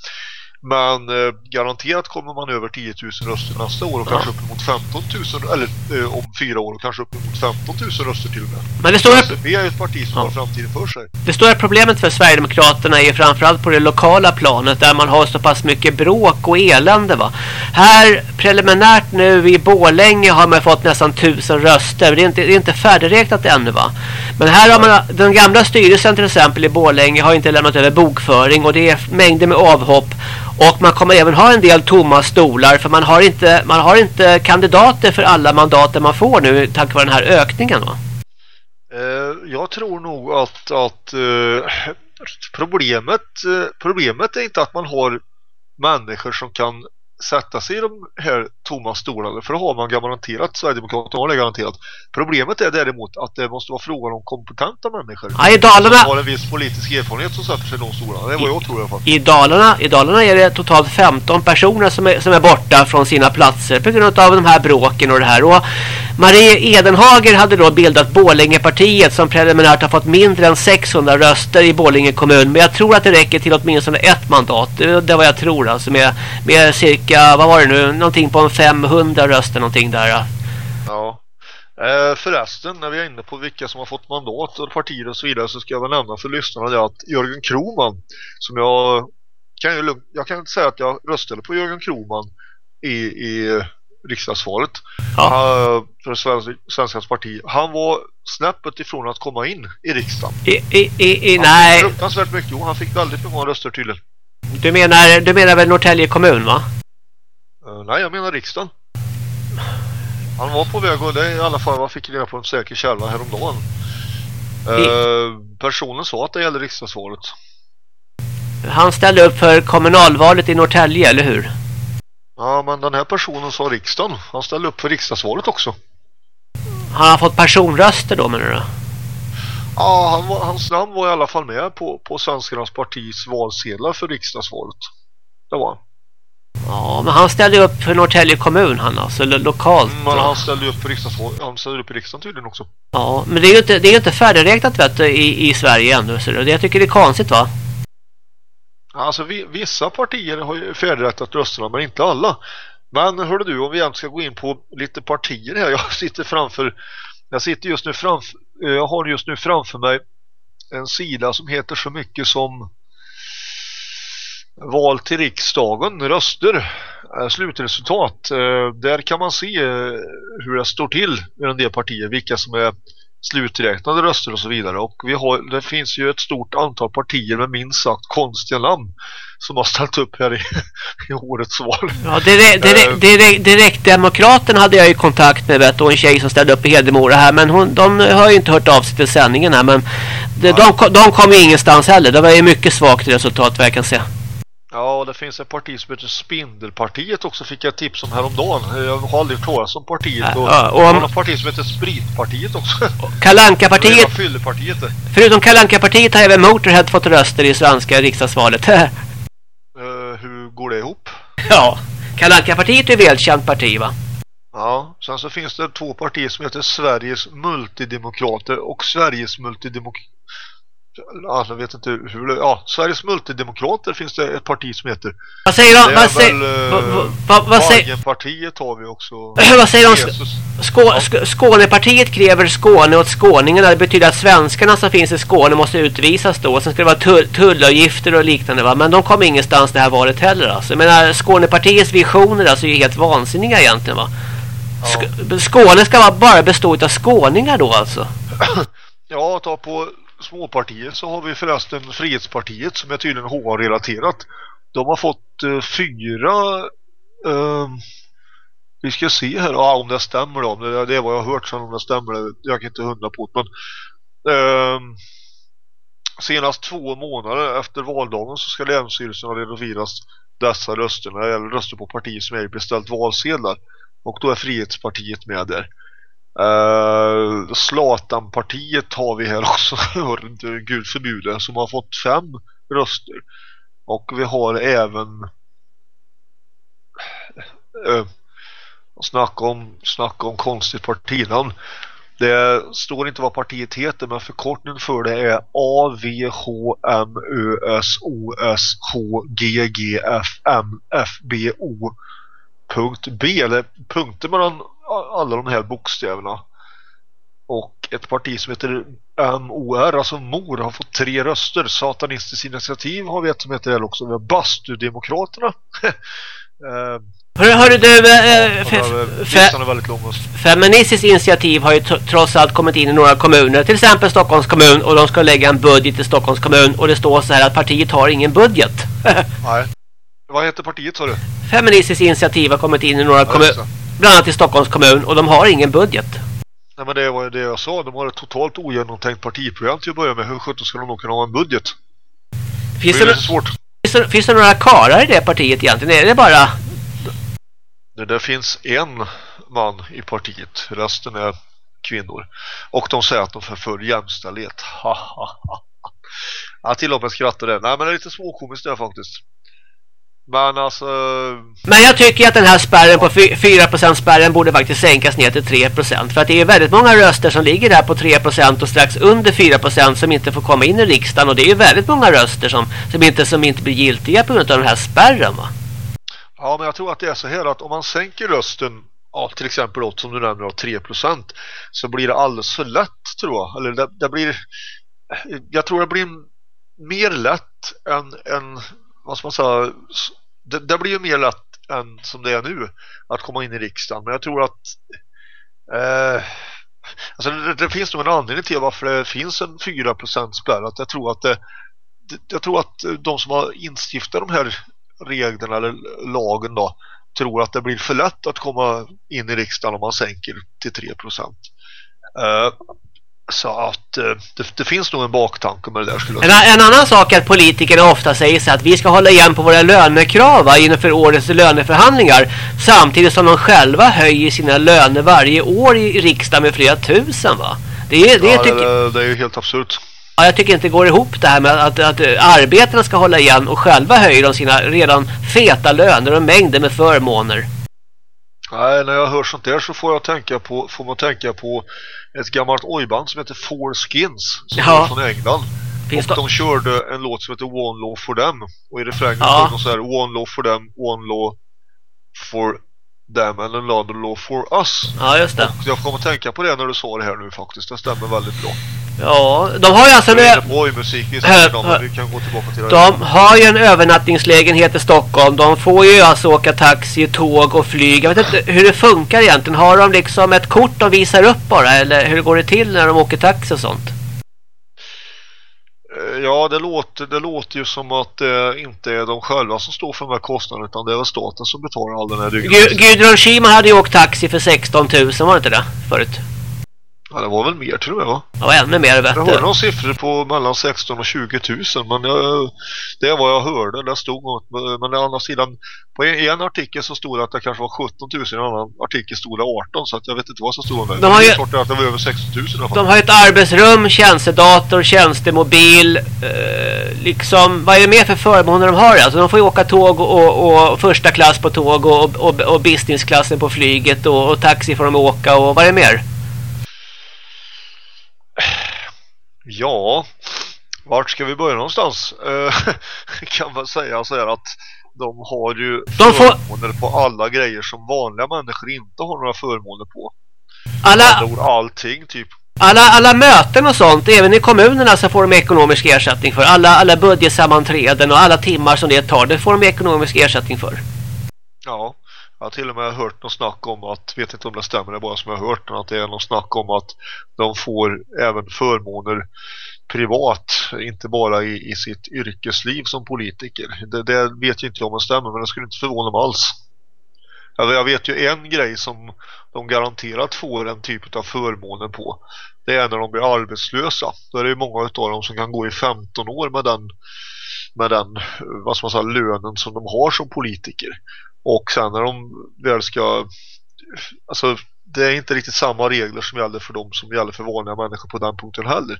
Men eh, garanterat kommer man över 10 000 röster nästa år och kanske uppemot 15 000 eller eh, om fyra år och kanske uppemot 15 000 röster till och med. Men det står SFP är ett parti som ja. har framtiden för sig. Det stora problemet för Sverigedemokraterna är framförallt på det lokala planet där man har så pass mycket bråk och elände va. Här preliminärt nu i Bålänge har man fått nästan 1000 röster. Det är inte, det är inte färdigräknat ännu va. Men här har man, den gamla styrelsen till exempel i Borlänge har inte lämnat över bokföring och det är mängder med avhopp och man kommer även ha en del tomma stolar för man har inte, man har inte kandidater för alla mandater man får nu tack vare den här ökningen va? Eh, jag tror nog att, att eh, problemet, eh, problemet är inte att man har människor som kan sätta sig i de här tomma stolarna för då har man garanterat Sverigedemokraterna har det garanterat. Problemet är däremot att det måste vara frågan om kompetenta människor. Ja, i Dalarna har en viss politisk erfarenhet som sätter sig i de stolarna. Det vad jag tror i alla fall. I Dalarna, I Dalarna är det totalt 15 personer som är, som är borta från sina platser på grund av de här bråken och det här. Och Marie Edenhager hade då bildat Borlängepartiet som preliminärt har fått mindre än 600 röster i Borlänge kommun. Men jag tror att det räcker till åtminstone ett mandat. Det är vad jag tror alltså med, med cirka, vad var det nu, någonting på en 500 röster någonting där. Ja. ja. Eh, förresten, när vi är inne på vilka som har fått mandat och partier och så vidare så ska jag väl nämna för lyssnarna det att Jörgen Kroman som jag kan ju, jag kan inte säga att jag röstade på Jörgen Kroman i, i riksdagsvalet ja. för Svenskans parti. Han var snäppet ifrån att komma in i riksdagen. I, i, i, i nej. Fruktansvärt mycket. Jo, han fick väldigt många röster tydligen. Du menar, du menar väl Norrtälje kommun va? Uh, nej, jag menar riksdagen. Han var på väg och det i alla fall vad fick reda på en säker källa häromdagen. Uh, personen sa att det gäller riksdagsvalet. Han ställde upp för kommunalvalet i Norrtälje, eller hur? Ja, men den här personen sa riksdagen. Han ställde upp för riksdagsvalet också. Han har fått personröster då, menar du? Ja, han var, hans namn var i alla fall med på, på Svenskarnas partis valsedlar för riksdagsvalet. Det var han. Ja, men han ställde upp för Norrtälje kommun han alltså, lokalt. Mm, men han ställde upp för riksdagsvalet. Han ställde upp i riksdagen tydligen också. Ja, men det är ju inte, det är inte färdigräknat vet du, i, i Sverige ännu. Så det, jag tycker det är konstigt va? Alltså vi, vissa partier har ju färdigrättat rösterna men inte alla. Men hörde du om vi egentligen ska gå in på lite partier här. Jag sitter framför jag sitter just nu framför jag har just nu framför mig en sida som heter så mycket som val till riksdagen, röster, eh, slutresultat. Eh, där kan man se eh, hur det står till med en del partier, vilka som är sluträknade röster och så vidare. Och vi har, det finns ju ett stort antal partier med minst sagt konstiga namn som har ställt upp här i, i årets val. Ja, direkt, direkt, direkt, Direktdemokraten hade jag ju kontakt med vet, och en tjej som ställde upp i Hedemora här. Men hon, de har ju inte hört av sig till sändningen här. Men de, de, de kom ju ingenstans heller. Det var ju mycket svagt resultat vad jag kan se. Ja, och det finns ett parti som heter Spindelpartiet också fick jag tips om häromdagen. Jag har aldrig hört om partiet. Och, ja, och om... ett parti som heter Spritpartiet också. Kalanka-partiet. Fyllepartiet. Förutom Kalanka-partiet har även Motorhead fått röster i svenska riksdagsvalet. uh, hur går det ihop? Ja, Kalanka-partiet är ett välkänt parti va? Ja, sen så finns det två partier som heter Sveriges multidemokrater och Sveriges multidemokrater alltså vet inte hur det, ja, Sveriges multidemokrater finns det ett parti som heter. Vad säger de? Vad säger va, va, va, vad säger partiet har vi också. vad säger de? Skå, ja. Skånepartiet kräver Skåne åt skåningarna. Det betyder att svenskarna som finns i Skåne måste utvisas då. Sen ska det vara tull, tullavgifter och liknande va. Men de kom ingenstans det här valet heller alltså. Jag menar Skånepartiets visioner alltså är ju helt vansinniga egentligen va. Ja. Skåne ska bara bestå av skåningar då alltså. Ja, ta på småpartier så har vi förresten Frihetspartiet som är tydligen HR-relaterat. De har fått eh, fyra eh, vi ska se här ah, om det stämmer då. Det, det är vad jag har hört sen om det stämmer. Jag kan inte hundra på det. Men eh, senast två månader efter valdagen så ska länsstyrelsen redovisas dessa röster när det gäller röster på partier som är beställt valsedlar. Och då är Frihetspartiet med där. Uh, har vi här också. Gud förbjude som har fått fem röster. Och vi har även uh, snacka om, snacka om konstigt partinamn. Det står inte vad partiet heter men förkortningen för det är A V H M Ö S O S H G G F M F B O. A-V-H-M-Ö-S-O-S-H-G-G-F-M-F-B-O.B eller punkter mellan alla de här bokstäverna. Och ett parti som heter MOR, alltså MOR, har fått tre röster. Satanistiskt initiativ har vi ett som heter det också. Vi har Bastudemokraterna. eh, Hörru, du, äh, Feministiskt initiativ har ju trots allt kommit in i några kommuner, till exempel Stockholms kommun, och de ska lägga en budget i Stockholms kommun och det står så här att partiet har ingen budget. Nej. Vad heter partiet sa du? Feministiskt initiativ har kommit in i några ja, kommuner, bland annat i Stockholms kommun, och de har ingen budget. Nej men det var det jag sa, de har ett totalt ogenomtänkt partiprogram till att börja med. Hur sjutton ska de nog kunna ha en budget? Finns det, det, svårt. Finns det, finns det några karar i det partiet egentligen? Är det bara det där finns en man i partiet, resten är kvinnor. Och de säger att de förför jämställdhet. Jag tillåter mig skratta där. Nej men det är lite småkomiskt där faktiskt. Men alltså... Men jag tycker att den här spärren på 4% spärren borde faktiskt sänkas ner till 3%. För att det är väldigt många röster som ligger där på 3% och strax under 4% som inte får komma in i riksdagen. Och det är väldigt många röster som, som, inte, som inte blir giltiga på grund av den här spärren va? Ja, men jag tror att det är så här att om man sänker rösten ja, till exempel då, som du nämner 3% så blir det alldeles för lätt tror jag. Eller det, det blir jag tror det blir mer lätt än, än vad ska man säga det, det blir ju mer lätt än som det är nu att komma in i riksdagen. Men jag tror att eh, alltså det, det, finns nog en anledning till varför det finns en 4% spärr. Att jag tror att det, jag tror att de som har instiftat de här reglerna eller lagen då tror att det blir för lätt att komma in i riksdagen om man sänker till 3 procent. Uh, så att uh, det, det, finns nog en baktanke med det där skulle en, en annan sak är att politikerna ofta säger så att vi ska hålla igen på våra lönekrav inför årets löneförhandlingar samtidigt som de själva höjer sina löner varje år i riksdagen med flera tusen va? Det är, det, ja, tycker... det, det är ju helt absurt. Ja, jag tycker inte det går ihop det här med att, att, arbetarna ska hålla igen och själva höjer de sina redan feta löner och mängder med förmåner. Nej, när jag hör sånt där så får jag tänka på får man tänka på ett gammalt ojband som heter Four Skins som ja. är från England. Finns och de körde en låt som heter One Law for Them och i refrängen ja. står det så här One Law for Them, One Law for Them and another law for us. Ja, just det. Och jag kommer att tänka på det när du sa det här nu faktiskt. Det stämmer väldigt bra. Ja, de har ju alltså en... musik vi vi kan gå tillbaka till det. De har ju en övernattningslägenhet i Stockholm. De får ju alltså åka taxi, tåg och flyg. Jag vet inte hur det funkar egentligen. Har de liksom ett kort de visar upp bara? Eller hur går det till när de åker taxi och sånt? Eh, ja, det låter, det låter ju som att det inte är de själva som står för de här kostnaderna utan det är väl staten som betalar all den här dygnet. Gudrun Schyman hade ju åkt taxi för 16 000, var det inte det förut? Ja, det var väl mer och med va? Ja, ännu mer vet Jag hörde några siffror på mellan 16 och 20 000 men jag, det var jag hörde. Det stod något, men å andra sidan på en, en, artikel så stod det att det kanske var 17 000 i en annan artikel stod det 18 så att jag vet inte vad som stod där. De har ju, det att det var över 16 000 i alla fall. De har ett arbetsrum, tjänstedator, tjänstemobil eh, liksom, vad är det mer för förmåner de har? Alltså de får ju åka tåg och, och första klass på tåg och, och, och businessklassen på flyget och, och taxi får de åka och vad är det mer? Ja, vart ska vi börja någonstans? Eh, kan man säga så här att de har ju de får... förmåner på alla grejer som vanliga människor inte har några förmåner på. Alla... Allting typ. Alla, alla möten och sånt, även i kommunerna så får de ekonomisk ersättning för. Alla, alla budgetsammanträden och alla timmar som det tar, det får de ekonomisk ersättning för. Ja, jag har till och med hört något snack om att, vet inte om det stämmer, det är bara som jag har hört att det är någon snack om att de får även förmåner privat, inte bara i, i sitt yrkesliv som politiker. Det, det vet jag inte om det stämmer, men det skulle inte förvåna mig alls. Alltså, jag vet ju en grej som de garanterat får en typ av förmåner på. Det är när de blir arbetslösa. Då är det många av dem som kan gå i 15 år med den, med den vad ska man säga, lönen som de har som politiker. Och sen när de väl ska alltså det är inte riktigt samma regler som gäller för dem som gäller för vanliga människor på den punkten heller.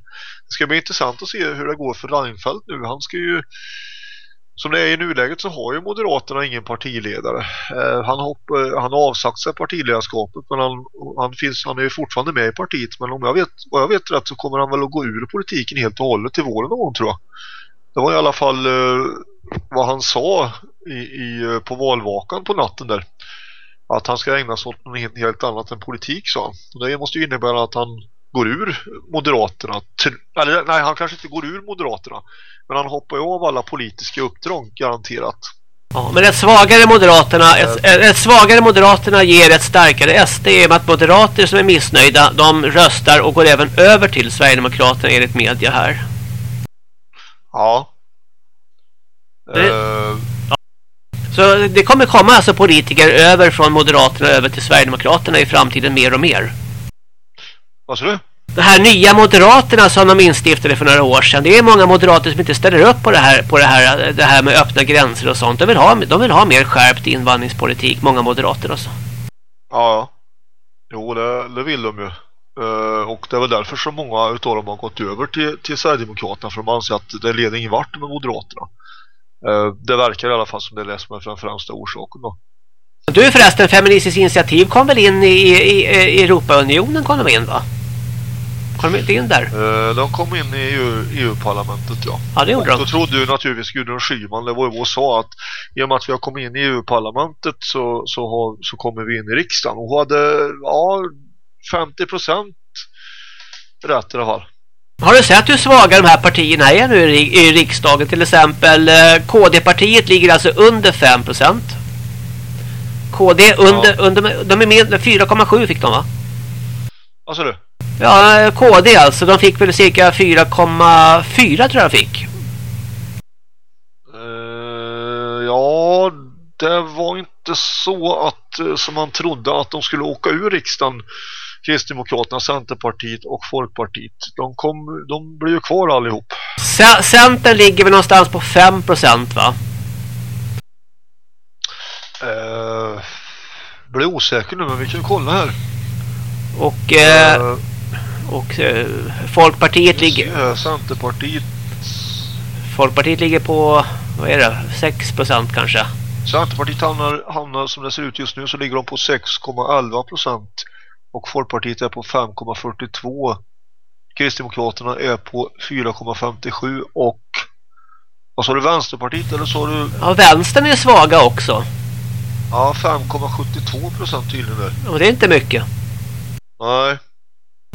Det ska bli intressant att se hur det går för Reinfeldt nu. Han ska ju som det är i nuläget så har ju Moderaterna ingen partiledare. Eh, han, hopp, eh, han har avsagt sig partiledarskapet men han, han, finns, han är ju fortfarande med i partiet. Men om jag vet, vad jag vet rätt så kommer han väl att gå ur politiken helt och hållet till våren någon tror jag. Det var i alla fall eh, vad han sa i, i, eh, på valvakan på natten där. Att han ska ägna sig åt något helt, helt annat än politik sa han. Det måste ju innebära att han går ur Moderaterna. Eller nej, han kanske inte går ur Moderaterna. Men han hoppar ju av alla politiska uppdrag, garanterat. Ja, men ett svagare Moderaterna, ett, ett, svagare Moderaterna ger ett starkare SD i och med att moderater som är missnöjda, de röstar och går även över till Sverigedemokraterna enligt media här. Ja. Det, uh, ja. Så det kommer komma alltså politiker över från Moderaterna över till Sverigedemokraterna i framtiden mer och mer. Vad sa du? De här nya moderaterna som de instiftade för några år sedan. Det är många moderater som inte ställer upp på det här, på det här, det här med öppna gränser och sånt. De vill ha, de vill ha mer skärpt invandringspolitik, många moderater också. Ja, jo det, det vill de ju. Uh, och det är väl därför så många utav dem har gått över till, till Sverigedemokraterna för de anser att det leder ingen vart med Moderaterna. Uh, det verkar i alla fall som det är det som är den främsta orsaken då. Du förresten, Feministiskt initiativ kom väl in i, i, i Europaunionen kom de in va? Kom de inte in där? Uh, de kom in i EU-parlamentet EU ja. Ja det gjorde och de. då trodde ju naturligtvis Gudrun Schyman, det var ju vår sa att i och med att vi har kommit in i EU-parlamentet så, så, har, så kommer vi in i riksdagen. Och hon hade ja, 50 procent alla fall. Har du sett hur svaga de här partierna är nu i, riksdagen? Till exempel eh, KD-partiet ligger alltså under 5 procent. KD under, ja. under de är med 4,7 fick de va? Vad sa du? Ja, KD alltså. De fick väl cirka 4,4 tror jag fick. Uh, ja, det var inte så att eh, som man trodde att de skulle åka ur riksdagen Kristdemokraterna, Centerpartiet och Folkpartiet. De, kom, de blir ju kvar allihop. Centern ligger väl någonstans på 5% va? Uh, blir osäker nu men vi kan kolla här. Och, eh, uh, och eh, Folkpartiet ligger... Centerpartiet... Folkpartiet ligger på, vad är det, 6% kanske? Centerpartiet hamnar, hamnar som det ser ut just nu så ligger de på 6,11% och Folkpartiet är på 5,42 Kristdemokraterna är på 4,57 och vad sa du, Vänsterpartiet eller sa du? Ja, Vänstern är svaga också. Ja, 5,72 procent tydligen där. Och det är inte mycket. Nej.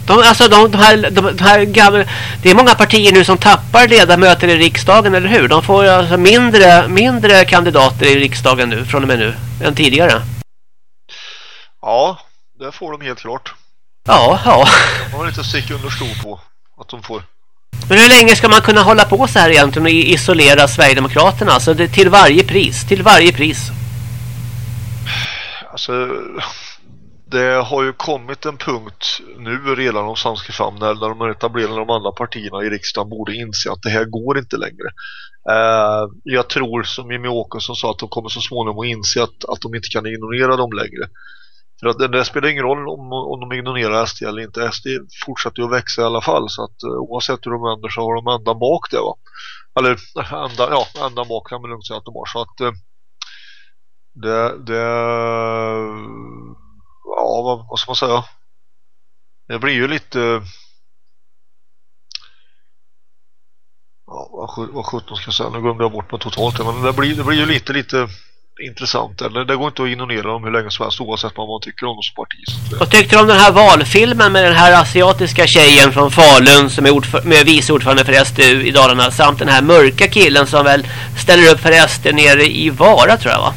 De, alltså de, de, här, de, de här gamla, det är många partier nu som tappar ledamöter i riksdagen, eller hur? De får alltså mindre, mindre kandidater i riksdagen nu, från och med nu, än tidigare. Ja, det får de helt klart. Ja, ja. Man har inte stick under stol på att de får. Men hur länge ska man kunna hålla på så här egentligen och isolera Sverigedemokraterna? Alltså det, till varje pris, till varje pris. Alltså det har ju kommit en punkt nu redan om Svenska famn där de etablerade de andra partierna i riksdagen borde inse att det här går inte längre. Uh, jag tror som Jimmy Åkesson sa att de kommer så småningom att inse att, att de inte kan ignorera dem längre. För att det, det spelar ingen roll om, om de ignorerar SD eller inte. SD fortsätter ju att växa i alla fall. Så att eh, oavsett hur de vänder så har de ända bak det va. Eller ända, ja, ända bak kan man lugnt säga att de har. Så att eh, det, det ja vad, vad ska man säga? Det blir ju lite ja, vad, vad 17 ska jag säga, nu glömde jag bort mig totalt men det blir, det blir ju lite, lite intressant. Eller det går inte att ignorera dem hur länge som helst oavsett vad man tycker om dem som parti. Vad tyckte du om den här valfilmen med den här asiatiska tjejen från Falun som är med vice ordförande för SDU i Dalarna samt den här mörka killen som väl ställer upp för SD nere i Vara tror jag va?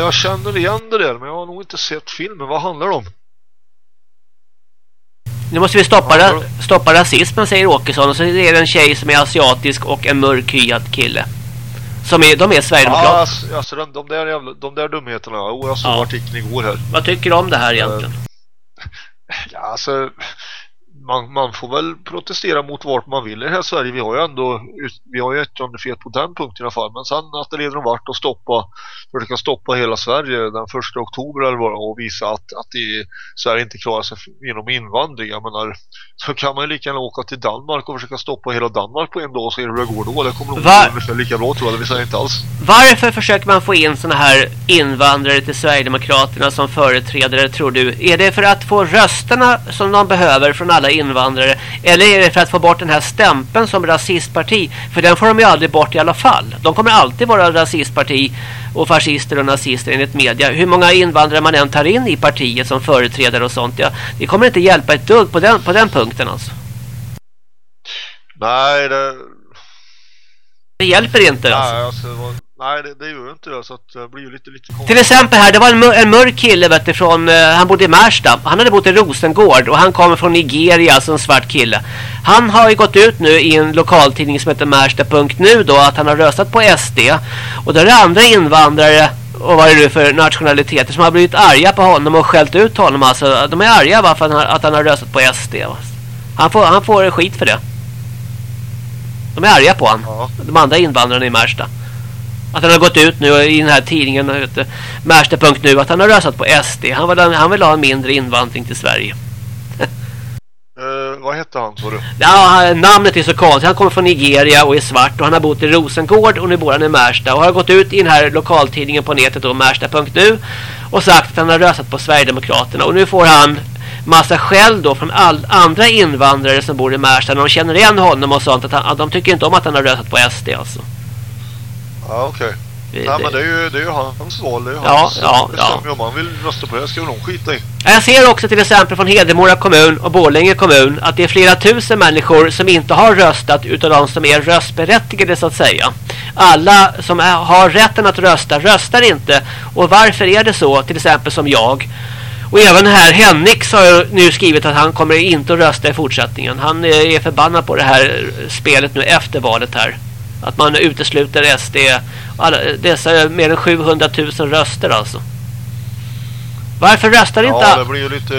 Jag känner igen det där men jag har nog inte sett filmen. Vad handlar det om? Nu måste vi stoppa, ra stoppa rasismen säger Åkesson och så är det en tjej som är asiatisk och en mörkhyad kille. Som är, de är Sverigedemokrater. Ja, alltså, alltså de, de, där jävla, de där dumheterna. Oh, jag såg ja. artikeln igår här. Vad tycker du om det här egentligen? Uh, ja, alltså man, man får väl protestera mot vart man vill i det här Sverige. Vi har ju ändå vi har ju yttrandefrihet på den punkten i alla fall. Men sen att det leder de vart att stoppa försöka stoppa hela Sverige den första oktober eller vad och visa att, att det, Sverige inte klarar sig genom invandring. Jag menar, så kan man ju lika gärna åka till Danmark och försöka stoppa hela Danmark på en dag och se hur det går då. Det kommer nog Var... ungefär lika bra tror jag, det vill säga inte alls. Varför försöker man få in såna här invandrare till Sverigedemokraterna som företrädare tror du? Är det för att få rösterna som de behöver från alla invandrare? Eller är det för att få bort den här stämpeln som rasistparti? För den får de ju aldrig bort i alla fall. De kommer alltid vara rasistparti och fascister och nazister enligt media. Hur många invandrare man än tar in i partiet som företrädare och sånt. Ja, det kommer inte hjälpa ett dugg på den, på den punkten alltså. Nej, det... Det hjälper inte alltså. Nej, alltså, Nej, det, det gör inte det så att det blir ju lite, lite konstigt. Till exempel här, det var en, en mörk kille vet du, från, uh, han bodde i Märsta. Han hade bott i Rosengård och han kommer från Nigeria, alltså en svart kille. Han har ju gått ut nu i en lokaltidning som heter Märsta.nu då att han har röstat på SD. Och då är det andra invandrare och vad är det för nationaliteter som har blivit arga på honom och skällt ut honom. Alltså, de är arga bara för att han, att han har röstat på SD. Han får, han får skit för det. De är arga på honom. Ja. De andra invandrarna i Märsta. Att han har gått ut nu i den här tidningen Märsta.nu att han har röstat på SD. Han vill, han vill ha en mindre invandring till Sverige. uh, vad hette han, tror du? Ja, namnet är så konstigt. Han kommer från Nigeria och är svart och han har bott i Rosengård och nu bor han i Märsta. Och har gått ut i den här lokaltidningen på nätet då, Märsta.nu och sagt att han har röstat på Sverigedemokraterna. Och nu får han massa skäll då från all, andra invandrare som bor i Märsta. När de känner igen honom och sånt. Att, han, att de tycker inte om att han har röstat på SD alltså. Ja, okej. Okay. Nej, men det är ju, det är ju hans val. Det är ju ja, hans ja, ja. om han vill rösta på det ska väl någon skita i. Jag ser också till exempel från Hedemora kommun och Borlänge kommun att det är flera tusen människor som inte har röstat utav de som är röstberättigade så att säga. Alla som är, har rätten att rösta röstar inte. Och varför är det så? Till exempel som jag. Och även här Henrik har nu skrivit att han kommer inte att rösta i fortsättningen. Han är förbannad på det här spelet nu efter valet här. Att man utesluter SD. Alla, dessa mer än 700 000 röster alltså. Varför röstar inte... Ja, det blir ju lite...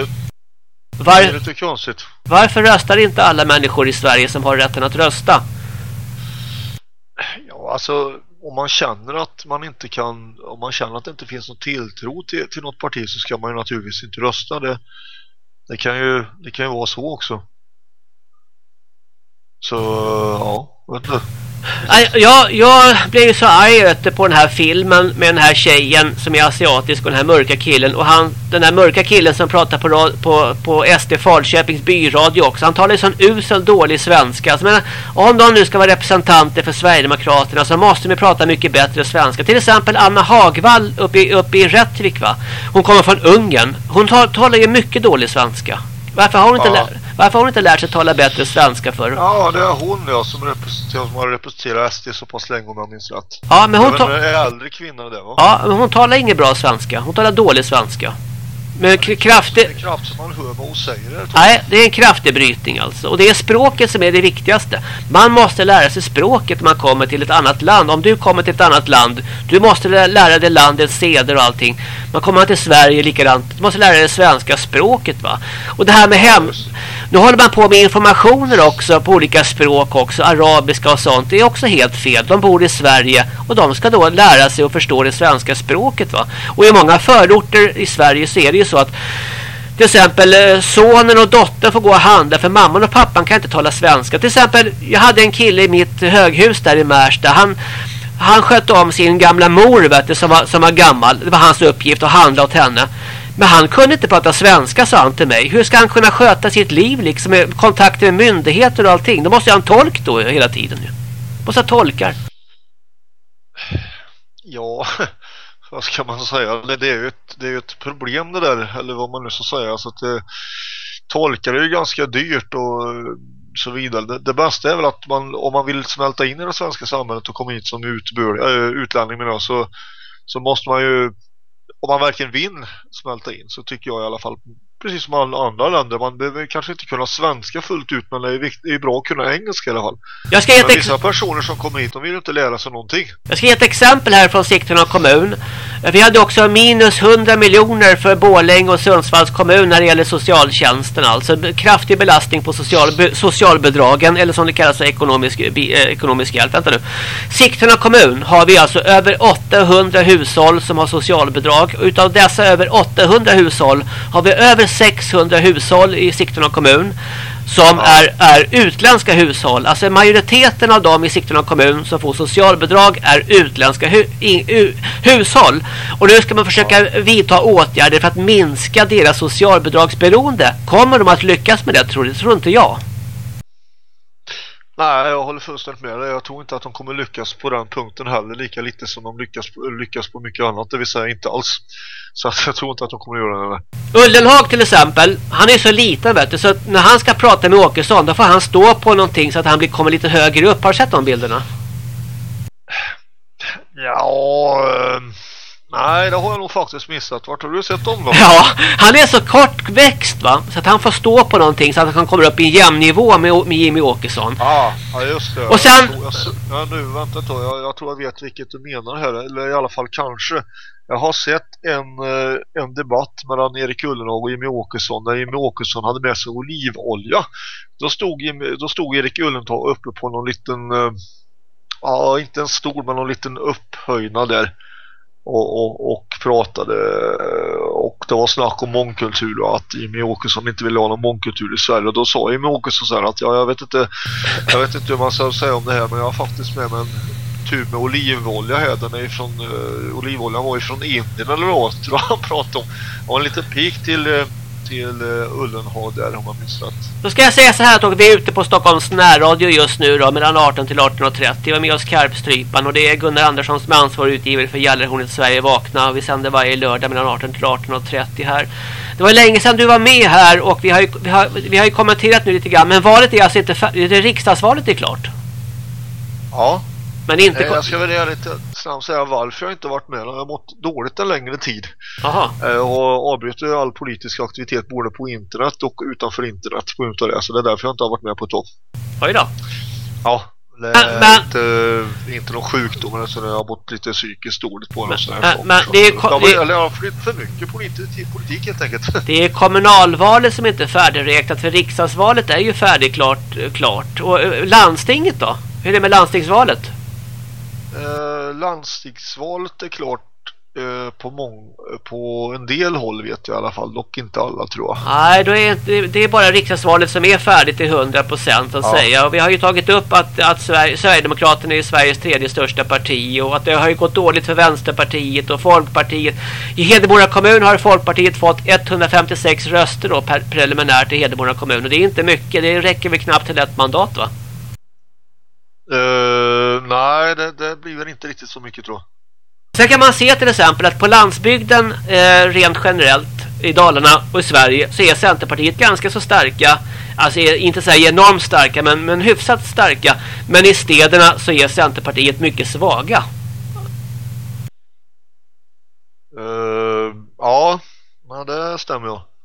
Var... Det blir lite konstigt. Varför röstar inte alla människor i Sverige som har rätten att rösta? Ja, alltså om man känner att man inte kan om man känner att det inte finns någon tilltro till, till något parti så ska man ju naturligtvis inte rösta det, det kan ju det kan ju vara så också så ja, jag, jag blev ju så arg på den här filmen med den här tjejen som är asiatisk och den här mörka killen. Och han, den här mörka killen som pratar på, på, på SD Falköpings byradio också. Han talar ju sån usel dålig svenska. Alltså, men, om de nu ska vara representanter för Sverigedemokraterna så måste de prata mycket bättre svenska. Till exempel Anna Hagvall uppe i, uppe i Rättvik va. Hon kommer från Ungern. Hon talar ju mycket dålig svenska. Varför har hon inte, ja. varför har hon inte lärt sig tala bättre svenska för? Ja, det är hon ja, som, representerar, som har representerat SD så pass länge om jag minns rätt. Ja, men hon är en äldre kvinna det va? Ja, men hon talar inget bra svenska. Hon talar dålig svenska. Men kraftig... Det är kraft som man hör vad hon säger. Nej, det är en kraftig brytning alltså. Och det är språket som är det viktigaste. Man måste lära sig språket när man kommer till ett annat land. Om du kommer till ett annat land, du måste lära dig landets seder och allting. Man kommer till Sverige likadant. Du måste lära dig det svenska språket va. Och det här med hem... Nu håller man på med informationer också på olika språk också. Arabiska och sånt. Det är också helt fel. De bor i Sverige och de ska då lära sig att förstå det svenska språket va. Och i många förorter i Sverige så är det ju så att till exempel eh, sonen och dottern får gå och handla för mamman och pappan kan inte tala svenska. Till exempel, jag hade en kille i mitt höghus där i Märsta. Han, han skötte om sin gamla mor vet du, som, var, som var gammal. Det var hans uppgift att handla åt henne. Men han kunde inte prata svenska sa han till mig. Hur ska han kunna sköta sitt liv liksom med kontakter med myndigheter och allting? Då måste jag ha en tolk då hela tiden. Måste ha tolkar. Ja, vad ska man säga? Det är ju ett, det är ett problem det där, eller vad man nu ska säga. Så att det, tolkar är ju ganska dyrt och så vidare. Det, det, bästa är väl att man, om man vill smälta in i det svenska samhället och komma hit som utbör, äh, utlänning menar, så, så måste man ju om man verkligen vill smälta in så tycker jag i alla fall precis som alla andra länder. Man behöver kanske inte kunna svenska fullt ut men det är, viktigt, det är bra att kunna engelska i alla fall. Jag ska ge men vissa personer som kommer hit, de vill inte lära sig någonting. Jag ska ge ett exempel här från Sigtuna kommun. Vi hade också minus 100 miljoner för Borlänge och Sundsvalls kommun när det gäller socialtjänsten. Alltså kraftig belastning på social, socialbidragen eller som det kallas ekonomisk, eh, ekonomisk hjälp. Vänta nu. Sigtuna kommun har vi alltså över 800 hushåll som har socialbidrag. Utav dessa över 800 hushåll har vi över 600 hushåll i Sigtuna kommun som ja. är, är utländska hushåll. Alltså majoriteten av dem i Sigtuna kommun som får socialbidrag är utländska hu i, hushåll. Och nu ska man försöka ja. vidta åtgärder för att minska deras socialbidragsberoende. Kommer de att lyckas med det tror, det tror inte jag. Nej, jag håller fullständigt med dig. Jag tror inte att de kommer lyckas på den punkten heller. Lika lite som de lyckas, lyckas på mycket annat. Det vill säga inte alls. Så jag tror inte att de kommer göra det. Ullenhag till exempel, han är så liten vet du. Så när han ska prata med Åkesson då får han stå på någonting så att han blir, kommer lite högre upp. Har du sett de bilderna? Ja... Äh... Nej, det har jag nog faktiskt missat. Vart har du sett dem då? Ja, han är så kortväxt va? Så att han får stå på någonting så att han kommer upp i en jämn nivå med, med Jimmy Åkesson. Ja, ja just det. Och sen... Jag, jag, ja, nu, vänta ett Jag, jag tror jag vet vilket du menar här. Eller i alla fall kanske. Jag har sett en, eh, en debatt mellan Erik Ullenhag och Jimmy Åkesson där Jimmy Åkesson hade med sig olivolja. Då stod, Jimmy, då stod Erik Ullenhag uppe på någon liten, eh, ja inte en stol men någon liten upphöjnad där och, och, och, pratade eh, och det var snack om mångkultur och att Jimmy Åkesson inte ville ha någon mångkultur i Sverige. Och då sa Jimmy Åkesson så här att ja, jag vet inte jag vet inte hur man ska säga om det här men jag har faktiskt med mig en tub med olivolja här. Den är ifrån uh, eh, olivoljan var ifrån Indien eller vad tror han pratade om. Det var en liten pik till uh, till uh, Ullenhag där om man minns rätt. Då ska jag säga så här att vi är ute på Stockholms närradio just nu då mellan 18 till 18.30. Vi har med oss Karpstrypan och det är Gunnar Andersson som är ansvarig utgivare för Gällerhornet Sverige Vakna. Vi sänder varje lördag mellan 18 till 18.30 här. Det var länge sedan du var med här och vi har ju, vi har, vi har ju kommenterat nu lite grann. Men valet är alltså inte färdigt. Riksdagsvalet är klart. Ja. Men inte... Jag ska väl lite snabbt säga varför jag inte varit med. Jag har mått dåligt en längre tid. Aha. Eh, och avbryter all politisk aktivitet både på internet och utanför internet på grund av det. Så det är därför jag inte har varit med på ett tag. Oj då. Ja. Är men, inte, inte någon sjukdom eller så jag har mått lite psykiskt dåligt på. Men, men, men det är, ja, det, eller jag har flytt för mycket politik, politik helt enkelt. Det är kommunalvalet som inte är färdigräknat för riksdagsvalet är ju färdigklart klart. Och landstinget då? Hur är det med landstingsvalet? Eh, landstingsvalet är klart eh, på, mång på en del håll vet jag i alla fall, dock inte alla tror jag. Nej, då är det, det är bara riksdagsvalet som är färdigt till 100% att ja. säga. Och vi har ju tagit upp att, att Sverige, Sverigedemokraterna är Sveriges tredje största parti och att det har ju gått dåligt för Vänsterpartiet och Folkpartiet. I Hedemora kommun har Folkpartiet fått 156 röster då per, preliminärt i Hedemora kommun och det är inte mycket, det räcker väl knappt till ett mandat va? Uh, nej, det, det blir väl inte riktigt så mycket tror jag. Sen kan man se till exempel att på landsbygden eh, rent generellt i Dalarna och i Sverige så är Centerpartiet ganska så starka. Alltså inte så enormt starka men, men hyfsat starka. Men i städerna så är Centerpartiet mycket svaga. Uh, ja, men det stämmer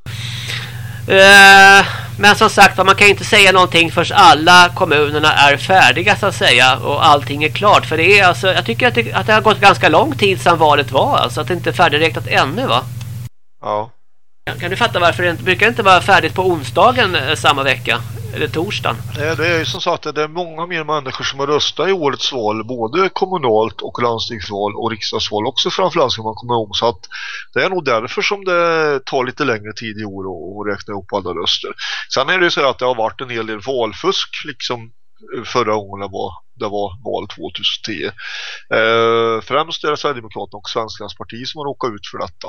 men som sagt man kan inte säga någonting förrän alla kommunerna är färdiga så att säga och allting är klart. För det är alltså, jag tycker att det, att det har gått ganska lång tid sedan valet var alltså att det inte är färdigräknat ännu va? Ja. Kan du fatta varför det inte, brukar det inte vara färdigt på onsdagen eh, samma vecka? Eller torsdagen? Det, det är ju som sagt det är många mer människor som har röstat i årets val. Både kommunalt och landstingsval och riksdagsval också framförallt ska man komma ihåg. Så att det är nog därför som det tar lite längre tid i år att räkna ihop alla röster. Sen är det ju så att det har varit en hel del valfusk liksom eh, förra gången det var, det var val 2010. Eh, främst är det Sverigedemokraterna och Svenskans parti som har råkat ut för detta.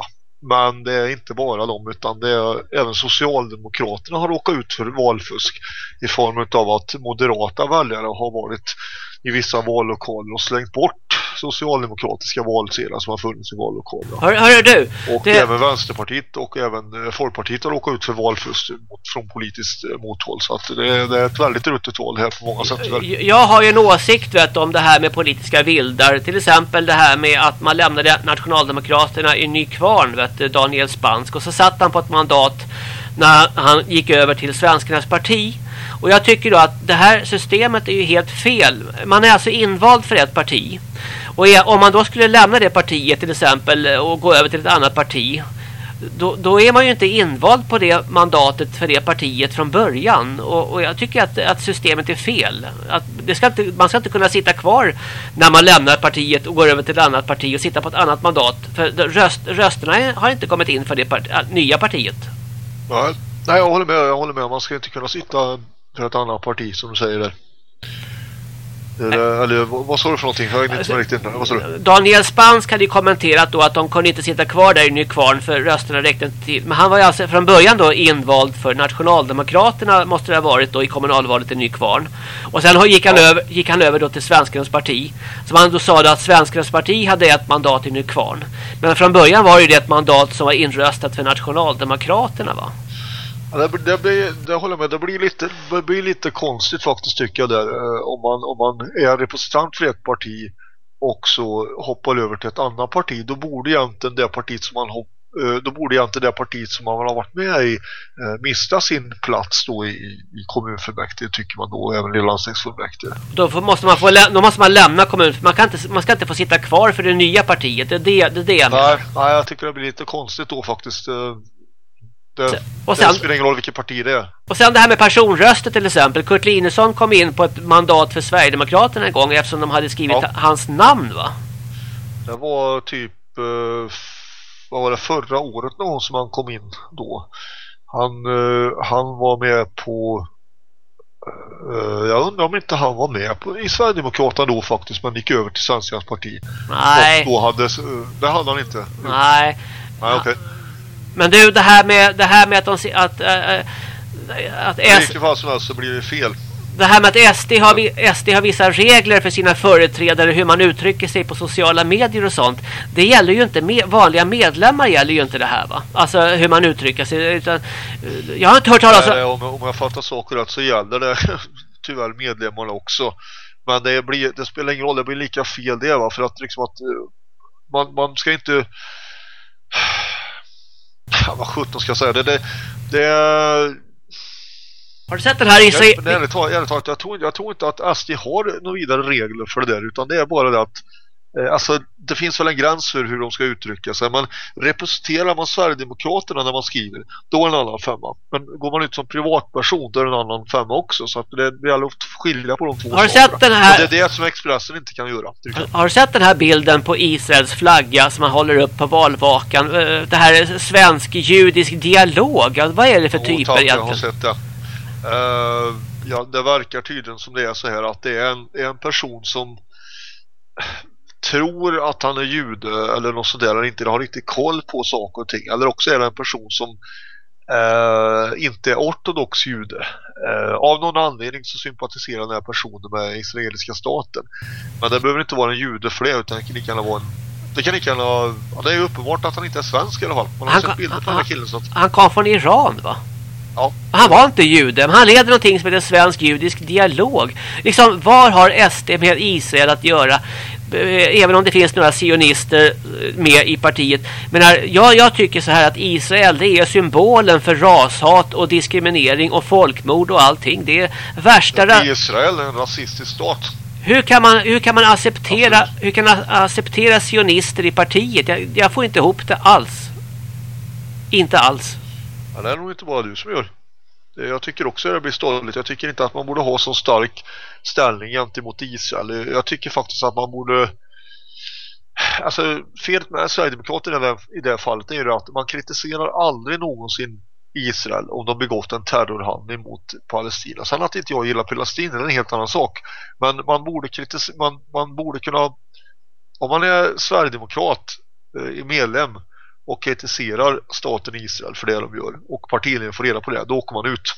Men det är inte bara dem utan det är även Socialdemokraterna har råkat ut för valfusk i form av att moderata väljare har varit i vissa vallokaler och slängt bort socialdemokratiska valsedlar som har funnits i vallokalerna. Hör, hör du? Och det... även Vänsterpartiet och även eh, Folkpartiet har råkat ut för valfusk mot, från politiskt eh, mothåll. Så att det, det är ett väldigt ruttet val här på många sätt. Jag har ju en åsikt vet, om det här med politiska vildar. Till exempel det här med att man lämnade Nationaldemokraterna i Nykvarn, vet, Daniel Spansk. Och så satt han på ett mandat när han gick över till Svenskarnas parti. Och jag tycker då att det här systemet är ju helt fel. Man är alltså invald för ett parti. Och om man då skulle lämna det partiet till exempel eh, och gå över till ett annat parti då, då, är man ju inte invald på det mandatet för det partiet från början. Och, och jag tycker att, att, systemet är fel. Att det ska inte, man ska inte kunna sitta kvar när man lämnar partiet och går över till ett annat parti och sitta på ett annat mandat. För röst, rösterna har inte kommit in för det part, äh, nya partiet. Nej, nej, jag håller med. Jag håller med. Man ska inte kunna sitta för ett annat parti som du säger där. Eller, eller vad sa du för någonting? Jag inte alltså, riktigt. Vad sa du? Daniel Spansk hade ju kommenterat då att de kunde inte sitta kvar där i Nykvarn för rösterna räckte inte till. Men han var ju alltså från början då invald för Nationaldemokraterna måste det ha varit då i kommunalvalet i Nykvarn. Och sen gick han, ja. över, gick han över då till Svenskarnas parti. Som han då sa då att Svenskarnas parti hade ett mandat i Nykvarn. Men från början var det ju det ett mandat som var inröstat för Nationaldemokraterna va? Ja, det, det, blir, det håller med, det blir, lite, det blir lite konstigt faktiskt tycker jag där eh, om man, om man är representant för ett parti och så hoppar över till ett annat parti då borde egentligen det partiet som man hopp, eh, då borde egentligen det partiet som man har varit med i eh, mista sin plats då i, i kommunfullmäktige tycker man då även i landstingsfullmäktige. Då måste man få då måste man lämna kommunen man kan inte man ska inte få sitta kvar för det nya partiet. Det är det det, är det jag nej, nej, jag tycker det blir lite konstigt då faktiskt. Det, och sen, det spelar ingen roll vilket parti det är. Och sen det här med personröster till exempel. Kurt Linesson kom in på ett mandat för Sverigedemokraterna en gång eftersom de hade skrivit ja. hans namn va? Det var typ eh, vad var det förra året någon som han kom in då. Han, eh, han var med på eh, jag undrar om inte han var med på, i Sverigedemokraterna då faktiskt men gick över till Svenskarnas parti. Nej. Och då hade, det hade han inte. Nej. Nej. Okay. Men du, det här med, det här med att de... Att, äh, att I vilket fall som helst så blir det fel. Det här med att SD har, SD har vissa regler för sina företrädare hur man uttrycker sig på sociala medier och sånt. Det gäller ju inte med, vanliga medlemmar gäller ju inte det här va? Alltså hur man uttrycker sig. Utan, jag har inte hört talas om... Om, om jag fattar saker rätt så gäller det tyvärr medlemmarna också. Men det, blir, det spelar ingen roll, det blir lika fel det va? För att liksom att man, man ska inte ja, vad sjutton ska jag säga? Det, det, det har du sett den här i sig? Jag, jag, jag tror inte att SD har några vidare regler för det där utan det är bara det att alltså det finns väl en gräns för hur de ska uttrycka sig men representerar man Sverigedemokraterna när man skriver då är det en annan femma. Men går man ut som privatperson då är det en annan femma också så att det, gäller att skilja på de två har sett den här... Och det är det som Expressen inte kan göra har, har, du sett den här bilden på Israels flagga som man håller upp på valvakan? Eh, det här är svensk-judisk dialog. Vad är det för jo, typer tack, egentligen? jag har sett det. Uh, ja, det verkar tydligen som det är så här att det är en, en person som tror att han är jude eller något sådär eller inte har riktigt koll på saker och ting eller också är det en person som eh, inte är ortodox jude eh, av någon anledning så sympatiserar den här personen med israeliska staten men det behöver inte vara en jude för det utan det kan lika gärna vara en det kan lika gärna, ja, det är ju uppenbart att han inte är svensk i alla fall. Man har han, sett bilder på den här killen. Så att... Han kom från Iran va? Ja. Han var inte jude, men han leder någonting som heter svensk-judisk dialog. Liksom, var har SD med Israel att göra? Eh, även om det finns några sionister eh, med i partiet. Men här, ja, jag tycker så här att Israel det är symbolen för rashat och diskriminering och folkmord och allting. Det är värsta... Israel är en rasistisk stat. Hur kan man, hur kan man acceptera hur kan man acceptera sionister i partiet? Jag, jag får inte ihop det alls. Inte alls. Ja, det är nog inte bara du som gör. Eh, jag tycker också att det blir ståligt. Jag tycker inte att man borde ha så stark ställning gentemot Israel. Eh, jag tycker faktiskt att man borde... Alltså, felet med Sverigedemokraterna i det fallet är ju att man kritiserar aldrig någonsin Israel om de begått en terrorhandling mot Palestina. Sen att inte jag gillar Palestina är en helt annan sak. Men man borde, kritisera, man, man borde kunna... Om man är Sverigedemokrat eh, medlem och kritiserar staten Israel för det de gör och partiledningen får reda på det, då åker man ut.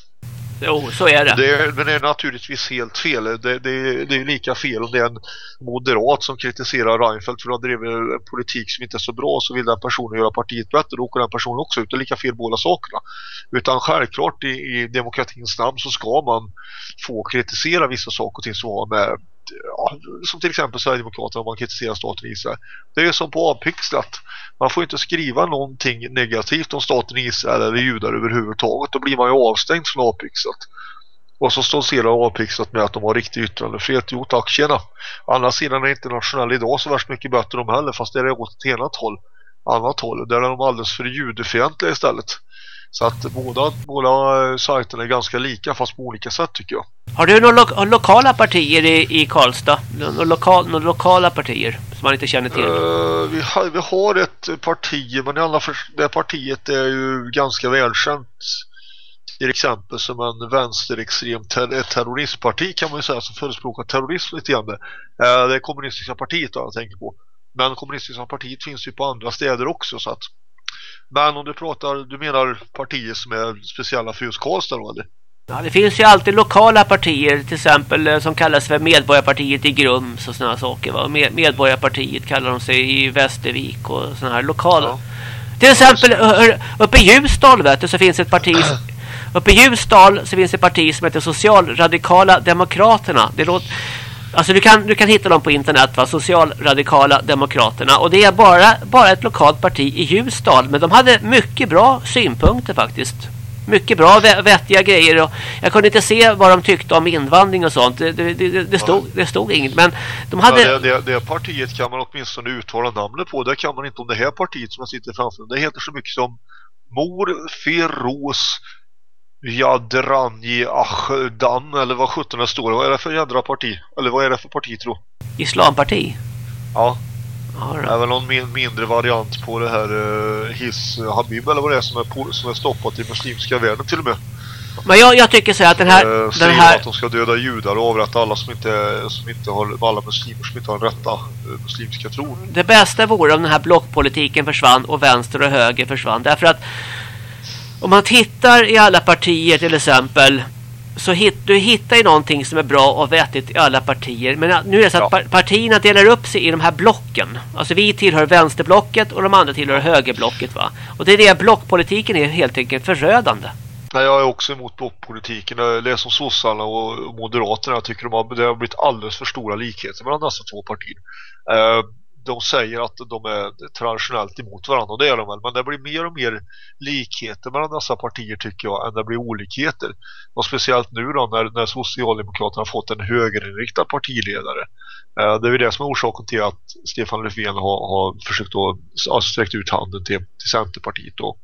Jo, så är det. det men det är naturligtvis helt fel. Det, det, det är lika fel om det är en moderat som kritiserar Reinfeldt för att ha drivit en politik som inte är så bra så vill den personen göra partiet bättre. Då åker den personen också ut. Det är lika fel båda sakerna. Utan självklart i, i demokratins namn så ska man få kritisera vissa saker och ting som har med ja, som till exempel Sverigedemokraterna om man kritiserar staten Israel. Det är som på avpixlat. Man får inte skriva någonting negativt om staten Israel eller judar överhuvudtaget. Då blir man ju avstängd från avpixlat. Och så stoltserar avpixlat med att de har riktig yttrandefrihet. Jo tack, tjena. Å andra sidan är internationell idag så värst mycket bättre de heller. Fast det är åt ett annat håll. Annat håll. Där är de alldeles för judefientliga istället. Så att båda, båda sajterna är ganska lika fast på olika sätt tycker jag. Har du några lo lokala partier i, i Karlstad? Några, några lokala partier som man inte känner till? Uh, vi, har, vi har ett parti men alla för, det partiet är ju ganska välkänt till exempel som en vänsterextrem ter terroristparti kan man ju säga som förespråkar terrorism lite grann. Uh, det är kommunistiska partiet då jag tänker på. Men kommunistiska partiet finns ju på andra städer också så att men om du pratar, du menar partier som är speciella för just Karlstad då eller? Ja, det finns ju alltid lokala partier till exempel eh, som kallas för Medborgarpartiet i Grums och sådana saker. Va? Medborgarpartiet kallar de sig i Västervik och sådana här lokala. Ja. Till exempel uppe i Ljusdal vet du, så finns ett parti uppe i Ljusdal så finns ett parti som heter Socialradikala Demokraterna. Det låter Alltså du kan, du kan hitta dem på internet va? Socialradikala Demokraterna. Och det är bara, bara ett lokalt parti i Ljusdal. Men de hade mycket bra synpunkter faktiskt. Mycket bra, vettiga grejer. Och jag kunde inte se vad de tyckte om invandring och sånt. Det, det, det, det stod, det stod inget. Men de hade... Ja, det, det, partiet kan man åtminstone uttala namnet på. Det kan man inte om det här partiet som jag sitter framför. Det heter så mycket som Mor Feroz Jadranji Ahdan eller vad sjutton det står. Vad är det för jädra parti? Eller vad är det för parti tro? Islamparti? Ja. det är väl någon min mindre variant på det här uh, His Habib eller vad det är som är, på, som är stoppat i muslimska världen till och med. Men jag, jag tycker så att den här... Uh, den här... att de ska döda judar och avrätta alla som inte, som inte har, alla muslimer som inte har den rätta uh, muslimska tron. Det bästa vore om den här blockpolitiken försvann och vänster och höger försvann. Därför att om man tittar i alla partier till exempel så hit, du hittar ju någonting som är bra och vettigt i alla partier. Men nu är det så att ja. partierna delar upp sig i de här blocken. Alltså vi tillhör vänsterblocket och de andra tillhör högerblocket va. Och det är det blockpolitiken är helt enkelt förödande. Nej, jag är också emot blockpolitiken. Det är som sossarna och moderaterna. Jag tycker de har, det har blivit alldeles för stora likheter mellan dessa två partier. Uh, de säger att de är traditionellt emot varandra och det är de väl, men det blir mer och mer likheter mellan dessa partier tycker jag än det blir olikheter. Och speciellt nu då när, när Socialdemokraterna har fått en högerinriktad partiledare. Eh, det är det som är orsaken till att Stefan Löfven har, har försökt att alltså sträckt ut handen till, till Centerpartiet och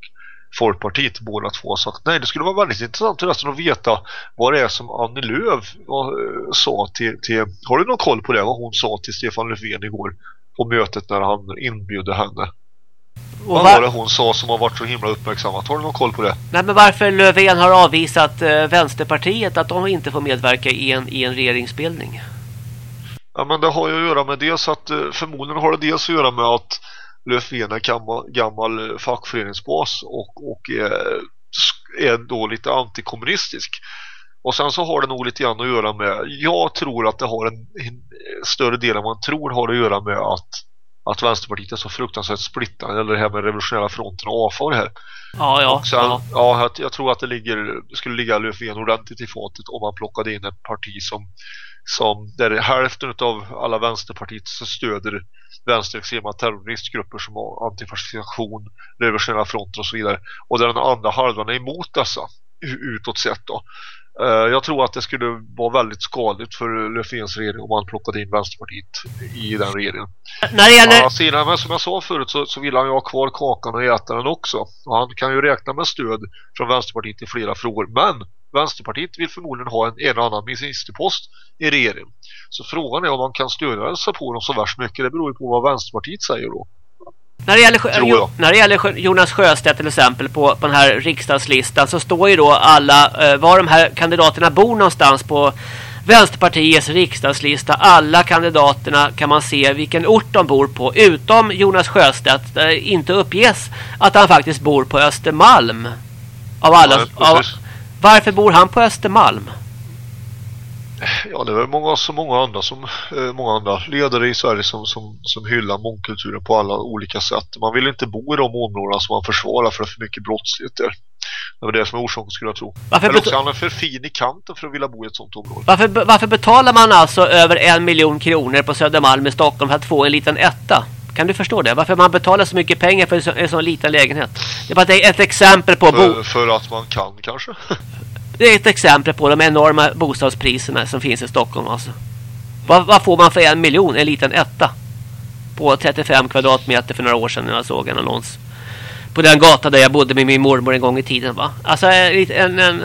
Folkpartiet båda två sagt nej det skulle vara väldigt intressant att veta vad det är som Annie Lööf eh, sa till, till har du någon koll på det vad hon sa till Stefan Löfven igår på mötet när han inbjuder henne. Och Vad var det hon sa som har varit så himla uppmärksammat? Har du någon koll på det? Nej, men varför Löfven har avvisat eh, Vänsterpartiet att de inte får medverka i en, i en regeringsbildning? Ja, men det har ju att göra med dels att eh, förmodligen har det dels att göra med att Löfven är gammal, gammal eh, fackföreningsbas och, och är, är då lite antikommunistisk. Och sen så har det nog lite grann att göra med jag tror att det har en, en större del än man tror har att göra med att att Vänsterpartiet är så fruktansvärt splittrat eller det här med revolutionära fronten och AFA och det här. Ja, ja. sen, ja. ja jag, tror att det ligger, skulle ligga Löfven ordentligt i fatet om man plockade in ett parti som, som där hälften av alla Vänsterpartiet stöder vänsterextrema terroristgrupper som har antifascisation, revolutionära fronter och så vidare. Och där den andra halvan är emot dessa utåt sett då. Eh, jag tror att det skulle vara väldigt skadligt för Löfvens regering om man plockade in Vänsterpartiet i den regeringen. När det gäller... Sedan, men som jag sa förut så, så vill han ju ha kvar kakan och äta den också. Och han kan ju räkna med stöd från Vänsterpartiet i flera frågor. Men Vänsterpartiet vill förmodligen ha en, en annan ministerpost i regeringen. Så frågan är om man kan stödja sig på dem så värst mycket. Det beror ju på vad Vänsterpartiet säger då. När det, gäller, när det gäller Jonas Sjöstedt till exempel på, på den här riksdagslistan så står ju då alla eh, var de här kandidaterna bor någonstans på Vänsterpartiets riksdagslista. Alla kandidaterna kan man se vilken ort de bor på utom Jonas Sjöstedt där inte uppges att han faktiskt bor på Östermalm. Av alla, ja, av, varför bor han på Östermalm? Ja, det är många, så många andra som eh, många andra ledare i Sverige som, som, som hyllar mångkulturen på alla olika sätt. Man vill inte bo i de områdena som man försvarar för för mycket brottslighet där. Det var det som är orsaken skulle jag tro. Varför Eller också han är för fin i kanten för att vilja bo i ett sånt område. Varför, varför betalar man alltså över en miljon kronor på Södermalm i Stockholm för att få en liten etta? Kan du förstå det? Varför man betalar så mycket pengar för en så- en sån liten lägenhet? Det är bara ett, exempel på bo För, för att man kan kanske. Det är ett exempel på de enorma bostadspriserna som finns i Stockholm alltså. Vad, vad får man för en miljon? En liten etta. På 35 kvadratmeter för några år sedan när jag såg en annons. På den gata där jag bodde med min mormor en gång i tiden va. Alltså en, en, en,